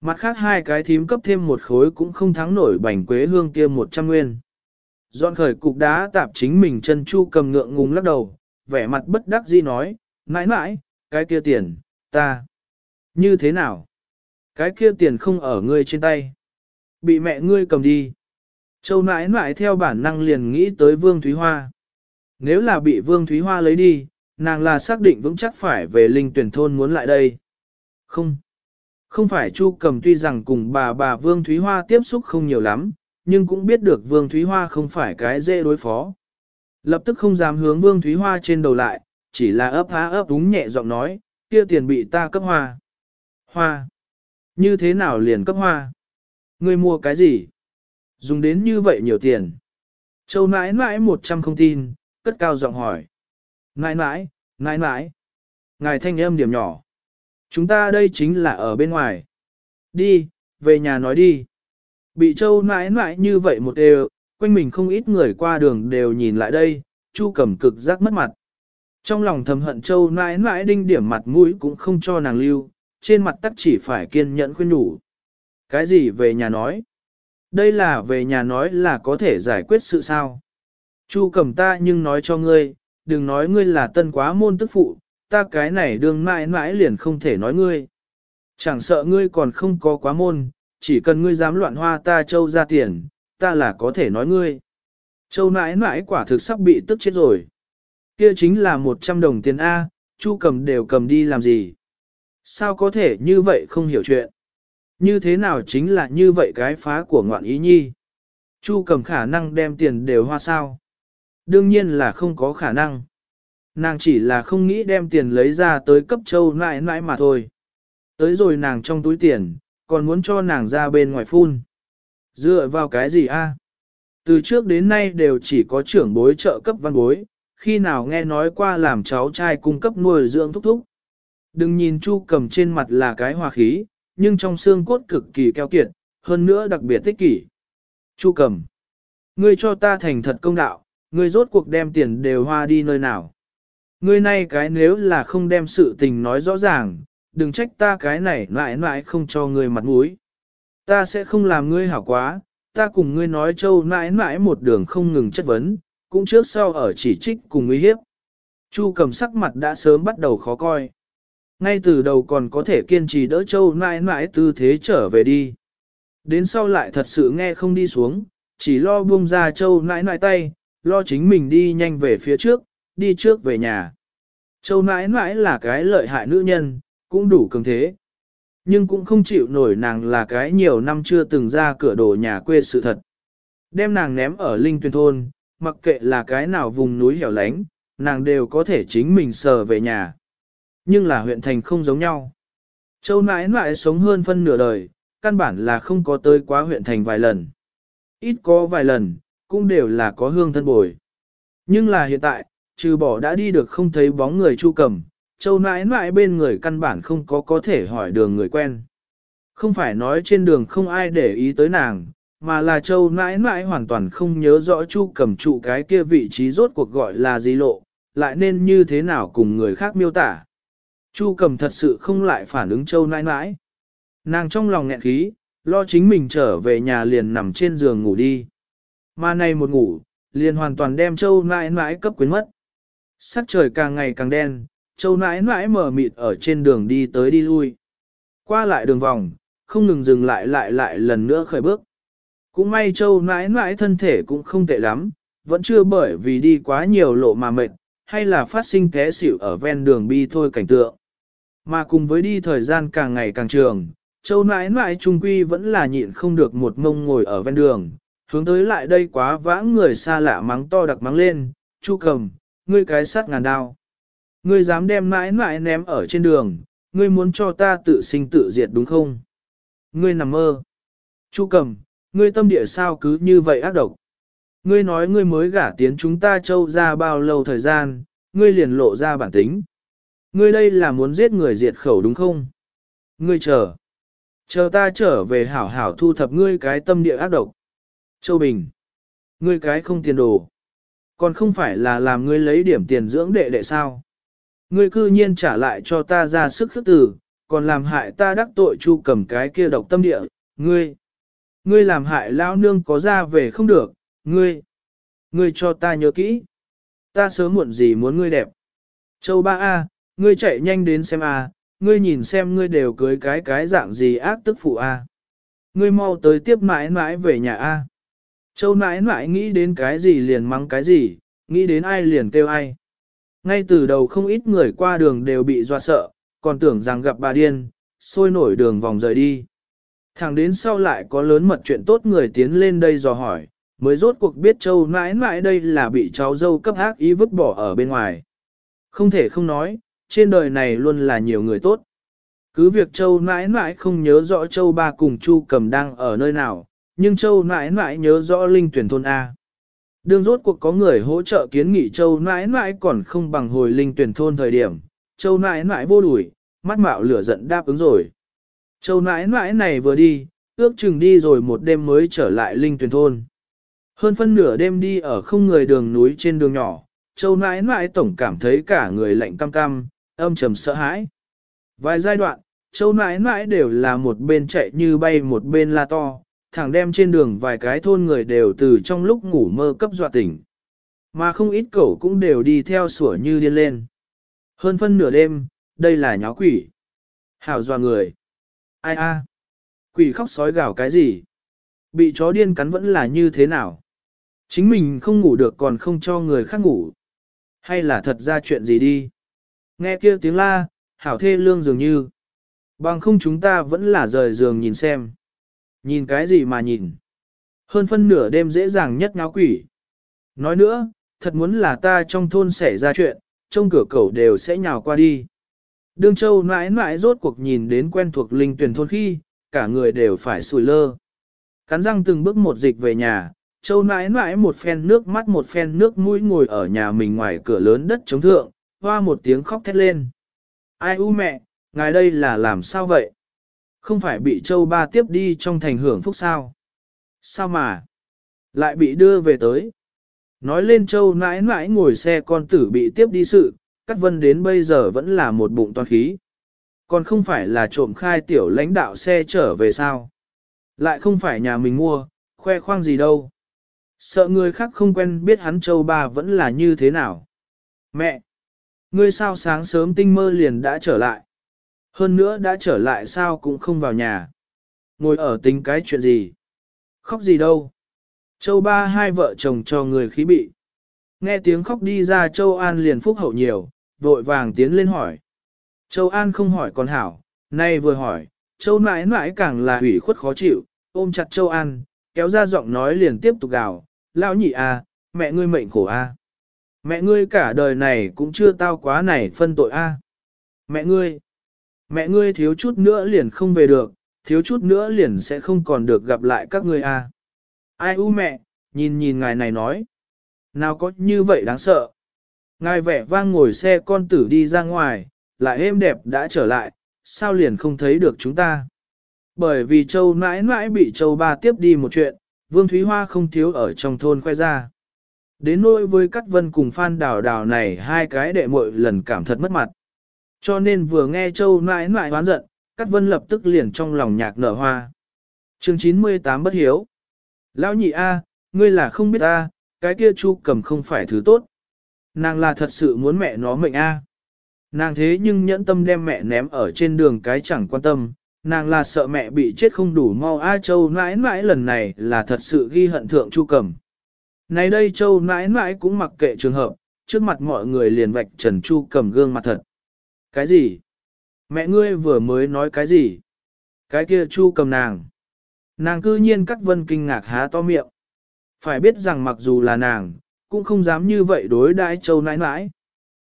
Mặt khác hai cái thím cấp thêm một khối cũng không thắng nổi bành quế hương kia một trăm nguyên. Dọn khởi cục đá tạp chính mình chân chu cầm ngượng ngùng lắc đầu, vẻ mặt bất đắc dĩ nói, mãi mãi, cái kia tiền, ta. Như thế nào? Cái kia tiền không ở ngươi trên tay. Bị mẹ ngươi cầm đi. Châu nãi nãi theo bản năng liền nghĩ tới Vương Thúy Hoa. Nếu là bị Vương Thúy Hoa lấy đi, nàng là xác định vững chắc phải về linh tuyển thôn muốn lại đây. Không. Không phải Chu Cầm tuy rằng cùng bà bà Vương Thúy Hoa tiếp xúc không nhiều lắm, nhưng cũng biết được Vương Thúy Hoa không phải cái dễ đối phó. Lập tức không dám hướng Vương Thúy Hoa trên đầu lại, chỉ là ấp há ấp đúng nhẹ giọng nói, kia tiền bị ta cấp hoa. Hoa. Như thế nào liền cấp hoa? Ngươi mua cái gì? Dùng đến như vậy nhiều tiền. Châu nãi nãi một trăm không tin, cất cao giọng hỏi. Nãi nãi, nãi nãi. Ngài thanh âm điểm nhỏ. Chúng ta đây chính là ở bên ngoài. Đi, về nhà nói đi. Bị châu mãi mãi như vậy một đều, quanh mình không ít người qua đường đều nhìn lại đây, chu cầm cực giác mất mặt. Trong lòng thầm hận châu mãi mãi đinh điểm mặt mũi cũng không cho nàng lưu, trên mặt tắc chỉ phải kiên nhẫn khuyên nhủ. Cái gì về nhà nói? Đây là về nhà nói là có thể giải quyết sự sao? Chu cầm ta nhưng nói cho ngươi, đừng nói ngươi là tân quá môn tức phụ, ta cái này đương mãi mãi liền không thể nói ngươi. Chẳng sợ ngươi còn không có quá môn, chỉ cần ngươi dám loạn hoa ta châu ra tiền, ta là có thể nói ngươi. Châu mãi mãi quả thực sắp bị tức chết rồi. Kia chính là 100 đồng tiền A, chu cầm đều cầm đi làm gì. Sao có thể như vậy không hiểu chuyện? Như thế nào chính là như vậy cái phá của ngoạn ý nhi? Chu cầm khả năng đem tiền đều hoa sao? Đương nhiên là không có khả năng. Nàng chỉ là không nghĩ đem tiền lấy ra tới cấp châu nãi nãi mà thôi. Tới rồi nàng trong túi tiền, còn muốn cho nàng ra bên ngoài phun. Dựa vào cái gì a? Từ trước đến nay đều chỉ có trưởng bối trợ cấp văn bối, khi nào nghe nói qua làm cháu trai cung cấp nuôi dưỡng thúc thúc. Đừng nhìn Chu cầm trên mặt là cái hòa khí, nhưng trong xương cốt cực kỳ keo kiệt, hơn nữa đặc biệt tích kỷ. Chu cầm, ngươi cho ta thành thật công đạo, ngươi rốt cuộc đem tiền đều hoa đi nơi nào. Ngươi nay cái nếu là không đem sự tình nói rõ ràng, đừng trách ta cái này lại lại không cho ngươi mặt mũi. Ta sẽ không làm ngươi hảo quá, ta cùng ngươi nói châu mãi mãi một đường không ngừng chất vấn, cũng trước sau ở chỉ trích cùng uy hiếp. Chu cầm sắc mặt đã sớm bắt đầu khó coi. Ngay từ đầu còn có thể kiên trì đỡ châu mãi mãi tư thế trở về đi. Đến sau lại thật sự nghe không đi xuống, chỉ lo buông ra châu mãi mãi tay, lo chính mình đi nhanh về phía trước, đi trước về nhà. Châu nãi nãi là cái lợi hại nữ nhân, cũng đủ cường thế. Nhưng cũng không chịu nổi nàng là cái nhiều năm chưa từng ra cửa đổ nhà quê sự thật. Đem nàng ném ở linh tuyên thôn, mặc kệ là cái nào vùng núi hẻo lánh, nàng đều có thể chính mình sờ về nhà. Nhưng là huyện thành không giống nhau. Châu nãi nãi sống hơn phân nửa đời, căn bản là không có tới quá huyện thành vài lần. Ít có vài lần, cũng đều là có hương thân bồi. Nhưng là hiện tại, trừ bỏ đã đi được không thấy bóng người chu cầm, châu nãi nãi bên người căn bản không có có thể hỏi đường người quen. Không phải nói trên đường không ai để ý tới nàng, mà là châu nãi nãi hoàn toàn không nhớ rõ chu cầm trụ cái kia vị trí rốt cuộc gọi là gì lộ, lại nên như thế nào cùng người khác miêu tả. Chu cầm thật sự không lại phản ứng châu nãi nãi. Nàng trong lòng nghẹn khí, lo chính mình trở về nhà liền nằm trên giường ngủ đi. Mà này một ngủ, liền hoàn toàn đem châu nãi nãi cấp quyến mất. Sắc trời càng ngày càng đen, châu nãi nãi mở mịt ở trên đường đi tới đi lui. Qua lại đường vòng, không ngừng dừng lại lại lại lần nữa khởi bước. Cũng may châu nãi nãi thân thể cũng không tệ lắm, vẫn chưa bởi vì đi quá nhiều lộ mà mệt, hay là phát sinh té xỉu ở ven đường bi thôi cảnh tượng. Mà cùng với đi thời gian càng ngày càng trường, châu nãi nãi trung quy vẫn là nhịn không được một mông ngồi ở ven đường, hướng tới lại đây quá vãng người xa lạ mắng to đặc mắng lên, chu cầm, ngươi cái sắt ngàn đao. Ngươi dám đem mãi mãi ném ở trên đường, ngươi muốn cho ta tự sinh tự diệt đúng không? Ngươi nằm mơ. Chu cầm, ngươi tâm địa sao cứ như vậy ác độc. Ngươi nói ngươi mới gả tiến chúng ta châu ra bao lâu thời gian, ngươi liền lộ ra bản tính. Ngươi đây là muốn giết người diệt khẩu đúng không? Ngươi chờ. Chờ ta trở về hảo hảo thu thập ngươi cái tâm địa ác độc. Châu Bình. Ngươi cái không tiền đồ. Còn không phải là làm ngươi lấy điểm tiền dưỡng đệ đệ sao. Ngươi cư nhiên trả lại cho ta ra sức khước tử, còn làm hại ta đắc tội chu cầm cái kia độc tâm địa. Ngươi. Ngươi làm hại lão nương có ra về không được. Ngươi. Ngươi cho ta nhớ kỹ. Ta sớm muộn gì muốn ngươi đẹp. Châu ba A, ngươi chạy nhanh đến xem A, ngươi nhìn xem ngươi đều cưới cái cái dạng gì ác tức phụ A. Ngươi mau tới tiếp mãi mãi về nhà A. Châu nãi nãi nghĩ đến cái gì liền mắng cái gì, nghĩ đến ai liền kêu ai. Ngay từ đầu không ít người qua đường đều bị doa sợ, còn tưởng rằng gặp bà điên, sôi nổi đường vòng rời đi. Thẳng đến sau lại có lớn mật chuyện tốt người tiến lên đây dò hỏi, mới rốt cuộc biết châu nãi nãi đây là bị cháu dâu cấp ác ý vứt bỏ ở bên ngoài. Không thể không nói, trên đời này luôn là nhiều người tốt. Cứ việc châu nãi nãi không nhớ rõ châu ba cùng chu cầm đang ở nơi nào, nhưng Châu nãi nãi nhớ rõ linh tuyển thôn A. Đương rốt cuộc có người hỗ trợ kiến nghị Châu nãi nãi còn không bằng hồi linh tuyển thôn thời điểm, Châu nãi nãi vô đuổi, mắt mạo lửa giận đáp ứng rồi. Châu nãi nãi này vừa đi, ước chừng đi rồi một đêm mới trở lại linh tuyển thôn. Hơn phân nửa đêm đi ở không người đường núi trên đường nhỏ, Châu nãi nãi tổng cảm thấy cả người lạnh cam cam, âm trầm sợ hãi. Vài giai đoạn, Châu nãi nãi đều là một bên chạy như bay một bên la to, thẳng đem trên đường vài cái thôn người đều từ trong lúc ngủ mơ cấp dọa tỉnh. Mà không ít cẩu cũng đều đi theo sủa như điên lên. Hơn phân nửa đêm, đây là nháo quỷ. Hảo dọa người. Ai a? Quỷ khóc sói gào cái gì? Bị chó điên cắn vẫn là như thế nào? Chính mình không ngủ được còn không cho người khác ngủ. Hay là thật ra chuyện gì đi? Nghe kia tiếng la, hảo thê lương dường như. Bằng không chúng ta vẫn là rời giường nhìn xem. Nhìn cái gì mà nhìn? Hơn phân nửa đêm dễ dàng nhất ngáo quỷ. Nói nữa, thật muốn là ta trong thôn xảy ra chuyện, trong cửa cầu đều sẽ nhào qua đi. Đương Châu mãi mãi rốt cuộc nhìn đến quen thuộc linh tuyển thôn khi, cả người đều phải sùi lơ. Cắn răng từng bước một dịch về nhà, Châu mãi mãi một phen nước mắt một phen nước mũi ngồi ở nhà mình ngoài cửa lớn đất chống thượng, hoa một tiếng khóc thét lên. Ai u mẹ, ngài đây là làm sao vậy? Không phải bị châu ba tiếp đi trong thành hưởng phúc sao? Sao mà? Lại bị đưa về tới. Nói lên châu nãi nãi ngồi xe con tử bị tiếp đi sự, Cát Vân đến bây giờ vẫn là một bụng toàn khí. Còn không phải là trộm khai tiểu lãnh đạo xe trở về sao? Lại không phải nhà mình mua, khoe khoang gì đâu. Sợ người khác không quen biết hắn châu ba vẫn là như thế nào. Mẹ! Ngươi sao sáng sớm tinh mơ liền đã trở lại? Hơn nữa đã trở lại sao cũng không vào nhà. Ngồi ở tính cái chuyện gì? Khóc gì đâu? Châu ba hai vợ chồng cho người khí bị. Nghe tiếng khóc đi ra Châu An liền phúc hậu nhiều, vội vàng tiến lên hỏi. Châu An không hỏi còn hảo, nay vừa hỏi, Châu nãi nãi càng là hủy khuất khó chịu, ôm chặt Châu An, kéo ra giọng nói liền tiếp tục gào, lão nhị à, mẹ ngươi mệnh khổ a. Mẹ ngươi cả đời này cũng chưa tao quá này phân tội a. Mẹ ngươi, mẹ ngươi thiếu chút nữa liền không về được, thiếu chút nữa liền sẽ không còn được gặp lại các ngươi a. Ai u mẹ, nhìn nhìn ngài này nói. Nào có như vậy đáng sợ. Ngài vẻ vang ngồi xe con tử đi ra ngoài, lại êm đẹp đã trở lại, sao liền không thấy được chúng ta. Bởi vì châu mãi mãi bị châu ba tiếp đi một chuyện, Vương Thúy Hoa không thiếu ở trong thôn khoe ra. Đến nỗi với Cát Vân cùng Phan Đào Đào này hai cái đệ muội lần cảm thật mất mặt. Cho nên vừa nghe Châu mãi mãi hoán giận, Cát Vân lập tức liền trong lòng nhạc nở hoa. chương 98 bất hiếu. Lão nhị A, ngươi là không biết A, cái kia chu cầm không phải thứ tốt. Nàng là thật sự muốn mẹ nó mệnh A. Nàng thế nhưng nhẫn tâm đem mẹ ném ở trên đường cái chẳng quan tâm, nàng là sợ mẹ bị chết không đủ mau A Châu mãi mãi lần này là thật sự ghi hận thượng chu cầm. Này đây Châu mãi mãi cũng mặc kệ trường hợp, trước mặt mọi người liền vạch trần chu cầm gương mặt thật. Cái gì? Mẹ ngươi vừa mới nói cái gì? Cái kia chu cầm nàng. Nàng cư nhiên cắt vân kinh ngạc há to miệng. Phải biết rằng mặc dù là nàng, cũng không dám như vậy đối đãi châu nãi nãi.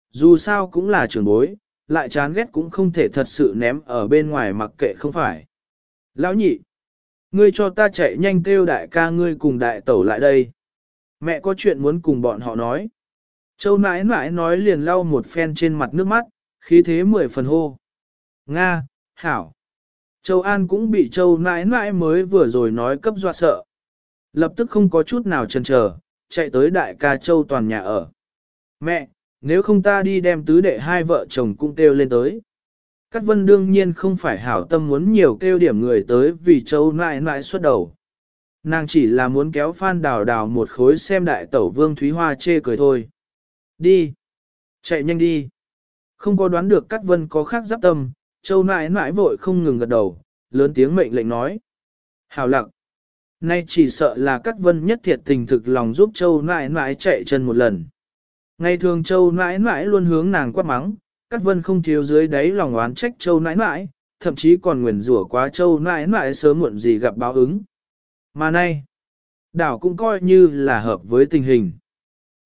Dù sao cũng là trưởng bối, lại chán ghét cũng không thể thật sự ném ở bên ngoài mặc kệ không phải. Lão nhị, ngươi cho ta chạy nhanh kêu đại ca ngươi cùng đại tẩu lại đây. Mẹ có chuyện muốn cùng bọn họ nói. Châu nãi nãi nói liền lau một phen trên mặt nước mắt, khí thế mười phần hô. Nga, Hảo. Châu An cũng bị Châu nãi nãi mới vừa rồi nói cấp dọa sợ. Lập tức không có chút nào chần chờ, chạy tới đại ca Châu toàn nhà ở. Mẹ, nếu không ta đi đem tứ đệ hai vợ chồng cũng kêu lên tới. Cát vân đương nhiên không phải hảo tâm muốn nhiều kêu điểm người tới vì Châu nãi nãi xuất đầu. Nàng chỉ là muốn kéo Phan Đào Đào một khối xem đại tẩu Vương Thúy Hoa chê cười thôi. Đi. Chạy nhanh đi. Không có đoán được Cát Vân có khác giáp tâm, Châu nãi nãi vội không ngừng gật đầu, lớn tiếng mệnh lệnh nói. hào lặng. Nay chỉ sợ là Cát Vân nhất thiệt tình thực lòng giúp Châu nãi nãi chạy chân một lần. Ngày thường Châu nãi nãi luôn hướng nàng quát mắng, Cát Vân không thiếu dưới đáy lòng oán trách Châu nãi nãi, thậm chí còn nguyền rủa quá Châu nãi nãi sớm muộn gì gặp báo ứng. Mà nay, đảo cũng coi như là hợp với tình hình.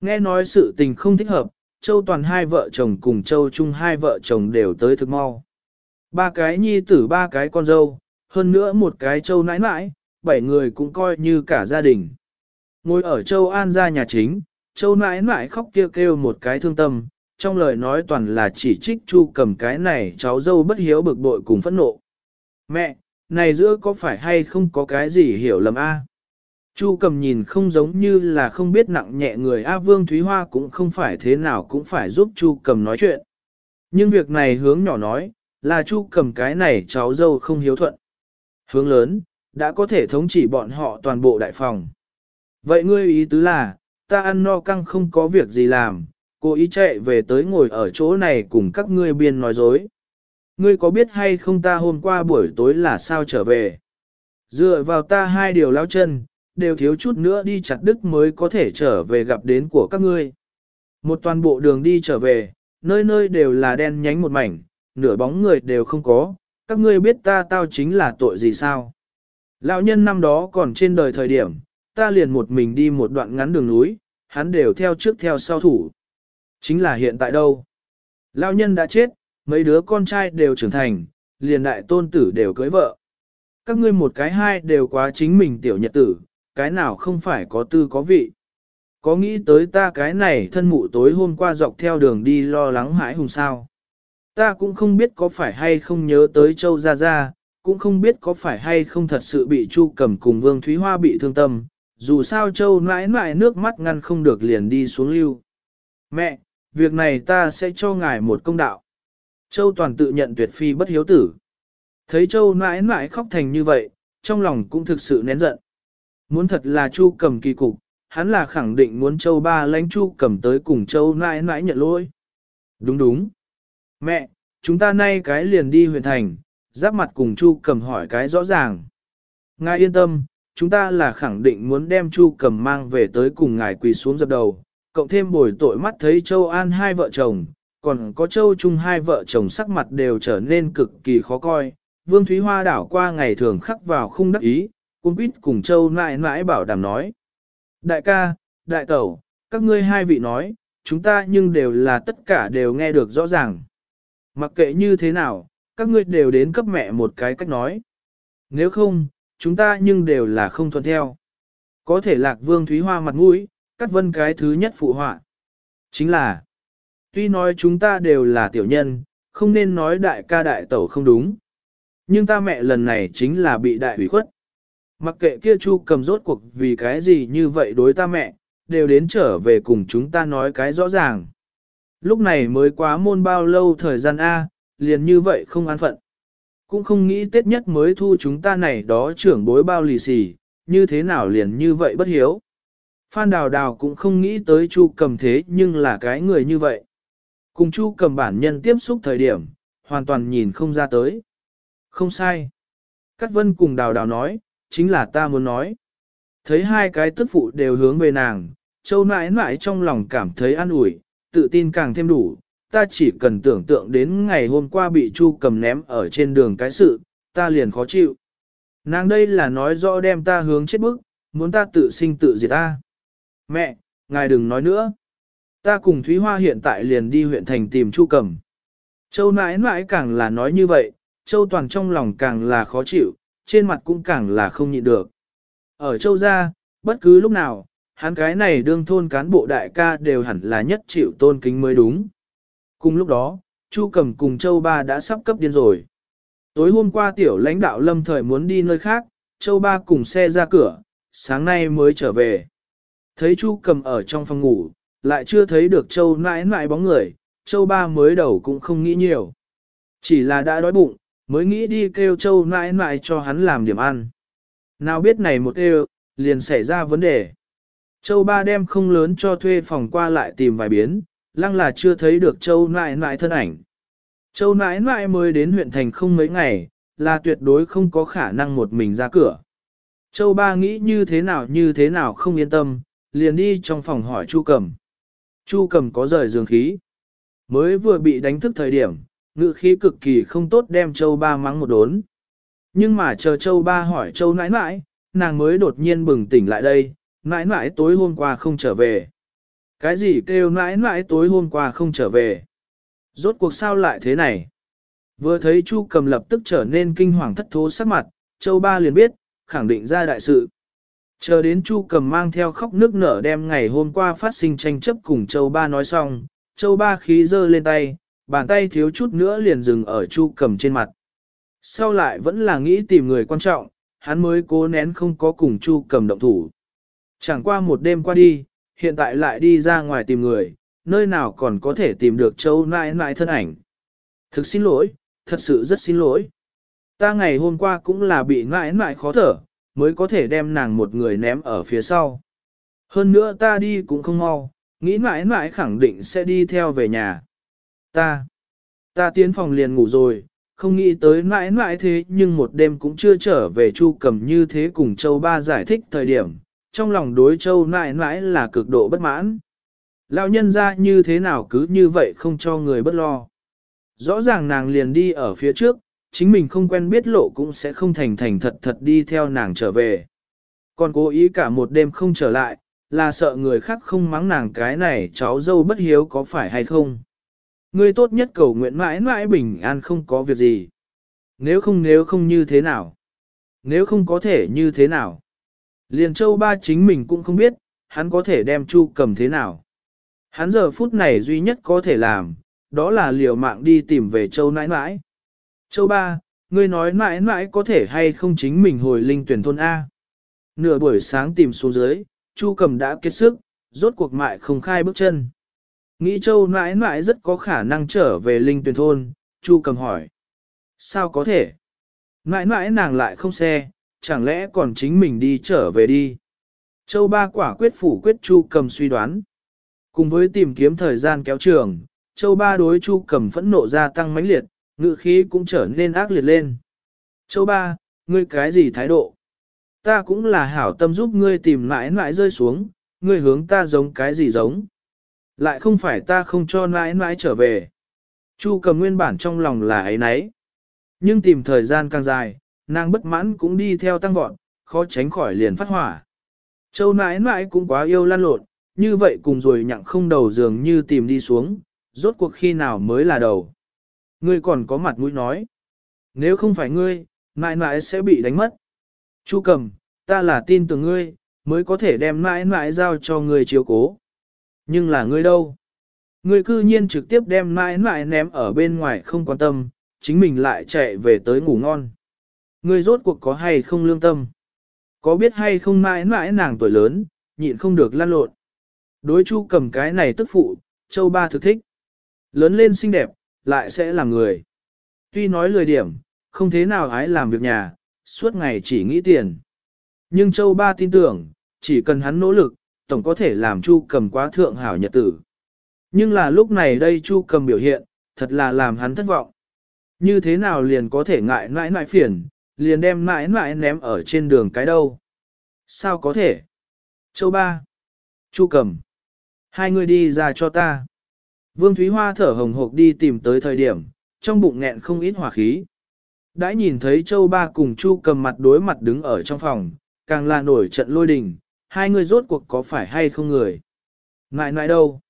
Nghe nói sự tình không thích hợp, Châu Toàn hai vợ chồng cùng Châu Trung hai vợ chồng đều tới thực mau. Ba cái nhi tử ba cái con dâu, hơn nữa một cái Châu nãi nãi, bảy người cũng coi như cả gia đình. Ngồi ở Châu An gia nhà chính, Châu nãi nãi khóc kêu kêu một cái thương tâm, trong lời nói toàn là chỉ trích Chu cầm cái này cháu dâu bất hiếu bực bội cùng phẫn nộ. Mẹ, này giữa có phải hay không có cái gì hiểu lầm a? Chu cầm nhìn không giống như là không biết nặng nhẹ người A Vương Thúy Hoa cũng không phải thế nào cũng phải giúp Chu cầm nói chuyện. Nhưng việc này hướng nhỏ nói, là Chu cầm cái này cháu dâu không hiếu thuận. Hướng lớn, đã có thể thống chỉ bọn họ toàn bộ đại phòng. Vậy ngươi ý tứ là, ta ăn no căng không có việc gì làm, cô ý chạy về tới ngồi ở chỗ này cùng các ngươi biên nói dối. Ngươi có biết hay không ta hôm qua buổi tối là sao trở về? Dựa vào ta hai điều lao chân, đều thiếu chút nữa đi chặt đức mới có thể trở về gặp đến của các ngươi. Một toàn bộ đường đi trở về, nơi nơi đều là đen nhánh một mảnh, nửa bóng người đều không có, các ngươi biết ta tao chính là tội gì sao? Lão nhân năm đó còn trên đời thời điểm, ta liền một mình đi một đoạn ngắn đường núi, hắn đều theo trước theo sau thủ. Chính là hiện tại đâu? Lão nhân đã chết, mấy đứa con trai đều trưởng thành, liền đại tôn tử đều cưới vợ. Các ngươi một cái hai đều quá chính mình tiểu nhật tử, cái nào không phải có tư có vị. Có nghĩ tới ta cái này thân mụ tối hôm qua dọc theo đường đi lo lắng hãi hùng sao. Ta cũng không biết có phải hay không nhớ tới Châu Gia Gia, cũng không biết có phải hay không thật sự bị Chu cầm cùng Vương Thúy Hoa bị thương tâm, dù sao Châu mãi mãi nước mắt ngăn không được liền đi xuống lưu. Mẹ, việc này ta sẽ cho ngài một công đạo. Châu Toàn tự nhận tuyệt phi bất hiếu tử. Thấy Châu mãi mãi khóc thành như vậy, trong lòng cũng thực sự nén giận. Muốn thật là Chu cầm kỳ cục, hắn là khẳng định muốn Châu ba lãnh Chu cầm tới cùng Châu nãi nãi nhận lỗi. Đúng đúng. Mẹ, chúng ta nay cái liền đi huyện thành, giáp mặt cùng Chu cầm hỏi cái rõ ràng. Ngài yên tâm, chúng ta là khẳng định muốn đem Chu cầm mang về tới cùng ngài quỳ xuống dập đầu, cộng thêm bồi tội mắt thấy Châu An hai vợ chồng, còn có Châu Trung hai vợ chồng sắc mặt đều trở nên cực kỳ khó coi, Vương Thúy Hoa đảo qua ngày thường khắc vào khung đắc ý, cung quýt cùng châu nãi nãi bảo đảm nói. Đại ca, đại tẩu, các ngươi hai vị nói, chúng ta nhưng đều là tất cả đều nghe được rõ ràng. Mặc kệ như thế nào, các ngươi đều đến cấp mẹ một cái cách nói. Nếu không, chúng ta nhưng đều là không thuận theo. Có thể lạc vương Thúy Hoa mặt mũi, cắt vân cái thứ nhất phụ họa. Chính là, tuy nói chúng ta đều là tiểu nhân, không nên nói đại ca đại tẩu không đúng. Nhưng ta mẹ lần này chính là bị đại ủy khuất. Mặc kệ kia chu cầm rốt cuộc vì cái gì như vậy đối ta mẹ, đều đến trở về cùng chúng ta nói cái rõ ràng. Lúc này mới quá môn bao lâu thời gian A, liền như vậy không an phận. Cũng không nghĩ Tết nhất mới thu chúng ta này đó trưởng bối bao lì xì, như thế nào liền như vậy bất hiếu. Phan Đào Đào cũng không nghĩ tới Chu cầm thế nhưng là cái người như vậy. Cùng Chu cầm bản nhân tiếp xúc thời điểm, hoàn toàn nhìn không ra tới. Không sai. Cát Vân cùng Đào Đào nói, chính là ta muốn nói. Thấy hai cái tức phụ đều hướng về nàng, châu nãi nãi trong lòng cảm thấy an ủi, tự tin càng thêm đủ, ta chỉ cần tưởng tượng đến ngày hôm qua bị Chu cầm ném ở trên đường cái sự, ta liền khó chịu. Nàng đây là nói rõ đem ta hướng chết bức, muốn ta tự sinh tự diệt ta. Mẹ, ngài đừng nói nữa. Ta cùng Thúy Hoa hiện tại liền đi huyện thành tìm Chu cầm. Châu nãi nãi càng là nói như vậy, Châu toàn trong lòng càng là khó chịu, trên mặt cũng càng là không nhịn được. Ở Châu gia, bất cứ lúc nào, hắn cái này đương thôn cán bộ đại ca đều hẳn là nhất chịu tôn kính mới đúng. Cùng lúc đó, Chu Cầm cùng Châu Ba đã sắp cấp điên rồi. Tối hôm qua tiểu lãnh đạo lâm thời muốn đi nơi khác, Châu Ba cùng xe ra cửa, sáng nay mới trở về. Thấy Chu Cầm ở trong phòng ngủ, lại chưa thấy được Châu nãi nãi bóng người, Châu Ba mới đầu cũng không nghĩ nhiều. Chỉ là đã đói bụng, mới nghĩ đi kêu Châu nãi nãi cho hắn làm điểm ăn. Nào biết này một kêu, liền xảy ra vấn đề. Châu Ba đem không lớn cho thuê phòng qua lại tìm vài biến, lăng là chưa thấy được Châu nãi nãi thân ảnh. Châu nãi nãi mới đến huyện thành không mấy ngày, là tuyệt đối không có khả năng một mình ra cửa. Châu Ba nghĩ như thế nào như thế nào không yên tâm, liền đi trong phòng hỏi Chu Cầm. Chu Cầm có rời giường khí. Mới vừa bị đánh thức thời điểm, ngự khí cực kỳ không tốt đem Châu Ba mắng một đốn. Nhưng mà chờ Châu Ba hỏi Châu nãi nãi, nàng mới đột nhiên bừng tỉnh lại đây, nãi nãi tối hôm qua không trở về. Cái gì kêu nãi nãi tối hôm qua không trở về? Rốt cuộc sao lại thế này? Vừa thấy Chu cầm lập tức trở nên kinh hoàng thất thố sắc mặt, Châu Ba liền biết, khẳng định ra đại sự. Chờ đến Chu cầm mang theo khóc nước nở đem ngày hôm qua phát sinh tranh chấp cùng Châu Ba nói xong, Châu Ba khí dơ lên tay, bàn tay thiếu chút nữa liền dừng ở Chu cầm trên mặt. Sau lại vẫn là nghĩ tìm người quan trọng, hắn mới cố nén không có cùng Chu cầm động thủ. Chẳng qua một đêm qua đi, hiện tại lại đi ra ngoài tìm người, nơi nào còn có thể tìm được châu nãi nãi thân ảnh. Thực xin lỗi, thật sự rất xin lỗi. Ta ngày hôm qua cũng là bị nãi nãi khó thở, mới có thể đem nàng một người ném ở phía sau. Hơn nữa ta đi cũng không mau, nghĩ nãi nãi khẳng định sẽ đi theo về nhà. Ta, ta tiến phòng liền ngủ rồi, không nghĩ tới nãi nãi thế nhưng một đêm cũng chưa trở về chu cầm như thế cùng châu ba giải thích thời điểm, trong lòng đối châu nãi nãi là cực độ bất mãn. Lão nhân ra như thế nào cứ như vậy không cho người bất lo. Rõ ràng nàng liền đi ở phía trước, chính mình không quen biết lộ cũng sẽ không thành thành thật thật đi theo nàng trở về. Còn cố ý cả một đêm không trở lại, là sợ người khác không mắng nàng cái này cháu dâu bất hiếu có phải hay không. Ngươi tốt nhất cầu nguyện mãi mãi bình an không có việc gì. Nếu không nếu không như thế nào? Nếu không có thể như thế nào? Liền châu ba chính mình cũng không biết, hắn có thể đem chu cầm thế nào. Hắn giờ phút này duy nhất có thể làm, đó là liều mạng đi tìm về châu nãi nãi. Châu ba, ngươi nói nãi nãi có thể hay không chính mình hồi linh tuyển thôn A. Nửa buổi sáng tìm xuống dưới, chu cầm đã kết sức, rốt cuộc mại không khai bước chân. Nghĩ châu mãi mãi rất có khả năng trở về linh tuyển thôn, chu cầm hỏi. Sao có thể? Mãi mãi nàng lại không xe, chẳng lẽ còn chính mình đi trở về đi. Châu ba quả quyết phủ quyết chu cầm suy đoán. Cùng với tìm kiếm thời gian kéo trường, châu ba đối chu cầm phẫn nộ gia tăng mãnh liệt, ngự khí cũng trở nên ác liệt lên. Châu ba, ngươi cái gì thái độ? Ta cũng là hảo tâm giúp ngươi tìm mãi mãi rơi xuống, ngươi hướng ta giống cái gì giống? Lại không phải ta không cho mãi mãi trở về. Chu cầm nguyên bản trong lòng là ấy nấy. Nhưng tìm thời gian càng dài, nàng bất mãn cũng đi theo tăng vọt, khó tránh khỏi liền phát hỏa. Châu nãi nãi cũng quá yêu lan lộn, như vậy cùng rồi nhặng không đầu dường như tìm đi xuống, rốt cuộc khi nào mới là đầu. Ngươi còn có mặt mũi nói. Nếu không phải ngươi, nãi nãi sẽ bị đánh mất. Chu cầm, ta là tin tưởng ngươi, mới có thể đem nãi nãi giao cho ngươi chiếu cố. Nhưng là ngươi đâu? Ngươi cư nhiên trực tiếp đem mãi mãi ném ở bên ngoài không quan tâm, chính mình lại chạy về tới ngủ ngon. Ngươi rốt cuộc có hay không lương tâm? Có biết hay không mãi mãi nàng tuổi lớn, nhịn không được lăn lộn. Đối chu cầm cái này tức phụ, châu ba thực thích. Lớn lên xinh đẹp, lại sẽ làm người. Tuy nói lười điểm, không thế nào ái làm việc nhà, suốt ngày chỉ nghĩ tiền. Nhưng châu ba tin tưởng, chỉ cần hắn nỗ lực, tổng có thể làm chu cầm quá thượng hảo nhật tử. Nhưng là lúc này đây chu cầm biểu hiện, thật là làm hắn thất vọng. Như thế nào liền có thể ngại nãi nãi phiền, liền đem nãi nãi ném ở trên đường cái đâu. Sao có thể? Châu ba. Chu cầm. Hai người đi ra cho ta. Vương Thúy Hoa thở hồng hộc đi tìm tới thời điểm, trong bụng nghẹn không ít hỏa khí. Đã nhìn thấy Châu Ba cùng Chu cầm mặt đối mặt đứng ở trong phòng, càng là nổi trận lôi đình, hai người rốt cuộc có phải hay không người. Ngại ngại đâu?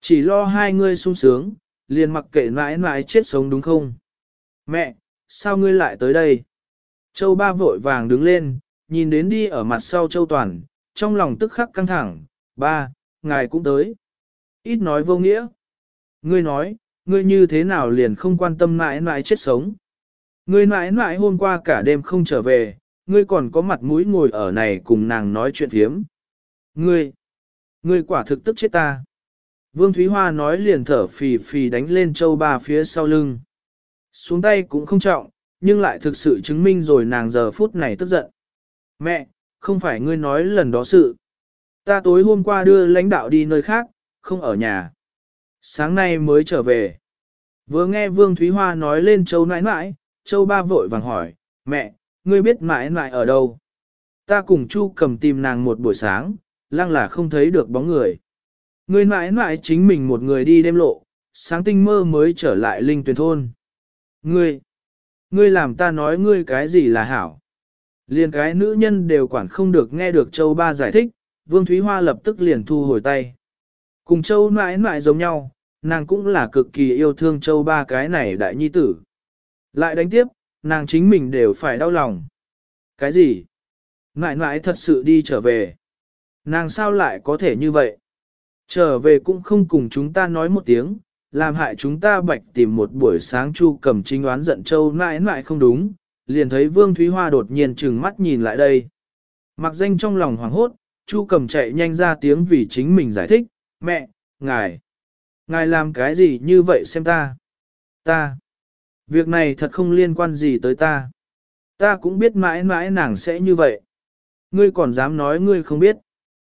Chỉ lo hai người sung sướng, liền mặc kệ mãi mãi chết sống đúng không? Mẹ, sao ngươi lại tới đây? Châu ba vội vàng đứng lên, nhìn đến đi ở mặt sau châu toàn, trong lòng tức khắc căng thẳng, ba, ngài cũng tới. Ít nói vô nghĩa. Ngươi nói, ngươi như thế nào liền không quan tâm mãi mãi chết sống. Ngươi mãi mãi hôm qua cả đêm không trở về, ngươi còn có mặt mũi ngồi ở này cùng nàng nói chuyện thiếm. Ngươi, ngươi quả thực tức chết ta. Vương Thúy Hoa nói liền thở phì phì đánh lên châu ba phía sau lưng. Xuống tay cũng không trọng, nhưng lại thực sự chứng minh rồi nàng giờ phút này tức giận. Mẹ, không phải ngươi nói lần đó sự. Ta tối hôm qua đưa lãnh đạo đi nơi khác, không ở nhà. Sáng nay mới trở về. Vừa nghe Vương Thúy Hoa nói lên châu nãi nãi, châu ba vội vàng hỏi, mẹ, ngươi biết mãi mãi ở đâu? Ta cùng Chu cầm tìm nàng một buổi sáng, lăng là không thấy được bóng người. Ngươi mãi mãi chính mình một người đi đêm lộ, sáng tinh mơ mới trở lại linh tuyển thôn. Ngươi, Ngươi làm ta nói ngươi cái gì là hảo. Liền cái nữ nhân đều quản không được nghe được Châu Ba giải thích, Vương Thúy Hoa lập tức liền thu hồi tay. Cùng Châu mãi mãi giống nhau, nàng cũng là cực kỳ yêu thương Châu Ba cái này đại nhi tử. Lại đánh tiếp, nàng chính mình đều phải đau lòng. Cái gì? Mãi mãi thật sự đi trở về. Nàng sao lại có thể như vậy? Trở về cũng không cùng chúng ta nói một tiếng, làm hại chúng ta bạch tìm một buổi sáng chu cầm chính đoán giận châu mãi mãi không đúng, liền thấy Vương Thúy Hoa đột nhiên trừng mắt nhìn lại đây. Mặc danh trong lòng hoảng hốt, chu cầm chạy nhanh ra tiếng vì chính mình giải thích, mẹ, ngài, ngài làm cái gì như vậy xem ta, ta, việc này thật không liên quan gì tới ta, ta cũng biết mãi mãi nàng sẽ như vậy, ngươi còn dám nói ngươi không biết.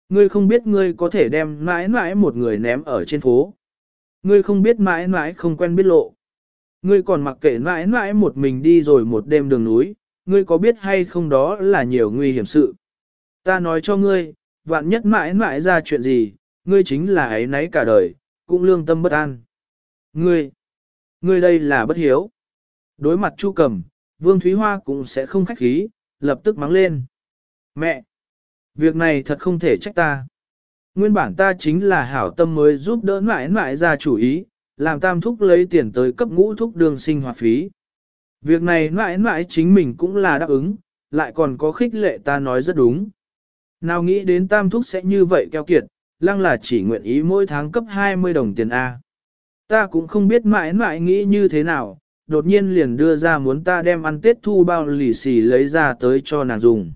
Ngươi không biết ngươi có thể đem mãi mãi một người ném ở trên phố. Ngươi không biết mãi mãi không quen biết lộ. Ngươi còn mặc kệ mãi mãi một mình đi rồi một đêm đường núi, ngươi có biết hay không đó là nhiều nguy hiểm sự. Ta nói cho ngươi, vạn nhất mãi mãi ra chuyện gì, ngươi chính là ấy nấy cả đời, cũng lương tâm bất an. Ngươi, ngươi đây là bất hiếu. Đối mặt Chu Cầm, Vương Thúy Hoa cũng sẽ không khách khí, lập tức mắng lên. Mẹ, việc này thật không thể trách ta. Nguyên bản ta chính là hảo tâm mới giúp đỡ mãi mãi ra chủ ý, làm tam thúc lấy tiền tới cấp ngũ thúc đường sinh hoạt phí. Việc này mãi mãi chính mình cũng là đáp ứng, lại còn có khích lệ ta nói rất đúng. Nào nghĩ đến tam thúc sẽ như vậy keo kiệt, lăng là chỉ nguyện ý mỗi tháng cấp 20 đồng tiền A. Ta cũng không biết mãi mãi nghĩ như thế nào, đột nhiên liền đưa ra muốn ta đem ăn tết thu bao lì xì lấy ra tới cho nàng dùng.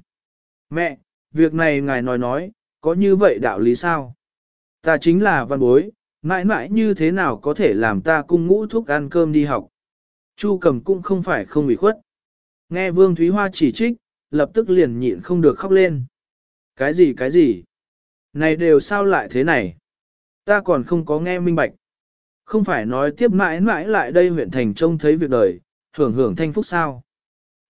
Mẹ, việc này ngài nói nói, có như vậy đạo lý sao? Ta chính là văn bối, mãi mãi như thế nào có thể làm ta cung ngũ thuốc ăn cơm đi học? Chu cầm cũng không phải không bị khuất. Nghe Vương Thúy Hoa chỉ trích, lập tức liền nhịn không được khóc lên. Cái gì cái gì? Này đều sao lại thế này? Ta còn không có nghe minh bạch. Không phải nói tiếp mãi mãi lại đây huyện thành trông thấy việc đời, hưởng hưởng thanh phúc sao?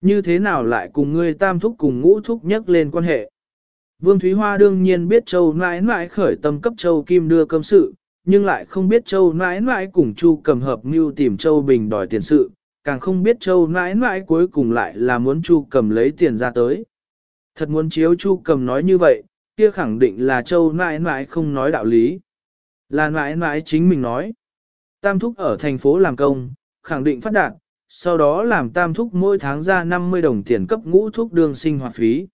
Như thế nào lại cùng ngươi tam thúc cùng ngũ thúc nhắc lên quan hệ? Vương Thúy Hoa đương nhiên biết Châu nãi nãi khởi tâm cấp Châu Kim đưa cơm sự, nhưng lại không biết Châu nãi nãi cùng Chu cầm hợp mưu tìm Châu Bình đòi tiền sự, càng không biết Châu nãi nãi cuối cùng lại là muốn Chu cầm lấy tiền ra tới. Thật muốn chiếu Chu cầm nói như vậy, kia khẳng định là Châu nãi nãi không nói đạo lý. Là nãi nãi chính mình nói. Tam thúc ở thành phố làm công, khẳng định phát đạt, sau đó làm tam thúc mỗi tháng ra 50 đồng tiền cấp ngũ thúc đường sinh hoạt phí.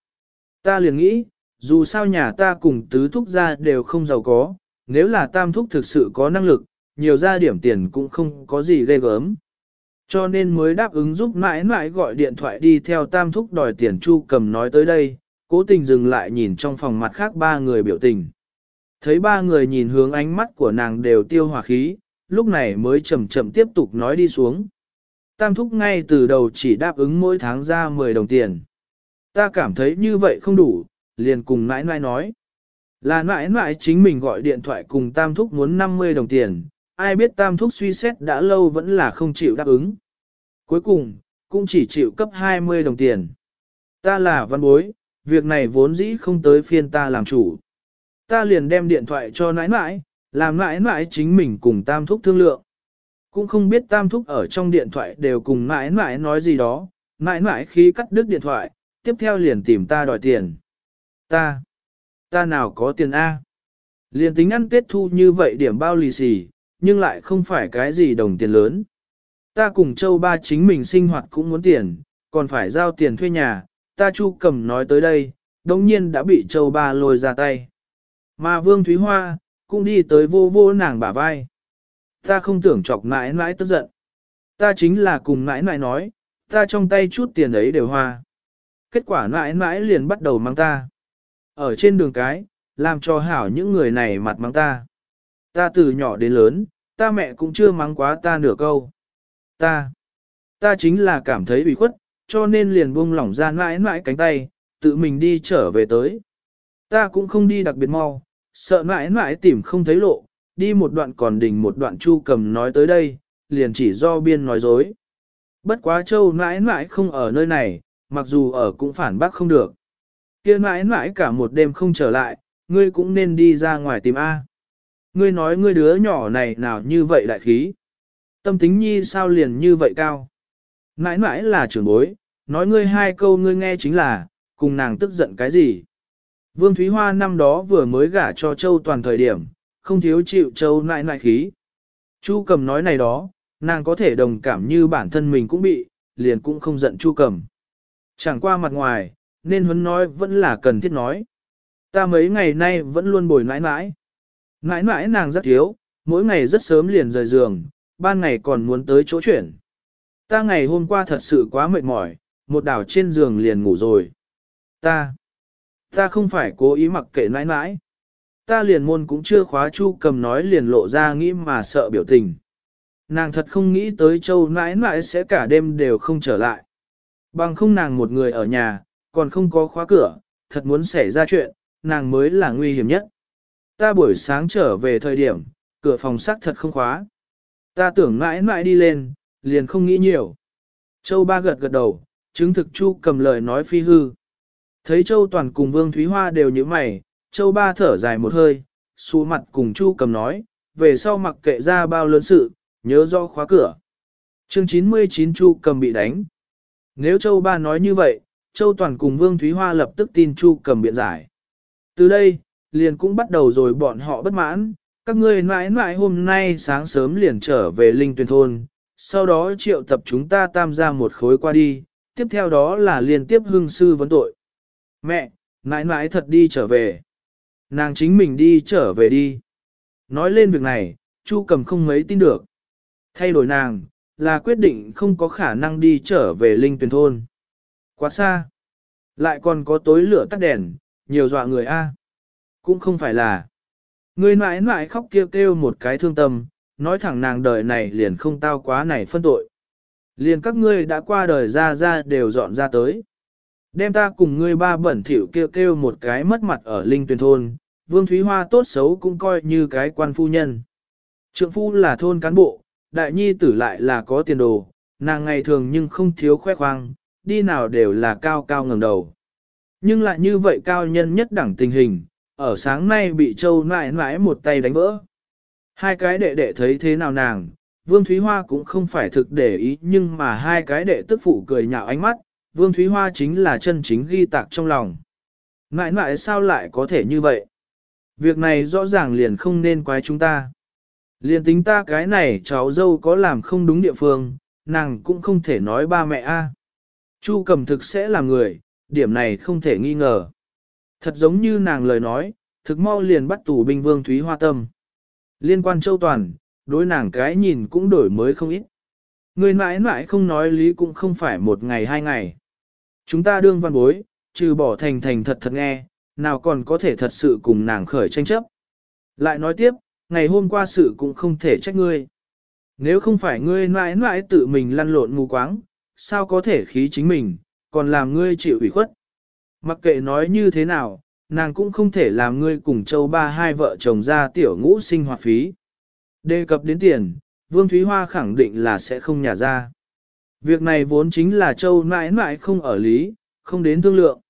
Ta liền nghĩ, dù sao nhà ta cùng tứ thúc ra đều không giàu có, nếu là tam thúc thực sự có năng lực, nhiều ra điểm tiền cũng không có gì ghê gớm. Cho nên mới đáp ứng giúp mãi mãi gọi điện thoại đi theo tam thúc đòi tiền chu cầm nói tới đây, cố tình dừng lại nhìn trong phòng mặt khác ba người biểu tình. Thấy ba người nhìn hướng ánh mắt của nàng đều tiêu hòa khí, lúc này mới chậm chậm tiếp tục nói đi xuống. Tam thúc ngay từ đầu chỉ đáp ứng mỗi tháng ra 10 đồng tiền. Ta cảm thấy như vậy không đủ, liền cùng nãi nãi nói. Là nãi nãi chính mình gọi điện thoại cùng tam thúc muốn 50 đồng tiền, ai biết tam thúc suy xét đã lâu vẫn là không chịu đáp ứng. Cuối cùng, cũng chỉ chịu cấp 20 đồng tiền. Ta là văn bối, việc này vốn dĩ không tới phiên ta làm chủ. Ta liền đem điện thoại cho nãi nãi, làm mãi mãi chính mình cùng tam thúc thương lượng. Cũng không biết tam thúc ở trong điện thoại đều cùng mãi mãi nói gì đó, mãi mãi khi cắt đứt điện thoại, tiếp theo liền tìm ta đòi tiền. Ta, ta nào có tiền A. Liền tính ăn tết thu như vậy điểm bao lì xì, nhưng lại không phải cái gì đồng tiền lớn. Ta cùng châu ba chính mình sinh hoạt cũng muốn tiền, còn phải giao tiền thuê nhà, ta chu cầm nói tới đây, đồng nhiên đã bị châu ba lôi ra tay. Mà Vương Thúy Hoa, cũng đi tới vô vô nàng bả vai. Ta không tưởng chọc mãi mãi tức giận. Ta chính là cùng mãi mãi nói, ta trong tay chút tiền ấy đều hoa. Kết quả mãi mãi liền bắt đầu mang ta. Ở trên đường cái, làm cho hảo những người này mặt mang ta. Ta từ nhỏ đến lớn, ta mẹ cũng chưa mắng quá ta nửa câu. Ta, ta chính là cảm thấy ủy khuất, cho nên liền buông lỏng ra mãi mãi cánh tay, tự mình đi trở về tới. Ta cũng không đi đặc biệt mau, sợ mãi mãi tìm không thấy lộ, đi một đoạn còn đỉnh một đoạn chu cầm nói tới đây, liền chỉ do biên nói dối. Bất quá châu mãi mãi không ở nơi này, mặc dù ở cũng phản bác không được. kia mãi mãi cả một đêm không trở lại, ngươi cũng nên đi ra ngoài tìm A. Ngươi nói ngươi đứa nhỏ này nào như vậy đại khí. Tâm tính nhi sao liền như vậy cao. Mãi mãi là trưởng bối, nói ngươi hai câu ngươi nghe chính là, cùng nàng tức giận cái gì. Vương Thúy Hoa năm đó vừa mới gả cho Châu toàn thời điểm, không thiếu chịu Châu nại nại khí. Chu cầm nói này đó, nàng có thể đồng cảm như bản thân mình cũng bị, liền cũng không giận Chu cầm. Chẳng qua mặt ngoài, nên huấn nói vẫn là cần thiết nói. Ta mấy ngày nay vẫn luôn bồi nãi nãi. Nãi nãi nàng rất thiếu, mỗi ngày rất sớm liền rời giường, ban ngày còn muốn tới chỗ chuyển. Ta ngày hôm qua thật sự quá mệt mỏi, một đảo trên giường liền ngủ rồi. Ta, ta không phải cố ý mặc kệ nãi nãi. Ta liền môn cũng chưa khóa chu cầm nói liền lộ ra nghĩ mà sợ biểu tình. Nàng thật không nghĩ tới châu nãi nãi sẽ cả đêm đều không trở lại. Bằng không nàng một người ở nhà, còn không có khóa cửa, thật muốn xảy ra chuyện, nàng mới là nguy hiểm nhất. Ta buổi sáng trở về thời điểm, cửa phòng sắc thật không khóa. Ta tưởng mãi mãi đi lên, liền không nghĩ nhiều. Châu ba gật gật đầu, chứng thực chu cầm lời nói phi hư. Thấy Châu Toàn cùng Vương Thúy Hoa đều như mày, Châu ba thở dài một hơi, xu mặt cùng chu cầm nói, về sau mặc kệ ra bao lớn sự, nhớ do khóa cửa. Chương 99 chu cầm bị đánh. Nếu Châu ba nói như vậy, Châu Toàn cùng Vương Thúy Hoa lập tức tin chu cầm biện giải. Từ đây, liền cũng bắt đầu rồi bọn họ bất mãn, các ngươi mãi mãi hôm nay sáng sớm liền trở về Linh Tuyền Thôn, sau đó triệu tập chúng ta tam gia một khối qua đi, tiếp theo đó là liên tiếp hương sư vấn tội. Mẹ, mãi mãi thật đi trở về. Nàng chính mình đi trở về đi. Nói lên việc này, Chu cầm không mấy tin được. Thay đổi nàng, là quyết định không có khả năng đi trở về Linh Tuyền Thôn. Quá xa. Lại còn có tối lửa tắt đèn, nhiều dọa người A. Cũng không phải là. Người mãi mãi khóc kêu kêu một cái thương tâm, nói thẳng nàng đời này liền không tao quá này phân tội. Liền các ngươi đã qua đời ra ra đều dọn ra tới. Đem ta cùng ngươi ba bẩn thỉu kêu kêu một cái mất mặt ở linh tuyển thôn, Vương Thúy Hoa tốt xấu cũng coi như cái quan phu nhân. Trượng phu là thôn cán bộ, đại nhi tử lại là có tiền đồ, nàng ngày thường nhưng không thiếu khoe khoang, đi nào đều là cao cao ngẩng đầu. Nhưng lại như vậy cao nhân nhất đẳng tình hình, ở sáng nay bị châu nãi nãi một tay đánh vỡ. Hai cái đệ đệ thấy thế nào nàng, Vương Thúy Hoa cũng không phải thực để ý nhưng mà hai cái đệ tức phụ cười nhạo ánh mắt, Vương Thúy Hoa chính là chân chính ghi tạc trong lòng. Ngại ngại sao lại có thể như vậy? Việc này rõ ràng liền không nên quái chúng ta. Liền tính ta cái này cháu dâu có làm không đúng địa phương, nàng cũng không thể nói ba mẹ a. Chu cầm thực sẽ là người, điểm này không thể nghi ngờ. Thật giống như nàng lời nói, thực mau liền bắt tù binh vương Thúy Hoa Tâm. Liên quan châu toàn, đối nàng cái nhìn cũng đổi mới không ít. Người mãi mãi không nói lý cũng không phải một ngày hai ngày. Chúng ta đương văn bối, trừ bỏ thành thành thật thật nghe, nào còn có thể thật sự cùng nàng khởi tranh chấp. Lại nói tiếp, ngày hôm qua sự cũng không thể trách ngươi. Nếu không phải ngươi mãi mãi tự mình lăn lộn mù quáng, sao có thể khí chính mình, còn làm ngươi chịu ủy khuất. Mặc kệ nói như thế nào, nàng cũng không thể làm ngươi cùng châu ba hai vợ chồng ra tiểu ngũ sinh hoạt phí. Đề cập đến tiền, Vương Thúy Hoa khẳng định là sẽ không nhả ra. Việc này vốn chính là châu mãi mãi không ở lý, không đến thương lượng.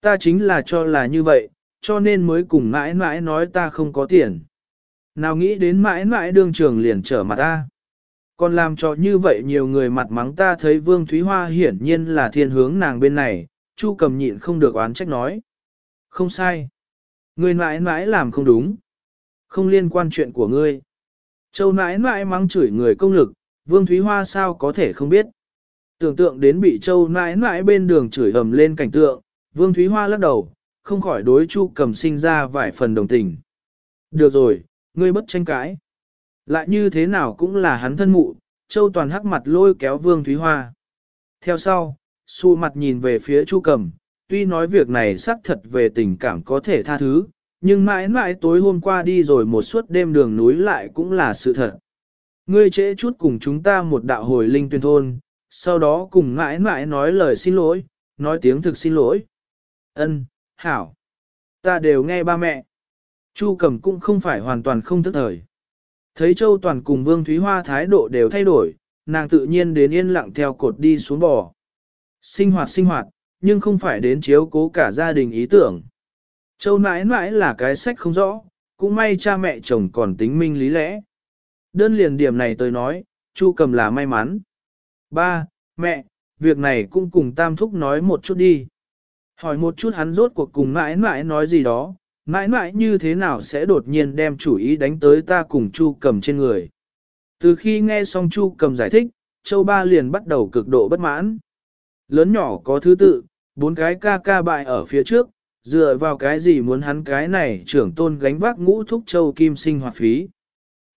Ta chính là cho là như vậy, cho nên mới cùng mãi mãi nói ta không có tiền. Nào nghĩ đến mãi mãi đương trường liền trở mặt ta. Còn làm cho như vậy nhiều người mặt mắng ta thấy Vương Thúy Hoa hiển nhiên là thiên hướng nàng bên này, Chu cầm nhịn không được oán trách nói. Không sai. Ngươi mãi mãi làm không đúng. Không liên quan chuyện của ngươi. Châu nãi nãi mắng chửi người công lực, Vương Thúy Hoa sao có thể không biết. Tưởng tượng đến bị Châu nãi nãi bên đường chửi ầm lên cảnh tượng, Vương Thúy Hoa lắc đầu, không khỏi đối Chu cầm sinh ra vài phần đồng tình. Được rồi, ngươi bất tranh cãi. Lại như thế nào cũng là hắn thân mụ, Châu Toàn hắc mặt lôi kéo Vương Thúy Hoa. Theo sau, su mặt nhìn về phía Chu Cầm, tuy nói việc này xác thật về tình cảm có thể tha thứ, nhưng mãi mãi tối hôm qua đi rồi một suốt đêm đường núi lại cũng là sự thật. Ngươi trễ chút cùng chúng ta một đạo hồi linh tuyên thôn, sau đó cùng mãi mãi nói lời xin lỗi, nói tiếng thực xin lỗi. Ân, hảo. Ta đều nghe ba mẹ. Chu cẩm cũng không phải hoàn toàn không thức thời. Thấy Châu Toàn cùng Vương Thúy Hoa thái độ đều thay đổi, nàng tự nhiên đến yên lặng theo cột đi xuống bò. Sinh hoạt sinh hoạt, nhưng không phải đến chiếu cố cả gia đình ý tưởng. Châu nãi nãi là cái sách không rõ, cũng may cha mẹ chồng còn tính minh lý lẽ. Đơn liền điểm này tôi nói, Chu cầm là may mắn. Ba, mẹ, việc này cũng cùng tam thúc nói một chút đi. Hỏi một chút hắn rốt cuộc cùng mãi mãi nói gì đó, mãi mãi như thế nào sẽ đột nhiên đem chủ ý đánh tới ta cùng Chu cầm trên người. Từ khi nghe xong Chu cầm giải thích, Châu Ba liền bắt đầu cực độ bất mãn. Lớn nhỏ có thứ tự, bốn cái ca ca bại ở phía trước, dựa vào cái gì muốn hắn cái này trưởng tôn gánh vác ngũ thúc Châu Kim sinh hoạt phí.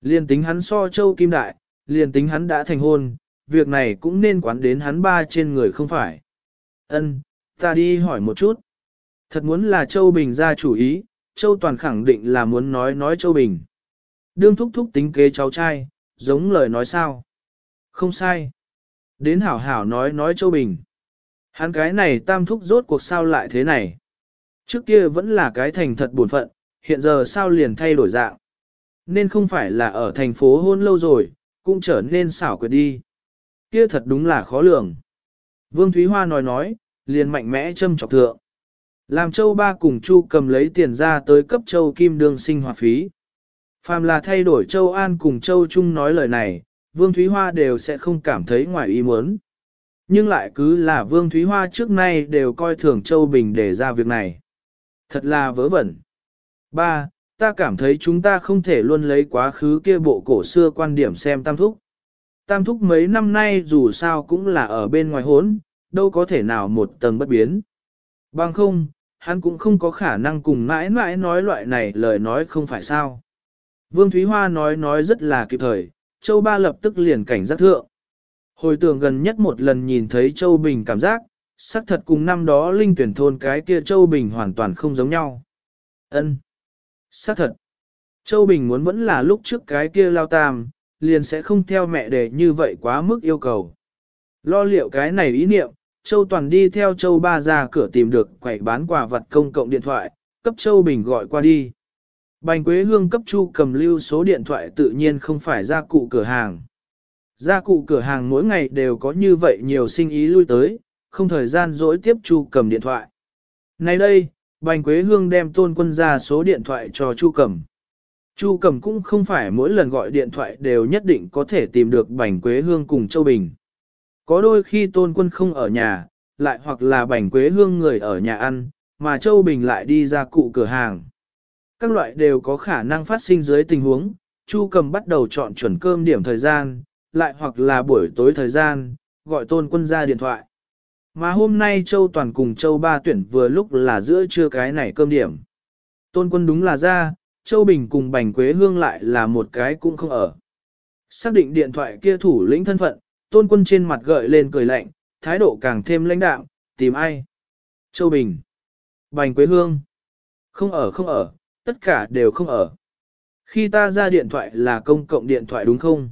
Liên tính hắn so Châu Kim đại, liền tính hắn đã thành hôn, việc này cũng nên quán đến hắn ba trên người không phải. Ân, ta đi hỏi một chút. Thật muốn là Châu Bình ra chủ ý, Châu Toàn khẳng định là muốn nói nói Châu Bình. Đương thúc thúc tính kế cháu trai, giống lời nói sao. Không sai. Đến hảo hảo nói nói Châu Bình. Hắn cái này tam thúc rốt cuộc sao lại thế này. Trước kia vẫn là cái thành thật buồn phận, hiện giờ sao liền thay đổi dạng. Nên không phải là ở thành phố hôn lâu rồi, cũng trở nên xảo quyệt đi. Kia thật đúng là khó lường. Vương Thúy Hoa nói nói, liền mạnh mẽ châm chọc thượng. Làm châu ba cùng chu cầm lấy tiền ra tới cấp châu kim đương sinh hoạt phí. Phàm là thay đổi châu An cùng châu Trung nói lời này, Vương Thúy Hoa đều sẽ không cảm thấy ngoài ý muốn. Nhưng lại cứ là Vương Thúy Hoa trước nay đều coi thường Châu Bình để ra việc này. Thật là vớ vẩn. Ba, ta cảm thấy chúng ta không thể luôn lấy quá khứ kia bộ cổ xưa quan điểm xem tam thúc. Tam thúc mấy năm nay dù sao cũng là ở bên ngoài hốn, đâu có thể nào một tầng bất biến. Bằng không, hắn cũng không có khả năng cùng mãi mãi nói loại này lời nói không phải sao. Vương Thúy Hoa nói nói rất là kịp thời, Châu Ba lập tức liền cảnh giác thượng. Hồi tưởng gần nhất một lần nhìn thấy Châu Bình cảm giác, xác thật cùng năm đó linh tuyển thôn cái kia Châu Bình hoàn toàn không giống nhau. Ân, xác thật. Châu Bình muốn vẫn là lúc trước cái kia lao tam, liền sẽ không theo mẹ để như vậy quá mức yêu cầu. Lo liệu cái này ý niệm, Châu Toàn đi theo Châu Ba ra cửa tìm được quầy bán quà vật công cộng điện thoại, cấp Châu Bình gọi qua đi. Bành Quế Hương cấp Chu cầm lưu số điện thoại tự nhiên không phải ra cụ cửa hàng. Gia cụ cửa hàng mỗi ngày đều có như vậy nhiều sinh ý lui tới, không thời gian dỗi tiếp Chu cầm điện thoại. Nay đây, Bành Quế Hương đem tôn quân ra số điện thoại cho Chu cầm. Chu Cầm cũng không phải mỗi lần gọi điện thoại đều nhất định có thể tìm được Bành Quế Hương cùng Châu Bình. Có đôi khi Tôn Quân không ở nhà, lại hoặc là Bành Quế Hương người ở nhà ăn, mà Châu Bình lại đi ra cụ cửa hàng. Các loại đều có khả năng phát sinh dưới tình huống, Chu Cầm bắt đầu chọn chuẩn cơm điểm thời gian, lại hoặc là buổi tối thời gian, gọi Tôn Quân ra điện thoại. Mà hôm nay Châu Toàn cùng Châu Ba tuyển vừa lúc là giữa trưa cái này cơm điểm. Tôn Quân đúng là ra, Châu Bình cùng Bành Quế Hương lại là một cái cũng không ở. Xác định điện thoại kia thủ lĩnh thân phận, Tôn Quân trên mặt gợi lên cười lạnh, thái độ càng thêm lãnh đạm, tìm ai? Châu Bình. Bành Quế Hương. Không ở không ở, tất cả đều không ở. Khi ta ra điện thoại là công cộng điện thoại đúng không?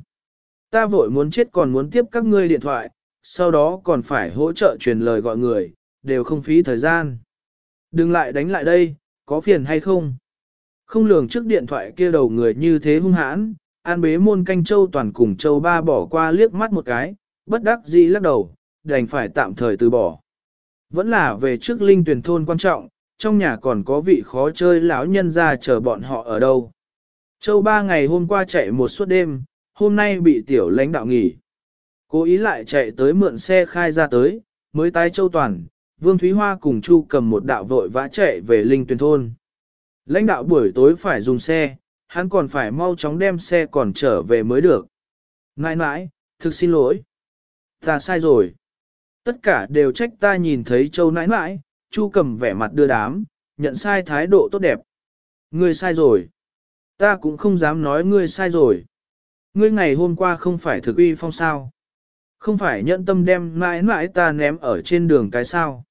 Ta vội muốn chết còn muốn tiếp các ngươi điện thoại, sau đó còn phải hỗ trợ truyền lời gọi người, đều không phí thời gian. Đừng lại đánh lại đây, có phiền hay không? Không lường trước điện thoại kia đầu người như thế hung hãn, an bế môn canh châu toàn cùng châu ba bỏ qua liếc mắt một cái, bất đắc dĩ lắc đầu, đành phải tạm thời từ bỏ. Vẫn là về trước linh tuyển thôn quan trọng, trong nhà còn có vị khó chơi lão nhân ra chờ bọn họ ở đâu. Châu ba ngày hôm qua chạy một suốt đêm, hôm nay bị tiểu lãnh đạo nghỉ. Cố ý lại chạy tới mượn xe khai ra tới, mới tái châu toàn, Vương Thúy Hoa cùng Chu cầm một đạo vội vã chạy về linh Tuyền thôn. Lãnh đạo buổi tối phải dùng xe, hắn còn phải mau chóng đem xe còn trở về mới được. Nãi nãi, thực xin lỗi. Ta sai rồi. Tất cả đều trách ta nhìn thấy châu nãi nãi, chu cầm vẻ mặt đưa đám, nhận sai thái độ tốt đẹp. Ngươi sai rồi. Ta cũng không dám nói ngươi sai rồi. Ngươi ngày hôm qua không phải thực uy phong sao. Không phải nhận tâm đem mãi mãi ta ném ở trên đường cái sao.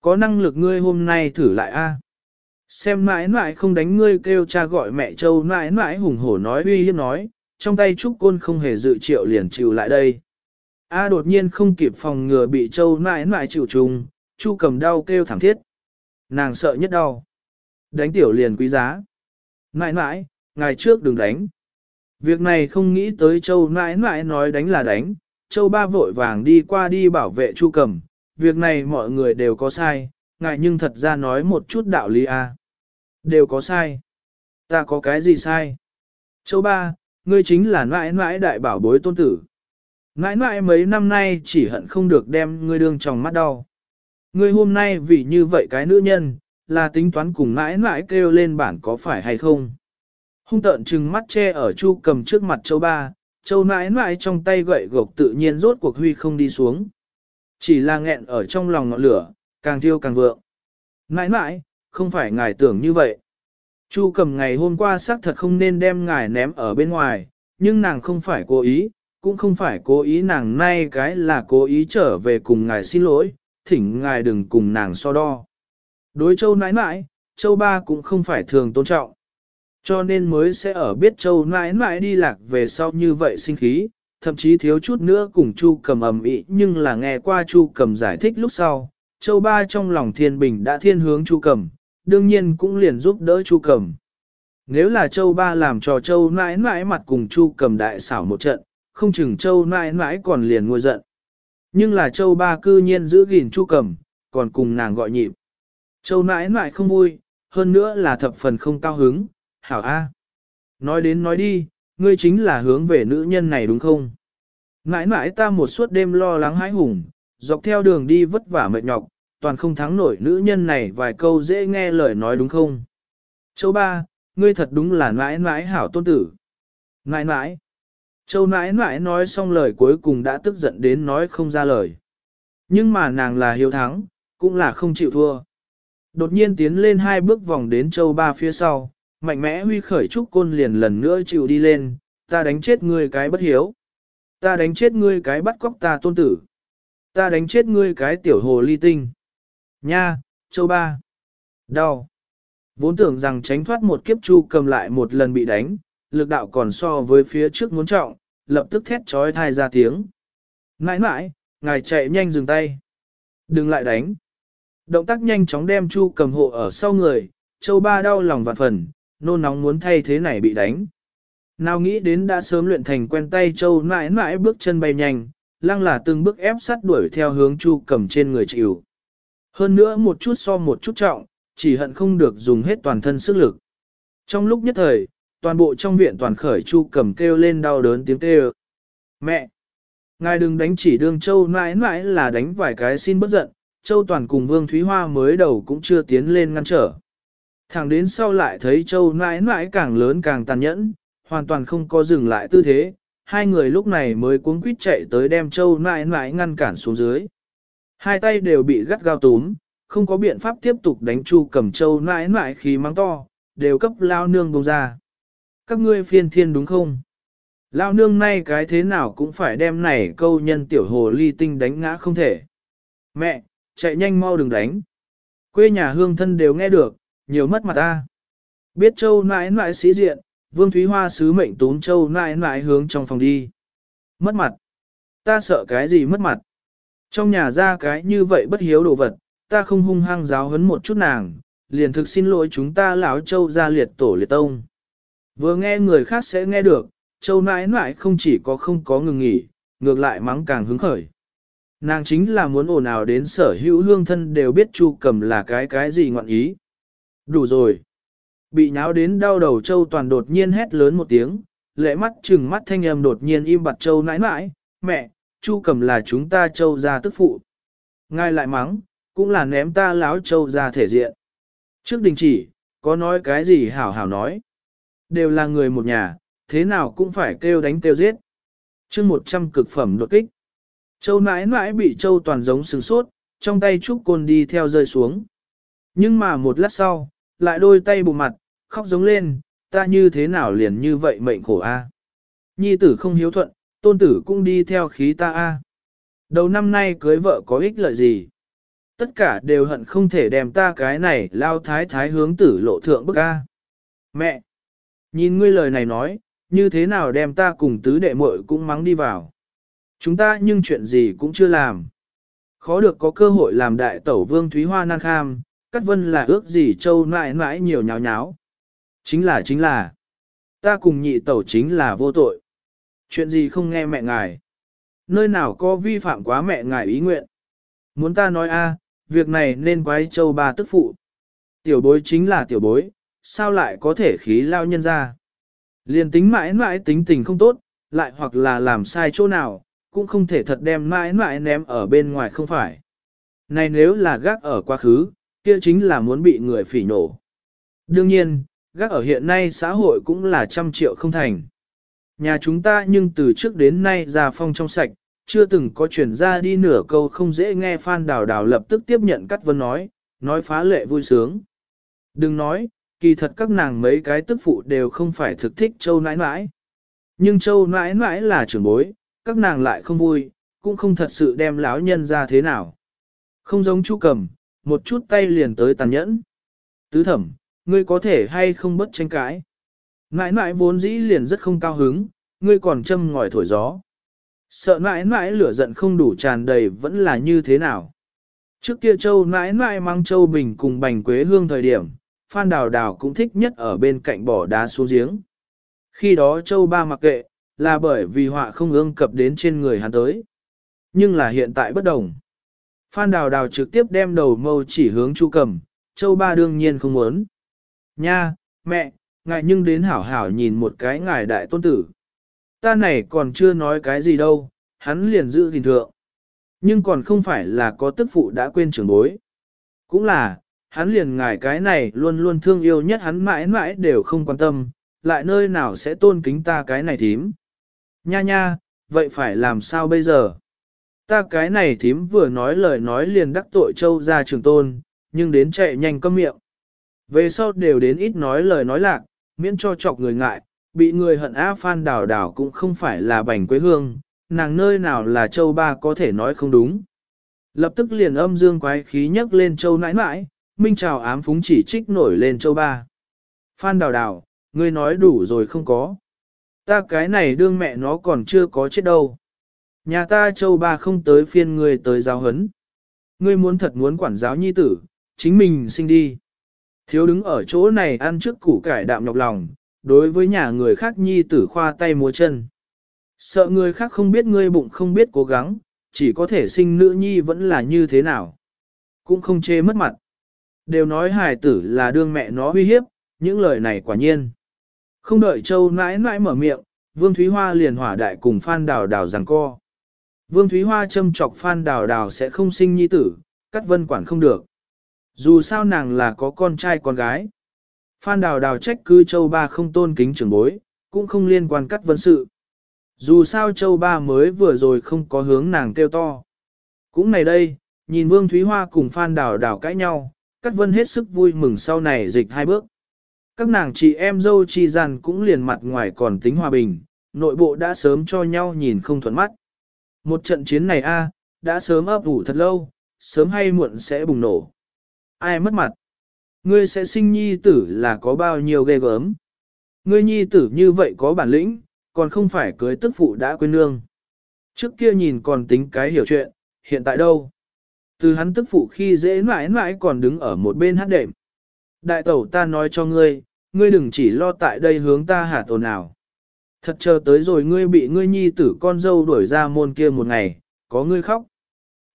Có năng lực ngươi hôm nay thử lại a. Xem mãi mãi không đánh ngươi kêu cha gọi mẹ châu mãi mãi hùng hổ nói uy hiếp nói, trong tay trúc côn không hề dự triệu liền chịu lại đây. A đột nhiên không kịp phòng ngừa bị châu mãi mãi chịu trùng, chu cầm đau kêu thảm thiết. Nàng sợ nhất đau. Đánh tiểu liền quý giá. Mãi mãi, ngày trước đừng đánh. Việc này không nghĩ tới châu mãi mãi nói đánh là đánh, châu ba vội vàng đi qua đi bảo vệ chu cầm. Việc này mọi người đều có sai, ngại nhưng thật ra nói một chút đạo lý a. Đều có sai. Ta có cái gì sai? Châu ba, ngươi chính là mãi mãi đại bảo bối tôn tử. Mãi mãi mấy năm nay chỉ hận không được đem ngươi đương trong mắt đau. Ngươi hôm nay vì như vậy cái nữ nhân, là tính toán cùng mãi mãi kêu lên bản có phải hay không. Hung tợn trừng mắt che ở chu cầm trước mặt châu ba, châu nãi nãi trong tay gậy gộc tự nhiên rốt cuộc huy không đi xuống. Chỉ là nghẹn ở trong lòng ngọn lửa, càng thiêu càng vượng. Nãi nãi, không phải ngài tưởng như vậy. Chu cầm ngày hôm qua xác thật không nên đem ngài ném ở bên ngoài, nhưng nàng không phải cố ý, cũng không phải cố ý nàng nay cái là cố ý trở về cùng ngài xin lỗi, thỉnh ngài đừng cùng nàng so đo. Đối châu nãi nãi, châu ba cũng không phải thường tôn trọng. Cho nên mới sẽ ở biết châu nãi nãi đi lạc về sau như vậy sinh khí, thậm chí thiếu chút nữa cùng chu cầm ầm ĩ nhưng là nghe qua chu cầm giải thích lúc sau. Châu ba trong lòng thiên bình đã thiên hướng chu cầm, đương nhiên cũng liền giúp đỡ chu cầm. Nếu là châu ba làm trò châu nãi nãi mặt cùng chu cầm đại xảo một trận, không chừng châu nãi nãi còn liền ngôi giận. Nhưng là châu ba cư nhiên giữ gìn chu cầm, còn cùng nàng gọi nhịp. Châu nãi nãi không vui, hơn nữa là thập phần không cao hứng, hảo A. Nói đến nói đi, ngươi chính là hướng về nữ nhân này đúng không? Nãi nãi ta một suốt đêm lo lắng hãi hùng, dọc theo đường đi vất vả mệt nhọc, toàn không thắng nổi nữ nhân này vài câu dễ nghe lời nói đúng không? Châu ba, ngươi thật đúng là nãi nãi hảo tôn tử. Nãi nãi. Châu nãi nãi nói xong lời cuối cùng đã tức giận đến nói không ra lời. Nhưng mà nàng là hiếu thắng, cũng là không chịu thua. Đột nhiên tiến lên hai bước vòng đến châu ba phía sau, mạnh mẽ huy khởi trúc côn liền lần nữa chịu đi lên, ta đánh chết ngươi cái bất hiếu. Ta đánh chết ngươi cái bắt cóc ta tôn tử. Ta đánh chết ngươi cái tiểu hồ ly tinh. Nha, châu ba. Đau. Vốn tưởng rằng tránh thoát một kiếp chu cầm lại một lần bị đánh, lực đạo còn so với phía trước muốn trọng, lập tức thét trói thai ra tiếng. Nãi nãi, ngài chạy nhanh dừng tay. Đừng lại đánh. Động tác nhanh chóng đem chu cầm hộ ở sau người, châu ba đau lòng vạn phần, nôn nóng muốn thay thế này bị đánh. Nào nghĩ đến đã sớm luyện thành quen tay châu nãi nãi bước chân bay nhanh, lăng là từng bước ép sát đuổi theo hướng chu cầm trên người chịu. Hơn nữa một chút so một chút trọng, chỉ hận không được dùng hết toàn thân sức lực. Trong lúc nhất thời, toàn bộ trong viện toàn khởi chu cầm kêu lên đau đớn tiếng kêu. Mẹ! Ngài đừng đánh chỉ đương châu mãi mãi là đánh vài cái xin bất giận, châu toàn cùng vương Thúy Hoa mới đầu cũng chưa tiến lên ngăn trở. Thẳng đến sau lại thấy châu nãi nãi càng lớn càng tàn nhẫn, hoàn toàn không có dừng lại tư thế, hai người lúc này mới cuống quýt chạy tới đem châu nãi nãi ngăn cản xuống dưới. Hai tay đều bị gắt gao túm, không có biện pháp tiếp tục đánh chu cầm châu nãi nãi khi mắng to, đều cấp lao nương bông ra. Các ngươi phiên thiên đúng không? Lao nương nay cái thế nào cũng phải đem này câu nhân tiểu hồ ly tinh đánh ngã không thể. Mẹ, chạy nhanh mau đừng đánh. Quê nhà hương thân đều nghe được, nhiều mất mặt ta. Biết châu nãi nãi sĩ diện, Vương Thúy Hoa sứ mệnh tún châu nãi nãi hướng trong phòng đi. Mất mặt. Ta sợ cái gì mất mặt. Trong nhà ra cái như vậy bất hiếu đồ vật, ta không hung hăng giáo huấn một chút nàng, liền thực xin lỗi chúng ta lão châu ra liệt tổ liệt tông. Vừa nghe người khác sẽ nghe được, châu nãi nãi không chỉ có không có ngừng nghỉ, ngược lại mắng càng hứng khởi. Nàng chính là muốn ồn ào đến sở hữu hương thân đều biết chu cầm là cái cái gì ngọn ý. Đủ rồi. Bị nháo đến đau đầu châu toàn đột nhiên hét lớn một tiếng, lệ mắt trừng mắt thanh âm đột nhiên im bặt châu nãi nãi, mẹ, chu cầm là chúng ta châu ra tức phụ. Ngài lại mắng, cũng là ném ta láo châu ra thể diện. Trước đình chỉ, có nói cái gì hảo hảo nói. Đều là người một nhà, thế nào cũng phải kêu đánh kêu giết. chương một trăm cực phẩm đột kích. Châu nãi nãi bị châu toàn giống sừng sốt, trong tay trúc côn đi theo rơi xuống. Nhưng mà một lát sau, lại đôi tay bụng mặt, khóc giống lên, ta như thế nào liền như vậy mệnh khổ a. Nhi tử không hiếu thuận, tôn tử cũng đi theo khí ta a. Đầu năm nay cưới vợ có ích lợi gì? Tất cả đều hận không thể đem ta cái này lao thái thái hướng tử lộ thượng bức a. Mẹ! Nhìn ngươi lời này nói, như thế nào đem ta cùng tứ đệ muội cũng mắng đi vào. Chúng ta nhưng chuyện gì cũng chưa làm. Khó được có cơ hội làm đại tẩu vương Thúy Hoa nan kham, cát vân là ước gì châu mãi mãi nhiều nháo nháo. Chính là chính là, ta cùng nhị tẩu chính là vô tội. Chuyện gì không nghe mẹ ngài. Nơi nào có vi phạm quá mẹ ngài ý nguyện. Muốn ta nói a, à, việc này nên quái châu ba tức phụ. Tiểu bối chính là tiểu bối, sao lại có thể khí lao nhân ra. Liền tính mãi mãi tính tình không tốt, lại hoặc là làm sai chỗ nào, cũng không thể thật đem mãi mãi ném ở bên ngoài không phải. Này nếu là gác ở quá khứ, kia chính là muốn bị người phỉ nổ. Đương nhiên, gác ở hiện nay xã hội cũng là trăm triệu không thành. Nhà chúng ta nhưng từ trước đến nay ra phong trong sạch, chưa từng có chuyển ra đi nửa câu không dễ nghe Phan Đào Đào lập tức tiếp nhận Cát Vân nói, nói phá lệ vui sướng. Đừng nói, kỳ thật các nàng mấy cái tức phụ đều không phải thực thích châu nãi nãi. Nhưng châu nãi nãi là trưởng bối, các nàng lại không vui, cũng không thật sự đem lão nhân ra thế nào. Không giống chú cầm, một chút tay liền tới tàn nhẫn. Tứ thẩm, ngươi có thể hay không bất tranh cãi. Nãi nãi vốn dĩ liền rất không cao hứng, ngươi còn châm ngòi thổi gió. Sợ nãi nãi lửa giận không đủ tràn đầy vẫn là như thế nào. Trước kia châu nãi nãi mang châu bình cùng bành quế hương thời điểm, Phan Đào Đào cũng thích nhất ở bên cạnh bỏ đá xuống giếng. Khi đó châu ba mặc kệ, là bởi vì họa không ương cập đến trên người hắn tới. Nhưng là hiện tại bất đồng. Phan Đào Đào trực tiếp đem đầu mâu chỉ hướng Chu Cầm, châu ba đương nhiên không muốn. Nha, mẹ, ngài nhưng đến hảo hảo nhìn một cái ngài đại tôn tử. Ta này còn chưa nói cái gì đâu, hắn liền giữ gìn thượng. Nhưng còn không phải là có tức phụ đã quên trưởng bối. Cũng là, hắn liền ngài cái này luôn luôn thương yêu nhất hắn mãi mãi đều không quan tâm, lại nơi nào sẽ tôn kính ta cái này thím. Nha nha, vậy phải làm sao bây giờ? Ta cái này thím vừa nói lời nói liền đắc tội châu ra trường tôn, nhưng đến chạy nhanh câm miệng. Về sau đều đến ít nói lời nói lạc, miễn cho chọc người ngại, bị người hận á phan đảo đảo cũng không phải là bành quê hương, nàng nơi nào là châu ba có thể nói không đúng. Lập tức liền âm dương quái khí nhấc lên châu nãi nãi, minh trào ám phúng chỉ trích nổi lên châu ba. Phan đào đào, ngươi nói đủ rồi không có. Ta cái này đương mẹ nó còn chưa có chết đâu. Nhà ta châu ba không tới phiên ngươi tới giáo hấn. Ngươi muốn thật muốn quản giáo nhi tử, chính mình sinh đi. Thiếu đứng ở chỗ này ăn trước củ cải đạm nhọc lòng, đối với nhà người khác nhi tử khoa tay múa chân. Sợ người khác không biết ngươi bụng không biết cố gắng, chỉ có thể sinh nữ nhi vẫn là như thế nào. Cũng không chê mất mặt. Đều nói hài tử là đương mẹ nó uy hiếp, những lời này quả nhiên. Không đợi Châu nãi nãi mở miệng, Vương Thúy Hoa liền hỏa đại cùng Phan Đào Đào rằng co. Vương Thúy Hoa châm chọc Phan Đào Đào sẽ không sinh nhi tử, cắt vân quản không được. Dù sao nàng là có con trai con gái. Phan Đào Đào trách cứ Châu Ba không tôn kính trưởng bối, cũng không liên quan cắt vân sự. Dù sao Châu Ba mới vừa rồi không có hướng nàng kêu to. Cũng này đây, nhìn Vương Thúy Hoa cùng Phan Đào Đào cãi nhau, Cát Vân hết sức vui mừng sau này dịch hai bước. Các nàng chị em dâu chi gian cũng liền mặt ngoài còn tính hòa bình, nội bộ đã sớm cho nhau nhìn không thuận mắt. Một trận chiến này a đã sớm ấp ủ thật lâu, sớm hay muộn sẽ bùng nổ. Ai mất mặt? Ngươi sẽ sinh nhi tử là có bao nhiêu ghê gớm? Ngươi nhi tử như vậy có bản lĩnh, còn không phải cưới tức phụ đã quên nương. Trước kia nhìn còn tính cái hiểu chuyện, hiện tại đâu? Từ hắn tức phụ khi dễ mãi mãi còn đứng ở một bên hát đệm. Đại tẩu ta nói cho ngươi, ngươi đừng chỉ lo tại đây hướng ta hạt ồn nào. Thật chờ tới rồi ngươi bị ngươi nhi tử con dâu đuổi ra môn kia một ngày, có ngươi khóc.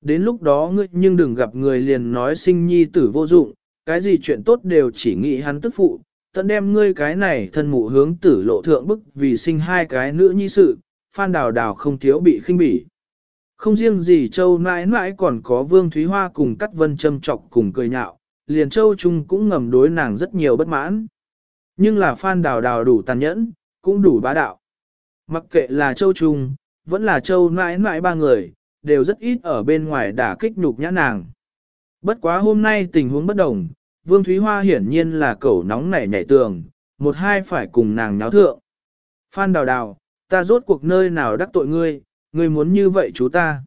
Đến lúc đó ngươi nhưng đừng gặp người liền nói sinh nhi tử vô dụng, cái gì chuyện tốt đều chỉ nghĩ hắn tức phụ, tận đem ngươi cái này thân mụ hướng tử lộ thượng bức vì sinh hai cái nữ nhi sự, phan đào đào không thiếu bị khinh bỉ. Không riêng gì châu mãi mãi còn có vương thúy hoa cùng cắt vân châm trọc cùng cười nhạo, liền châu trung cũng ngầm đối nàng rất nhiều bất mãn. Nhưng là phan đào đào đủ tàn nhẫn, cũng đủ bá đạo. Mặc kệ là châu trung, vẫn là châu mãi mãi ba người, đều rất ít ở bên ngoài đả kích nhục nhã nàng. Bất quá hôm nay tình huống bất đồng, Vương Thúy Hoa hiển nhiên là cẩu nóng nảy nhảy tường, một hai phải cùng nàng nháo thượng. Phan đào đào, ta rốt cuộc nơi nào đắc tội ngươi, ngươi muốn như vậy chú ta.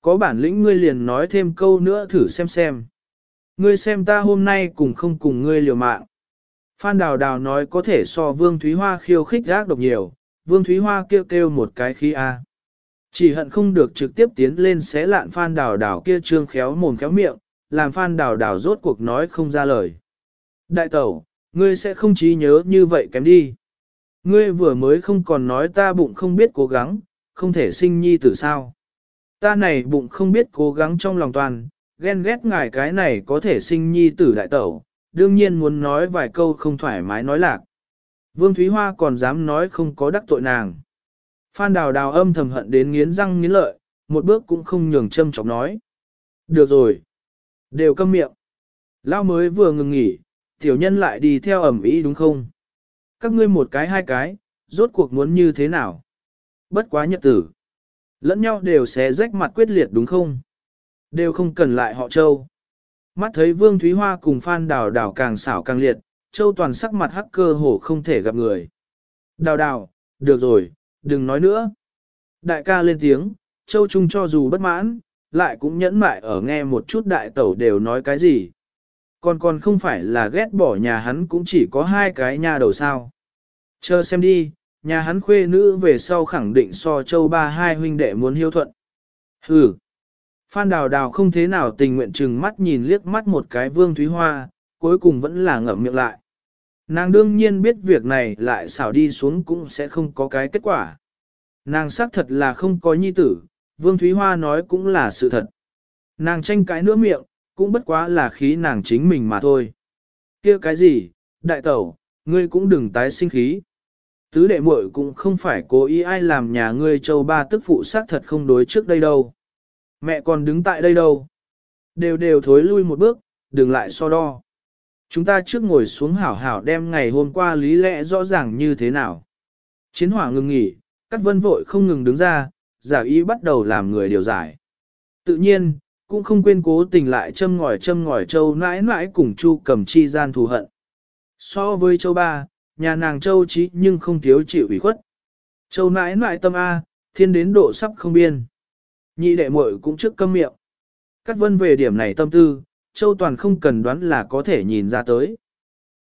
Có bản lĩnh ngươi liền nói thêm câu nữa thử xem xem. Ngươi xem ta hôm nay cùng không cùng ngươi liều mạng. Phan Đào Đào nói có thể so Vương Thúy Hoa khiêu khích gác độc nhiều, Vương Thúy Hoa kêu kêu một cái khí A. Chỉ hận không được trực tiếp tiến lên xé lạn Phan Đào Đào kia trương khéo mồm khéo miệng, làm Phan Đào Đào rốt cuộc nói không ra lời. Đại tẩu, ngươi sẽ không trí nhớ như vậy kém đi. Ngươi vừa mới không còn nói ta bụng không biết cố gắng, không thể sinh nhi tử sao. Ta này bụng không biết cố gắng trong lòng toàn, ghen ghét ngài cái này có thể sinh nhi tử đại tẩu, đương nhiên muốn nói vài câu không thoải mái nói lạc. Vương Thúy Hoa còn dám nói không có đắc tội nàng. Phan đào đào âm thầm hận đến nghiến răng nghiến lợi, một bước cũng không nhường châm chọc nói. Được rồi. Đều câm miệng. Lao mới vừa ngừng nghỉ, tiểu nhân lại đi theo ẩm ý đúng không? Các ngươi một cái hai cái, rốt cuộc muốn như thế nào? Bất quá nhật tử. Lẫn nhau đều sẽ rách mặt quyết liệt đúng không? Đều không cần lại họ châu. Mắt thấy Vương Thúy Hoa cùng Phan Đào Đào càng xảo càng liệt, châu toàn sắc mặt hắc cơ hổ không thể gặp người. Đào đào, được rồi, đừng nói nữa. Đại ca lên tiếng, châu trung cho dù bất mãn, lại cũng nhẫn mại ở nghe một chút đại tẩu đều nói cái gì. Còn còn không phải là ghét bỏ nhà hắn cũng chỉ có hai cái nhà đầu sao. Chờ xem đi, nhà hắn khuê nữ về sau khẳng định so châu ba hai huynh đệ muốn hiếu thuận. Hừ. Phan Đào Đào không thế nào tình nguyện chừng mắt nhìn liếc mắt một cái Vương Thúy Hoa, cuối cùng vẫn là ngậm miệng lại. Nàng đương nhiên biết việc này lại xảo đi xuống cũng sẽ không có cái kết quả. Nàng xác thật là không có nhi tử, Vương Thúy Hoa nói cũng là sự thật. Nàng tranh cãi nữa miệng, cũng bất quá là khí nàng chính mình mà thôi. kia cái gì, đại tẩu, ngươi cũng đừng tái sinh khí. Tứ đệ muội cũng không phải cố ý ai làm nhà ngươi châu ba tức phụ xác thật không đối trước đây đâu. Mẹ còn đứng tại đây đâu. Đều đều thối lui một bước, đừng lại so đo. Chúng ta trước ngồi xuống hảo hảo đem ngày hôm qua lý lẽ rõ ràng như thế nào. Chiến hỏa ngừng nghỉ, các vân vội không ngừng đứng ra, giả ý bắt đầu làm người điều giải. Tự nhiên, cũng không quên cố tình lại châm ngòi châm ngòi châu nãi nãi cùng chu cầm chi gian thù hận. So với châu ba, nhà nàng châu trí nhưng không thiếu chịu ủy khuất. Châu nãi nãi tâm A, thiên đến độ sắp không biên. Nhị đệ muội cũng trước câm miệng. Cát vân về điểm này tâm tư, châu toàn không cần đoán là có thể nhìn ra tới.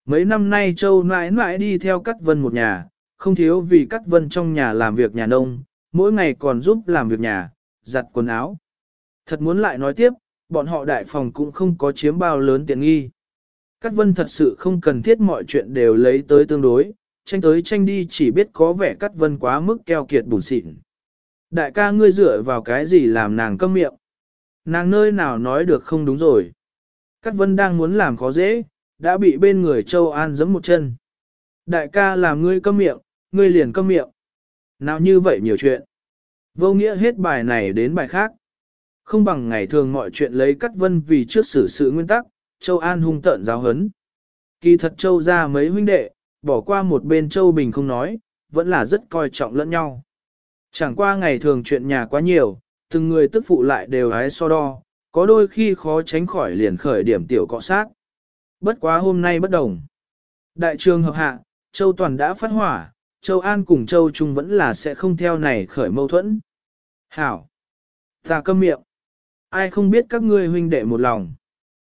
Mấy năm nay châu nãi nãi đi theo Cát vân một nhà, không thiếu vì Cát vân trong nhà làm việc nhà nông, mỗi ngày còn giúp làm việc nhà, giặt quần áo. Thật muốn lại nói tiếp, bọn họ đại phòng cũng không có chiếm bao lớn tiện nghi. Cát vân thật sự không cần thiết mọi chuyện đều lấy tới tương đối, tranh tới tranh đi chỉ biết có vẻ Cát vân quá mức keo kiệt bùn xịn. Đại ca ngươi dựa vào cái gì làm nàng câm miệng? Nàng nơi nào nói được không đúng rồi. Cát vân đang muốn làm khó dễ, đã bị bên người châu An giẫm một chân. Đại ca làm ngươi câm miệng, ngươi liền câm miệng. Nào như vậy nhiều chuyện. Vô nghĩa hết bài này đến bài khác. Không bằng ngày thường mọi chuyện lấy Cát vân vì trước xử sự nguyên tắc, Châu An hung tợn giáo hấn. Kỳ thật Châu ra mấy huynh đệ, bỏ qua một bên Châu Bình không nói, vẫn là rất coi trọng lẫn nhau. Chẳng qua ngày thường chuyện nhà quá nhiều, từng người tức phụ lại đều hái so đo, có đôi khi khó tránh khỏi liền khởi điểm tiểu cọ sát. Bất quá hôm nay bất đồng. Đại trường hợp hạ, Châu Toàn đã phát hỏa, Châu An cùng Châu Trung vẫn là sẽ không theo này khởi mâu thuẫn. Hảo! Ta câm miệng. Ai không biết các ngươi huynh đệ một lòng.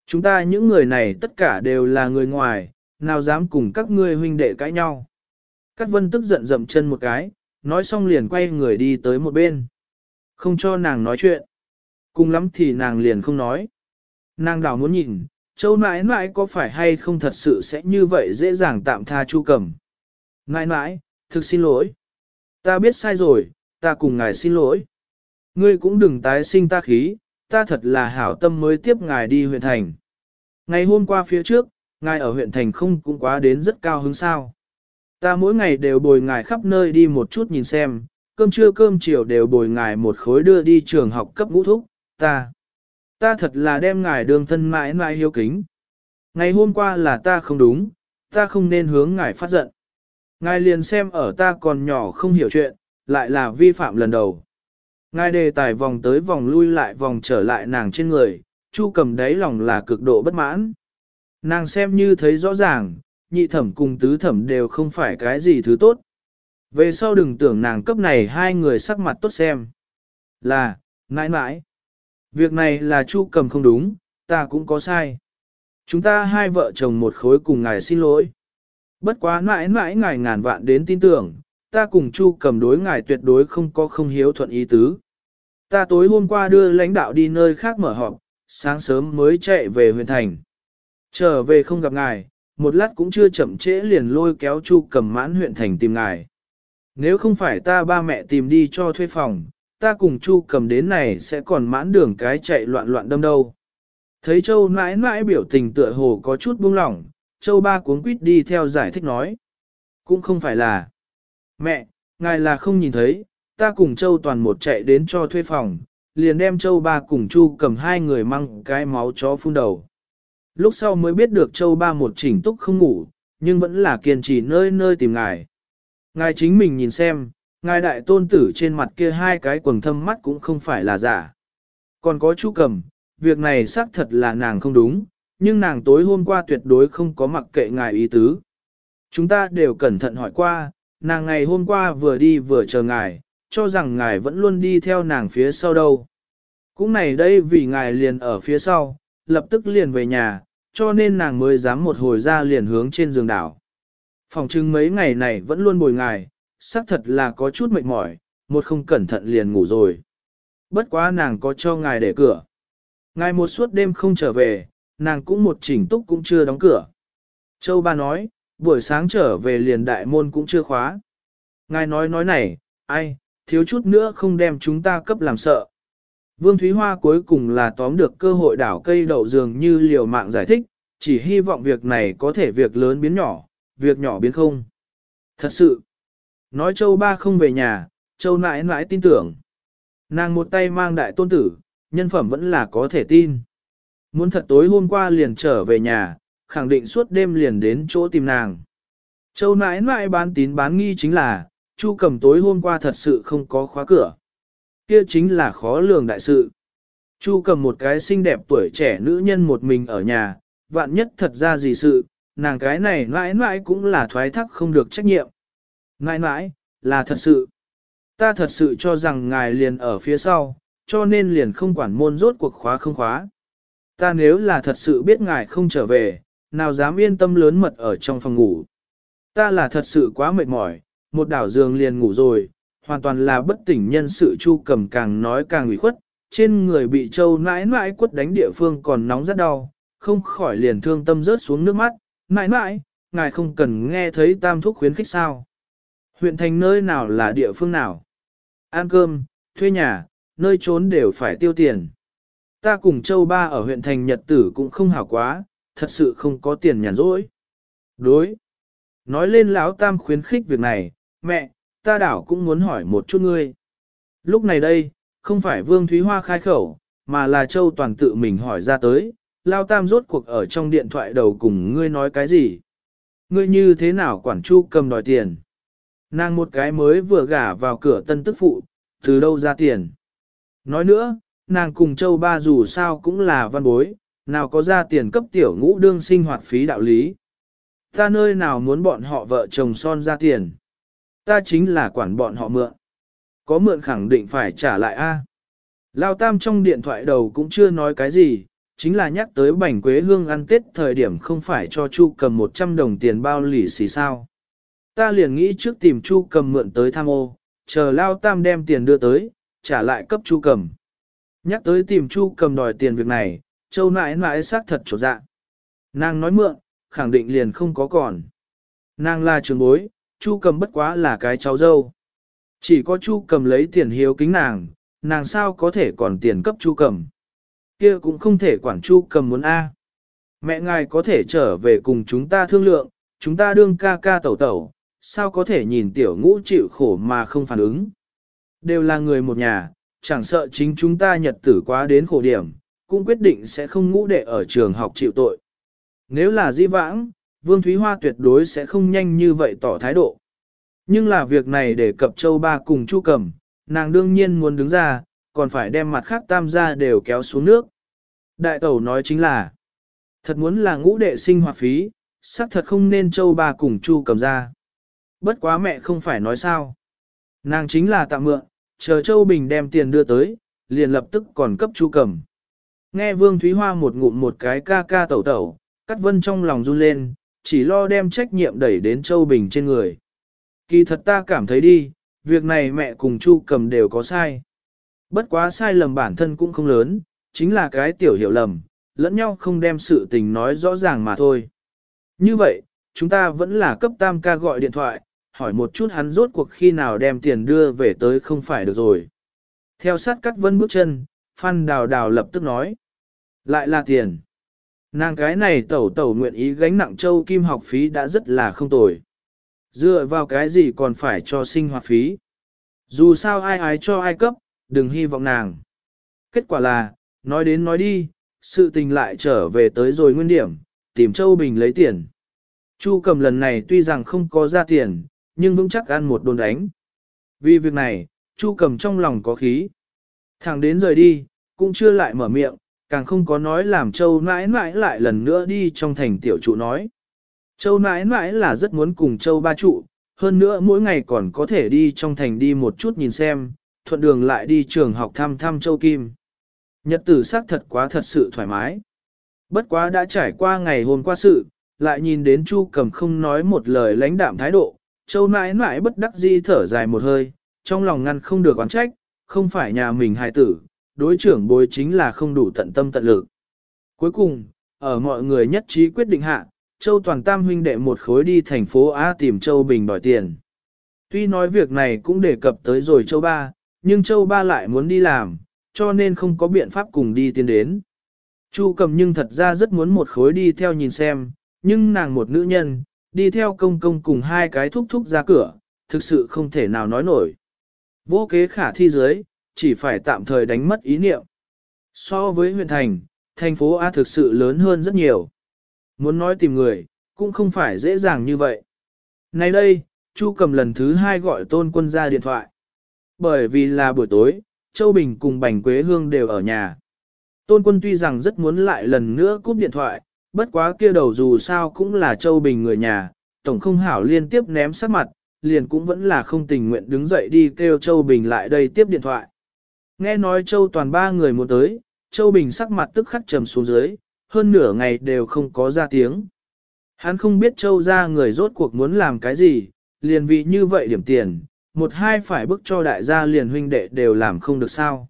Chúng ta những người này tất cả đều là người ngoài, nào dám cùng các ngươi huynh đệ cãi nhau. Cát vân tức giận dậm chân một cái, nói xong liền quay người đi tới một bên. Không cho nàng nói chuyện. Cùng lắm thì nàng liền không nói. Nàng đảo muốn nhìn, châu nãi nãi có phải hay không thật sự sẽ như vậy dễ dàng tạm tha chu cầm. Nãi nãi, thực xin lỗi. Ta biết sai rồi, ta cùng ngài xin lỗi. Ngươi cũng đừng tái sinh ta khí, ta thật là hảo tâm mới tiếp ngài đi huyện thành. Ngày hôm qua phía trước, ngài ở huyện thành không cũng quá đến rất cao hứng sao. Ta mỗi ngày đều bồi ngài khắp nơi đi một chút nhìn xem, cơm trưa cơm chiều đều bồi ngài một khối đưa đi trường học cấp ngũ thúc, ta. Ta thật là đem ngài đường thân mãi mãi hiếu kính. Ngày hôm qua là ta không đúng, ta không nên hướng ngài phát giận. Ngài liền xem ở ta còn nhỏ không hiểu chuyện, lại là vi phạm lần đầu. Ngài đề tài vòng tới vòng lui lại vòng trở lại nàng trên người, chu cầm đáy lòng là cực độ bất mãn. Nàng xem như thấy rõ ràng, nhị thẩm cùng tứ thẩm đều không phải cái gì thứ tốt. Về sau đừng tưởng nàng cấp này hai người sắc mặt tốt xem. Là, mãi mãi. Việc này là chu cầm không đúng, ta cũng có sai. Chúng ta hai vợ chồng một khối cùng ngài xin lỗi. Bất quá mãi mãi ngài ngàn vạn đến tin tưởng, ta cùng chu cầm đối ngài tuyệt đối không có không hiếu thuận ý tứ. Ta tối hôm qua đưa lãnh đạo đi nơi khác mở họp, sáng sớm mới chạy về huyện thành. Trở về không gặp ngài, một lát cũng chưa chậm trễ liền lôi kéo Chu cầm mãn huyện thành tìm ngài. Nếu không phải ta ba mẹ tìm đi cho thuê phòng, ta cùng Chu cầm đến này sẽ còn mãn đường cái chạy loạn loạn đâm đâu. Thấy Châu mãi mãi biểu tình tựa hồ có chút buông lỏng, Châu ba cuống quýt đi theo giải thích nói. Cũng không phải là. Mẹ, ngài là không nhìn thấy, ta cùng Châu toàn một chạy đến cho thuê phòng, liền đem Châu ba cùng Chu cầm hai người mang cái máu chó phun đầu. Lúc sau mới biết được Châu ba một chỉnh túc không ngủ, nhưng vẫn là kiên trì nơi nơi tìm ngài. Ngài chính mình nhìn xem, ngài đại tôn tử trên mặt kia hai cái quần thâm mắt cũng không phải là giả. Còn có chú cầm, việc này xác thật là nàng không đúng, nhưng nàng tối hôm qua tuyệt đối không có mặc kệ ngài ý tứ. Chúng ta đều cẩn thận hỏi qua, nàng ngày hôm qua vừa đi vừa chờ ngài, cho rằng ngài vẫn luôn đi theo nàng phía sau đâu. Cũng này đây vì ngài liền ở phía sau, lập tức liền về nhà, cho nên nàng mới dám một hồi ra liền hướng trên giường đảo. Phòng trưng mấy ngày này vẫn luôn bồi ngài, xác thật là có chút mệt mỏi, một không cẩn thận liền ngủ rồi. Bất quá nàng có cho ngài để cửa. Ngài một suốt đêm không trở về, nàng cũng một chỉnh túc cũng chưa đóng cửa. Châu ba nói, buổi sáng trở về liền đại môn cũng chưa khóa. Ngài nói nói này, ai, thiếu chút nữa không đem chúng ta cấp làm sợ. Vương Thúy Hoa cuối cùng là tóm được cơ hội đảo cây đậu dường như liều mạng giải thích, chỉ hy vọng việc này có thể việc lớn biến nhỏ, việc nhỏ biến không. Thật sự, nói châu ba không về nhà, châu nãi nãi tin tưởng. Nàng một tay mang đại tôn tử, nhân phẩm vẫn là có thể tin. Muốn thật tối hôm qua liền trở về nhà, khẳng định suốt đêm liền đến chỗ tìm nàng. Châu nãi nãi bán tín bán nghi chính là, Chu cầm tối hôm qua thật sự không có khóa cửa. Kia chính là khó lường đại sự. Chu cầm một cái xinh đẹp tuổi trẻ nữ nhân một mình ở nhà, vạn nhất thật ra gì sự, nàng cái này mãi mãi cũng là thoái thác không được trách nhiệm. Mãi mãi, là thật sự. Ta thật sự cho rằng ngài liền ở phía sau, cho nên liền không quản môn rốt cuộc khóa không khóa. Ta nếu là thật sự biết ngài không trở về, nào dám yên tâm lớn mật ở trong phòng ngủ. Ta là thật sự quá mệt mỏi, một đảo giường liền ngủ rồi, hoàn toàn là bất tỉnh nhân sự chu cầm càng nói càng ủy khuất, trên người bị châu nãi nãi quất đánh địa phương còn nóng rất đau, không khỏi liền thương tâm rớt xuống nước mắt, nãi nãi, ngài không cần nghe thấy tam thúc khuyến khích sao. Huyện thành nơi nào là địa phương nào? Ăn cơm, thuê nhà, nơi trốn đều phải tiêu tiền. Ta cùng châu ba ở huyện thành Nhật Tử cũng không hảo quá, thật sự không có tiền nhàn rỗi. Đối. Nói lên lão tam khuyến khích việc này, mẹ, ta đảo cũng muốn hỏi một chút ngươi. Lúc này đây, không phải Vương Thúy Hoa khai khẩu, mà là Châu Toàn tự mình hỏi ra tới, Lao Tam rốt cuộc ở trong điện thoại đầu cùng ngươi nói cái gì? Ngươi như thế nào quản chu cầm đòi tiền? Nàng một cái mới vừa gả vào cửa tân tức phụ, từ đâu ra tiền? Nói nữa, nàng cùng Châu Ba dù sao cũng là văn bối, nào có ra tiền cấp tiểu ngũ đương sinh hoạt phí đạo lý. Ta nơi nào muốn bọn họ vợ chồng son ra tiền? Ta chính là quản bọn họ mượn. Có mượn khẳng định phải trả lại a. Lao Tam trong điện thoại đầu cũng chưa nói cái gì, chính là nhắc tới bảnh quế hương ăn tết thời điểm không phải cho Chu cầm 100 đồng tiền bao lì xì sao. Ta liền nghĩ trước tìm Chu cầm mượn tới tham ô, chờ Lao Tam đem tiền đưa tới, trả lại cấp Chu cầm. Nhắc tới tìm Chu cầm đòi tiền việc này, Châu nãi nãi xác thật trột dạ. Nàng nói mượn, khẳng định liền không có còn. Nàng là trường bối, Chu cầm bất quá là cái cháu dâu. Chỉ có Chu cầm lấy tiền hiếu kính nàng, nàng sao có thể còn tiền cấp Chu cầm. Kia cũng không thể quản Chu cầm muốn A. Mẹ ngài có thể trở về cùng chúng ta thương lượng, chúng ta đương ca ca tẩu tẩu, sao có thể nhìn tiểu ngũ chịu khổ mà không phản ứng. Đều là người một nhà, chẳng sợ chính chúng ta nhật tử quá đến khổ điểm, cũng quyết định sẽ không ngũ đệ ở trường học chịu tội. Nếu là di vãng, Vương Thúy Hoa tuyệt đối sẽ không nhanh như vậy tỏ thái độ. Nhưng là việc này để cập châu ba cùng chu cầm, nàng đương nhiên muốn đứng ra, còn phải đem mặt khác tam gia đều kéo xuống nước. Đại tẩu nói chính là, thật muốn là ngũ đệ sinh hoạt phí, xác thật không nên châu ba cùng chu cầm ra. Bất quá mẹ không phải nói sao. Nàng chính là tạm mượn, chờ châu Bình đem tiền đưa tới, liền lập tức còn cấp chu cầm. Nghe Vương Thúy Hoa một ngụm một cái ca ca tẩu tẩu, cắt vân trong lòng run lên, chỉ lo đem trách nhiệm đẩy đến châu Bình trên người. Kỳ thật ta cảm thấy đi, việc này mẹ cùng Chu cầm đều có sai. Bất quá sai lầm bản thân cũng không lớn, chính là cái tiểu hiểu lầm, lẫn nhau không đem sự tình nói rõ ràng mà thôi. Như vậy, chúng ta vẫn là cấp tam ca gọi điện thoại, hỏi một chút hắn rốt cuộc khi nào đem tiền đưa về tới không phải được rồi. Theo sát cắt vân bước chân, Phan Đào Đào lập tức nói. Lại là tiền. Nàng cái này tẩu tẩu nguyện ý gánh nặng châu kim học phí đã rất là không tồi. Dựa vào cái gì còn phải cho sinh hoạt phí. Dù sao ai ái cho ai cấp, đừng hy vọng nàng. Kết quả là, nói đến nói đi, sự tình lại trở về tới rồi nguyên điểm, tìm Châu Bình lấy tiền. Chu cầm lần này tuy rằng không có ra tiền, nhưng vững chắc ăn một đồn đánh. Vì việc này, Chu cầm trong lòng có khí. thằng đến rời đi, cũng chưa lại mở miệng, càng không có nói làm Châu nãi nãi lại lần nữa đi trong thành tiểu trụ nói. Châu nãi nãi là rất muốn cùng Châu ba trụ, hơn nữa mỗi ngày còn có thể đi trong thành đi một chút nhìn xem, thuận đường lại đi trường học thăm thăm Châu Kim. Nhật tử xác thật quá thật sự thoải mái. Bất quá đã trải qua ngày hôm qua sự, lại nhìn đến Chu cầm không nói một lời lãnh đạm thái độ, Châu nãi nãi bất đắc dĩ thở dài một hơi, trong lòng ngăn không được oán trách, không phải nhà mình hài tử, đối trưởng bối chính là không đủ tận tâm tận lực. Cuối cùng, ở mọi người nhất trí quyết định hạ, Châu Toàn Tam huynh đệ một khối đi thành phố A tìm Châu Bình đòi tiền. Tuy nói việc này cũng đề cập tới rồi Châu Ba, nhưng Châu Ba lại muốn đi làm, cho nên không có biện pháp cùng đi tiến đến. Chu cầm nhưng thật ra rất muốn một khối đi theo nhìn xem, nhưng nàng một nữ nhân, đi theo công công cùng hai cái thúc thúc ra cửa, thực sự không thể nào nói nổi. Vô kế khả thi dưới, chỉ phải tạm thời đánh mất ý niệm. So với huyện thành, thành phố A thực sự lớn hơn rất nhiều. Muốn nói tìm người, cũng không phải dễ dàng như vậy. Nay đây, Chu cầm lần thứ hai gọi tôn quân ra điện thoại. Bởi vì là buổi tối, Châu Bình cùng Bành Quế Hương đều ở nhà. Tôn quân tuy rằng rất muốn lại lần nữa cúp điện thoại, bất quá kia đầu dù sao cũng là Châu Bình người nhà, tổng không hảo liên tiếp ném sát mặt, liền cũng vẫn là không tình nguyện đứng dậy đi kêu Châu Bình lại đây tiếp điện thoại. Nghe nói Châu toàn ba người muốn tới, Châu Bình sắc mặt tức khắc trầm xuống dưới, hơn nửa ngày đều không có ra tiếng. Hắn không biết châu ra người rốt cuộc muốn làm cái gì, liền vì như vậy điểm tiền, một hai phải bức cho đại gia liền huynh đệ đều làm không được sao.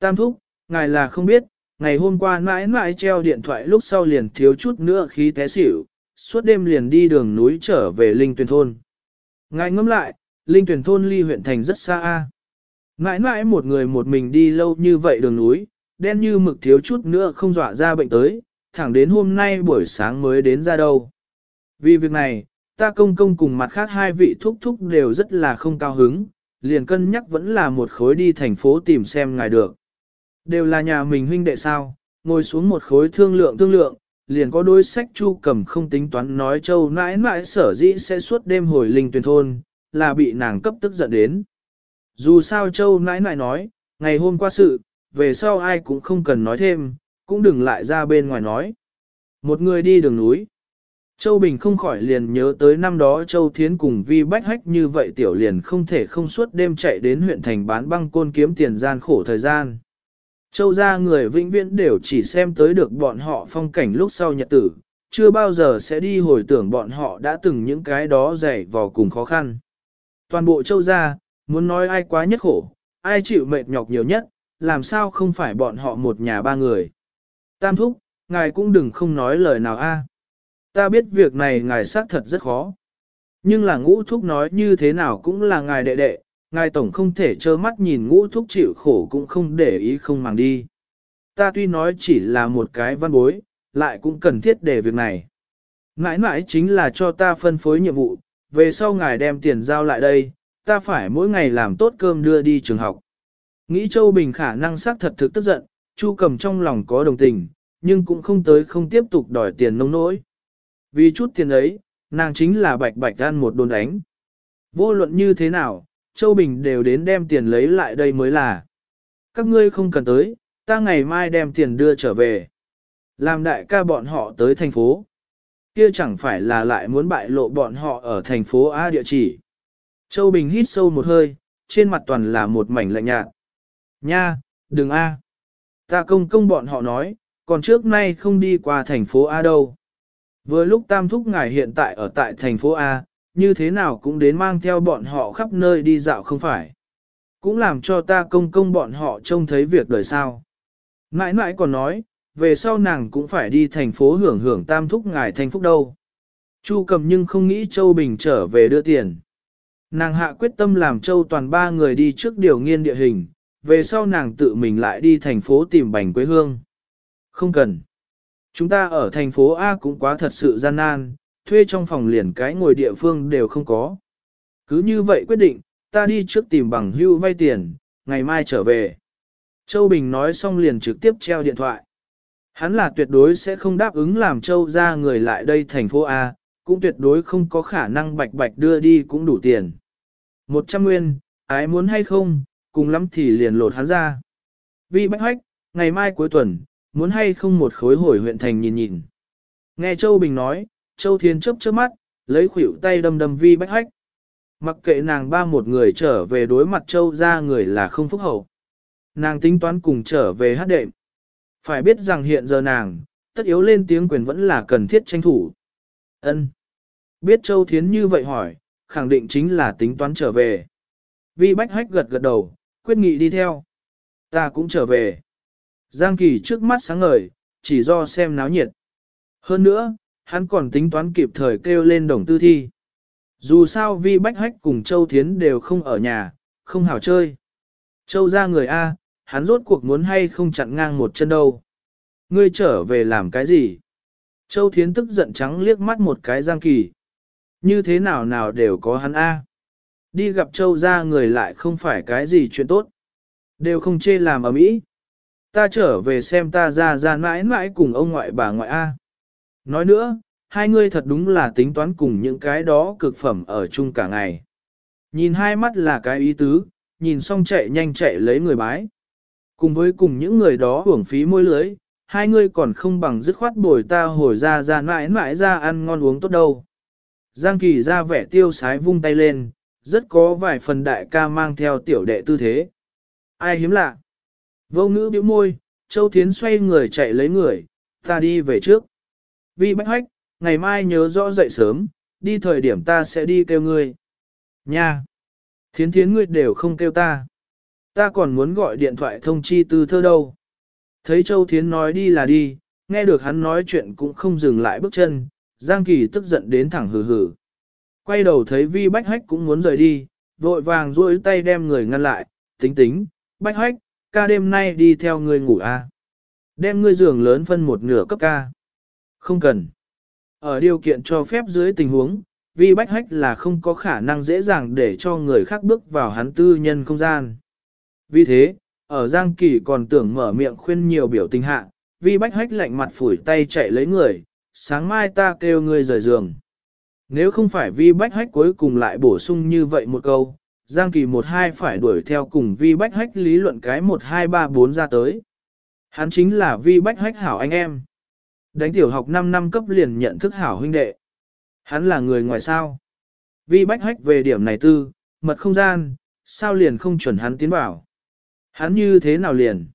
Tam thúc, ngài là không biết, ngày hôm qua mãi mãi treo điện thoại lúc sau liền thiếu chút nữa khí té xỉu, suốt đêm liền đi đường núi trở về Linh Tuyền Thôn. Ngài ngẫm lại, Linh Tuyền Thôn ly huyện thành rất xa a. Mãi mãi một người một mình đi lâu như vậy đường núi, đen như mực thiếu chút nữa không dọa ra bệnh tới, thẳng đến hôm nay buổi sáng mới đến ra đâu. Vì việc này, ta công công cùng mặt khác hai vị thúc thúc đều rất là không cao hứng, liền cân nhắc vẫn là một khối đi thành phố tìm xem ngài được. Đều là nhà mình huynh đệ sao, ngồi xuống một khối thương lượng thương lượng, liền có đôi sách chu cầm không tính toán nói châu nãi nãi sở dĩ sẽ suốt đêm hồi linh tuyển thôn, là bị nàng cấp tức giận đến. Dù sao châu nãi nãi nói, ngày hôm qua sự, về sau ai cũng không cần nói thêm, cũng đừng lại ra bên ngoài nói. Một người đi đường núi. Châu Bình không khỏi liền nhớ tới năm đó Châu Thiến cùng Vi Bách Hách như vậy tiểu liền không thể không suốt đêm chạy đến huyện thành bán băng côn kiếm tiền gian khổ thời gian. Châu gia người vĩnh viễn đều chỉ xem tới được bọn họ phong cảnh lúc sau nhật tử, chưa bao giờ sẽ đi hồi tưởng bọn họ đã từng những cái đó dày vò cùng khó khăn. Toàn bộ châu gia, muốn nói ai quá nhất khổ, ai chịu mệt nhọc nhiều nhất, làm sao không phải bọn họ một nhà ba người. Tam thúc, ngài cũng đừng không nói lời nào a. Ta biết việc này ngài xác thật rất khó. Nhưng là ngũ thúc nói như thế nào cũng là ngài đệ đệ, ngài tổng không thể trơ mắt nhìn ngũ thúc chịu khổ cũng không để ý không màng đi. Ta tuy nói chỉ là một cái văn bối, lại cũng cần thiết để việc này. ngãi mãi chính là cho ta phân phối nhiệm vụ, về sau ngài đem tiền giao lại đây, ta phải mỗi ngày làm tốt cơm đưa đi trường học. Nghĩ Châu Bình khả năng xác thật thực tức giận, Chu cầm trong lòng có đồng tình, nhưng cũng không tới không tiếp tục đòi tiền nông nỗi. Vì chút tiền ấy, nàng chính là bạch bạch ăn một đồn đánh. Vô luận như thế nào, Châu Bình đều đến đem tiền lấy lại đây mới là. Các ngươi không cần tới, ta ngày mai đem tiền đưa trở về. Làm đại ca bọn họ tới thành phố. Kia chẳng phải là lại muốn bại lộ bọn họ ở thành phố A địa chỉ. Châu Bình hít sâu một hơi, trên mặt toàn là một mảnh lạnh nhạt. Nha, đừng A. Ta công công bọn họ nói, còn trước nay không đi qua thành phố A đâu. Vừa lúc tam thúc ngài hiện tại ở tại thành phố A, như thế nào cũng đến mang theo bọn họ khắp nơi đi dạo không phải. Cũng làm cho ta công công bọn họ trông thấy việc đời sao. Mãi mãi còn nói, về sau nàng cũng phải đi thành phố hưởng hưởng tam thúc ngài thành phúc đâu. Chu cầm nhưng không nghĩ Châu Bình trở về đưa tiền. Nàng hạ quyết tâm làm Châu toàn ba người đi trước điều nghiên địa hình, về sau nàng tự mình lại đi thành phố tìm bành quê hương. Không cần. Chúng ta ở thành phố A cũng quá thật sự gian nan, thuê trong phòng liền cái ngồi địa phương đều không có. Cứ như vậy quyết định, ta đi trước tìm bằng hưu vay tiền, ngày mai trở về. Châu Bình nói xong liền trực tiếp treo điện thoại. Hắn là tuyệt đối sẽ không đáp ứng làm Châu ra người lại đây thành phố A, cũng tuyệt đối không có khả năng bạch bạch đưa đi cũng đủ tiền. Một trăm nguyên, ái muốn hay không, cùng lắm thì liền lột hắn ra. Vi bách hoách, ngày mai cuối tuần, muốn hay không một khối hồi huyện thành nhìn nhìn. Nghe Châu Bình nói, Châu Thiên chớp chớp mắt, lấy khuỷu tay đâm đâm vi bách hách. Mặc kệ nàng ba một người trở về đối mặt Châu ra người là không phúc hậu. Nàng tính toán cùng trở về hát đệm. Phải biết rằng hiện giờ nàng, tất yếu lên tiếng quyền vẫn là cần thiết tranh thủ. Ân. Biết Châu Thiến như vậy hỏi, khẳng định chính là tính toán trở về. Vi Bách Hách gật gật đầu, quyết nghị đi theo. Ta cũng trở về. Giang Kỳ trước mắt sáng ngời, chỉ do xem náo nhiệt. Hơn nữa, hắn còn tính toán kịp thời kêu lên đồng tư thi. Dù sao Vi Bách Hách cùng Châu Thiến đều không ở nhà, không hảo chơi. Châu ra người A, hắn rốt cuộc muốn hay không chặn ngang một chân đâu. Ngươi trở về làm cái gì? Châu Thiến tức giận trắng liếc mắt một cái Giang Kỳ. Như thế nào nào đều có hắn A. Đi gặp Châu ra người lại không phải cái gì chuyện tốt. Đều không chê làm ở mỹ. Ta trở về xem ta ra ra mãi mãi cùng ông ngoại bà ngoại A. Nói nữa, hai ngươi thật đúng là tính toán cùng những cái đó cực phẩm ở chung cả ngày. Nhìn hai mắt là cái ý tứ, nhìn xong chạy nhanh chạy lấy người bái. Cùng với cùng những người đó hưởng phí môi lưới, hai ngươi còn không bằng dứt khoát bồi ta hồi ra ra mãi mãi ra ăn ngon uống tốt đâu. Giang Kỳ ra vẻ tiêu sái vung tay lên, rất có vài phần đại ca mang theo tiểu đệ tư thế. Ai hiếm lạ? Vô ngữ bĩu môi, Châu Thiến xoay người chạy lấy người, ta đi về trước. Vi bách hách, ngày mai nhớ rõ dậy sớm, đi thời điểm ta sẽ đi kêu ngươi. Nha! Thiến thiến ngươi đều không kêu ta. Ta còn muốn gọi điện thoại thông chi tư thơ đâu. Thấy Châu Thiến nói đi là đi, nghe được hắn nói chuyện cũng không dừng lại bước chân, Giang Kỳ tức giận đến thẳng hừ hừ. Quay đầu thấy Vi Bách Hách cũng muốn rời đi, vội vàng duỗi tay đem người ngăn lại, tính tính, Bách Hách, ca đêm nay đi theo ngươi ngủ à. Đem ngươi giường lớn phân một nửa cấp ca. Không cần. Ở điều kiện cho phép dưới tình huống, vi bách hách là không có khả năng dễ dàng để cho người khác bước vào hắn tư nhân không gian. Vì thế, ở Giang Kỳ còn tưởng mở miệng khuyên nhiều biểu tình hạ, vi bách hách lạnh mặt phủi tay chạy lấy người, sáng mai ta kêu ngươi rời giường. Nếu không phải vi bách hách cuối cùng lại bổ sung như vậy một câu, Giang Kỳ một hai phải đuổi theo cùng vi bách hách lý luận cái một hai ba bốn ra tới. Hắn chính là vi bách hách hảo anh em. Đánh tiểu học 5 năm cấp liền nhận thức hảo huynh đệ. Hắn là người ngoài sao. Vi bách hách về điểm này tư, mật không gian, sao liền không chuẩn hắn tiến bảo. Hắn như thế nào liền?